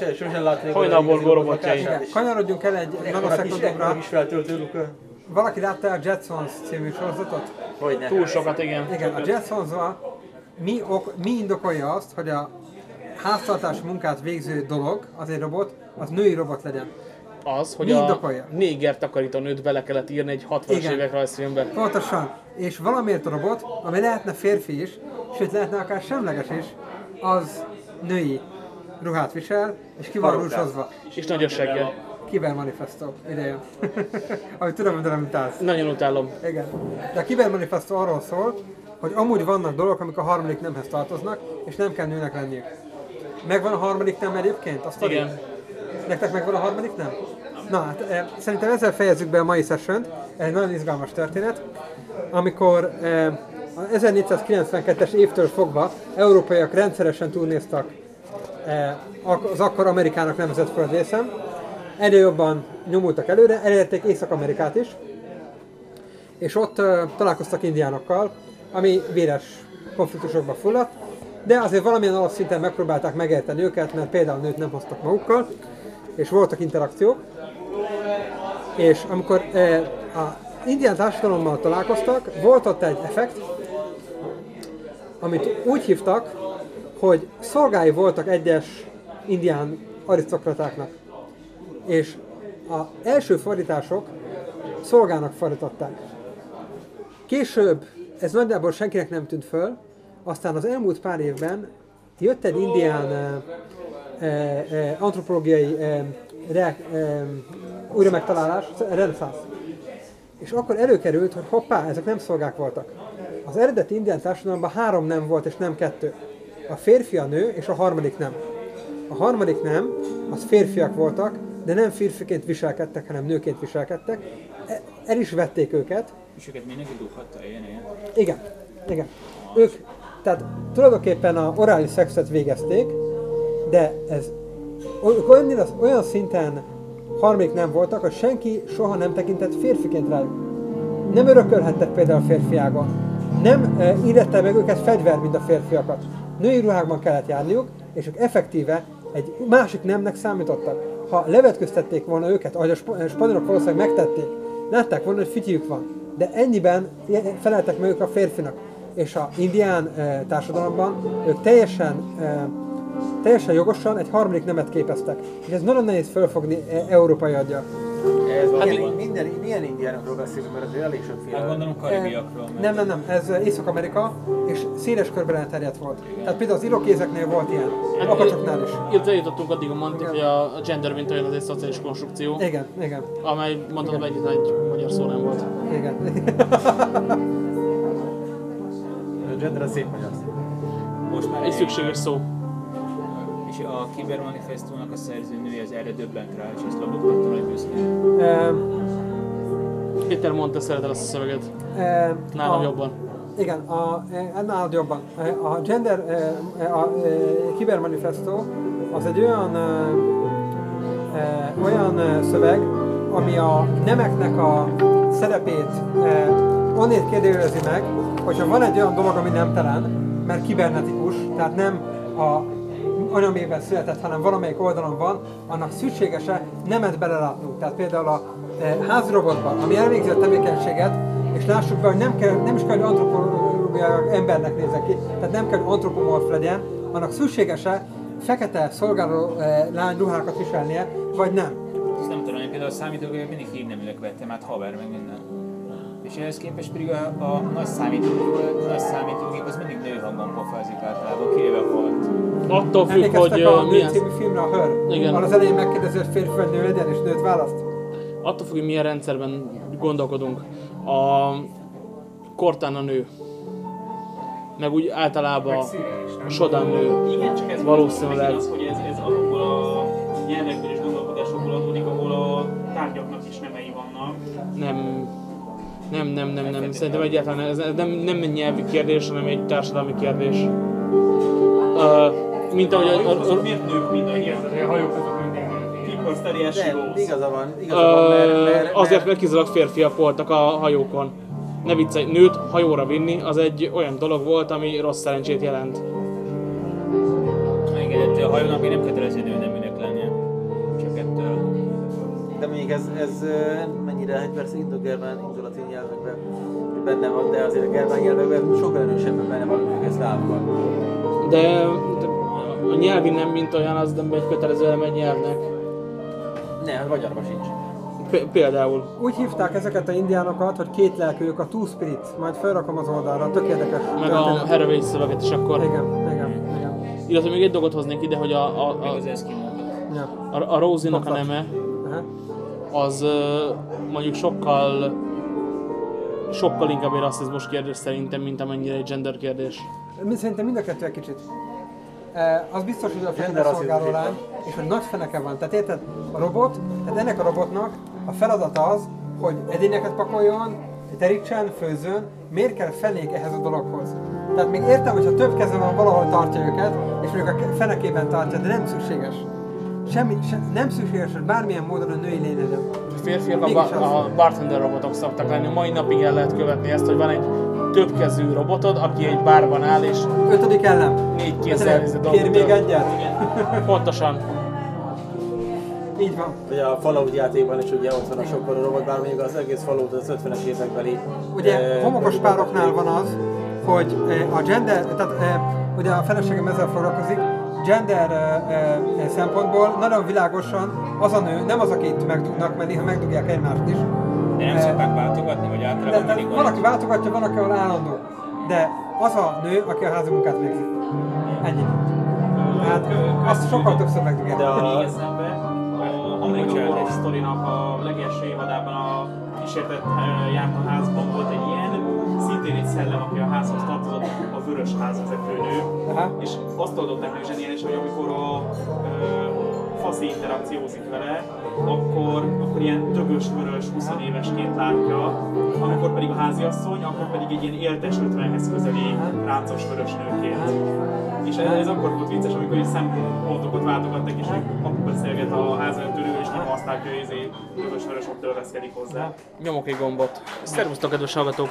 egyébként. Hajnalból robotjai. kanyarodjunk el egy lukör. Valaki látta a Jetsons című sorozatot? Hogyne. Túl sokat, igen. Igen, a Jetsonsban mi, ok, mi indokolja azt, hogy a háztartás munkát végző dolog, az egy robot, az női robot legyen. Az, hogy Mi a indokolja? néger takarítónőt bele kellett írni egy 60-as Igen. évek rajzfilmbe. Pontosan. És valamiért a robot, ami lehetne férfi is, sőt lehetne akár semleges is, az női ruhát visel, és ki van rúsozva. És nagy seggel. Kiber Manifesto, ide jön. Amit tudom, de nem utálsz. Nagyon utálom. Igen. De a Kiber Manifesto arról szól, hogy amúgy vannak dolgok, amik a harmadik nemhez tartoznak, és nem kell nőnek lenniük. Megvan a harmadik nem egyébként? Azt Igen. Nektek megvan a harmadik nem? Na hát eh, szerintem ezzel fejezzük be a mai session egy nagyon izgalmas történet. Amikor eh, a 1492-es évtől fogva európaiak rendszeresen turnéztak eh, ak- az akkor Amerikának nevezett földrészen, egyre jobban nyomultak előre, elérték Észak-Amerikát is, és ott uh, találkoztak indiánokkal, ami véres konfliktusokba fulladt, de azért valamilyen alapszinten megpróbálták megérteni őket, mert például nőt nem hoztak magukkal, és voltak interakciók, és amikor uh, a indián társadalommal találkoztak, volt ott egy effekt, amit úgy hívtak, hogy szolgái voltak egyes indián arisztokratáknak. És az első fordítások szolgának fordították. Később ez nagyjából senkinek nem tűnt föl, aztán az elmúlt pár évben jött egy indián eh, eh, eh, antropológiai eh, re, eh, újra megtalálás, reneszánsz. És akkor előkerült, hogy hoppá, ezek nem szolgák voltak. Az eredeti indián társadalomban három nem volt, és nem kettő. A férfi, a nő, és a harmadik nem. A harmadik nem, az férfiak voltak, de nem férfiként viselkedtek, hanem nőként viselkedtek. E- El is vették őket, És őket mindenki dughatta ilyen, ilyen. igen, igen. Ők, tehát tulajdonképpen a orális szexet végezték, de ez olyan, olyan szinten harmadik nem voltak, hogy senki soha nem tekintett férfiként rájuk. Nem örökölhettek például a férfiágon. Nem illette meg őket fegyver, mint a férfiakat. Női ruhákban kellett járniuk, és ők effektíve egy másik nemnek számítottak. Ha levetköztették volna őket, ahogy a sp- spanyolok valószínűleg megtették, látták volna, hogy fityük van. De ennyiben feleltek meg ők a férfinak. És a indián társadalomban ők teljesen teljesen jogosan egy harmadik nemet képeztek. És ez nagyon nehéz felfogni e, európai agya. Ez. Hát milyen, mi- minden, milyen indiánokról beszélünk, mert azért elég Hát sokféle. gondolom karibiakról. mert- Nem, nem, nem, ez eh, Észak-Amerika, és széles körben elterjedt volt. Tehát például az irokézeknél volt ilyen, akacsoknál is. Itt eljutottunk addig a mondtuk, hogy a gender mint olyan az egy szociális konstrukció, Igen, igen, amely mondhatom egy magyar szó nem volt. igen. A gender a szép magyar szó. Most már Egy szükséges szó. És a Kiber Manifestónak a szerzőnője az erre döbbent rá, és ezt lobogtatta nagy büszkén. Eh, Péter mondta, szereted azt a szöveget. eh, Nálam a- jobban. Igen, a, eh, nálad jobban. Eh, A Gender, eh, a Kiber Manifesto az egy olyan, olyan szöveg, ami a nemeknek a szerepét onnét kérdőjelezi meg, hogyha van egy olyan dolog, ami nemtelen, mert kibernetikus, tehát nem a anyamében született, hanem valamelyik oldalon van, annak szükséges-e nemet belelátnunk. Tehát például a e, házrobotban, ami elvégzi a tevékenységet, és lássuk be, hogy nem, kell, nem is kell, hogy antropológiai embernek nézzen ki, tehát nem kell, hogy antropomorf legyen, annak szükséges-e fekete szolgáló e, lány ruhákat viselnie, vagy nem. Ezt nem tudom, én például a számítógépet mindig hívneműnek vettem, hát haver meg minden. És ehhez képest pedig a, a nagy, számítógép, nagy számítógép az mindig nő hangon pofázik általában, kivéve halt. Attól függ, hogy Emlékeztek a milyen, című filmre, a Hör? Igen. Ahol az elején megkérdezi, hogy férfi vagy nő legyen, és nőt választ? attól függ, hogy milyen rendszerben gondolkodunk. A kortán a nő. Meg úgy általában a sodán nő. Igen, csak ez Valószínűleg. az, hogy ez, ez azokból a nyelvekből és gondolkodásokból adódik, ahol a tárgyaknak is nemei vannak. Nem, nem, nem, nem, nem. Szerintem egyáltalán ez nem, nem egy nyelvi kérdés, hanem egy társadalmi kérdés. Uh, mint ahogy a, a, a, miért nők mindannyian? A hajók azok Nem, igaza van, igaza van, mert, azért, mert kizárólag férfiak voltak a hajókon. Ne viccelj, nőt hajóra vinni, az egy olyan dolog volt, ami rossz szerencsét jelent. Igen, ettől a hajónak még nem kötelező nőneműnek lennie. Csak ettől. De mondjuk ez, ez ö, nem mennyire, hát persze indogermán indulati nyelvekben benne van, de azért a germán nyelvekben sokkal erősebben benne van, mint ez szlávban. De, de a nyelvi nem mint olyan, az nem egy kötelező elem egy nyelvnek. Ne, a magyarban sincs. P- például. Úgy hívták ezeket a indiánokat, hogy két lelkűjük, a Two Spirit. Majd felrakom az oldalra, tök érdekes. Meg a. Haraway szöveget is akkor. Igen, igen, igen. Illetve még egy dolgot hoznék ide, hogy a, a, a, az eszkimókat. Ja. a, a Rosie-nak a neme, Aha. Az mondjuk sokkal sokkal inkább egy rasszizmus kérdés szerintem, mint amennyire egy gender kérdés. Mi szerintem mind a kettő egy kicsit. E, az biztos, hogy a Gender fekete rasszizmus szolgáló itt lány, és hogy nagy feneke van. Tehát érted, a robot, tehát ennek a robotnak a feladata az, hogy edényeket pakoljon, terítsen, főzzön, miért kell fenék ehhez a dologhoz? Tehát még értem, hogyha több keze van, valahol tartja őket, és mondjuk a fenekében tartja, de nem szükséges. Semmi, se, nem szükséges, hogy bármilyen módon a női lény legyen. A férfiak a, ba- a bartender robotok szoktak lenni, mai napig el lehet követni ezt, hogy van egy többkezű robotod, aki egy bárban áll és Ötödik ellen. négy kézzel nézi. Kér még egyet? Pontosan. Így van. Hogy a Fallout játékban is ugye ott van a sokkal robot, bár mondjuk az egész Fallout az 50-es évekbeli. Ugye eh, homokos pároknál van az, hogy eh, a gender, tehát eh, ugye a feleségem ezzel foglalkozik, gender eh, eh, szempontból nagyon világosan az a nő, nem az, akit megdugnak, mert néha megdugják egymást is. De nem Eh, szokták váltogatni, vagy De, általában de mindig van van, aki váltogatja, van, aki ahol állandó. De az a nő, aki a házi munkát végzi. Ennyi. Hát azt sokkal többször megdugják. De a- Még eszembe, a American Bocsánat. Horror Story-nak a legelső évadában a kísértett járt a házban volt egy ilyen, szintén egy szellem, aki a házhoz tartozott, a vörös házvezetőnő. Aha. És azt oldották meg zseniális, hogy amikor a ö, faszi interakciózik vele, akkor, akkor ilyen dögös, vörös, 20 évesként látja, amikor pedig a háziasszony, akkor pedig egy ilyen éltes 50-hez közeli ráncos vörös nőként. És ez, ez akkor volt vicces, amikor egy szempontokat váltogattak, és akkor beszélget a házvezetőről, és nem azt látja, hogy ez egy dögös vörös ott hozzá. Nyomok egy gombot. Szervusztok, kedves hallgatók!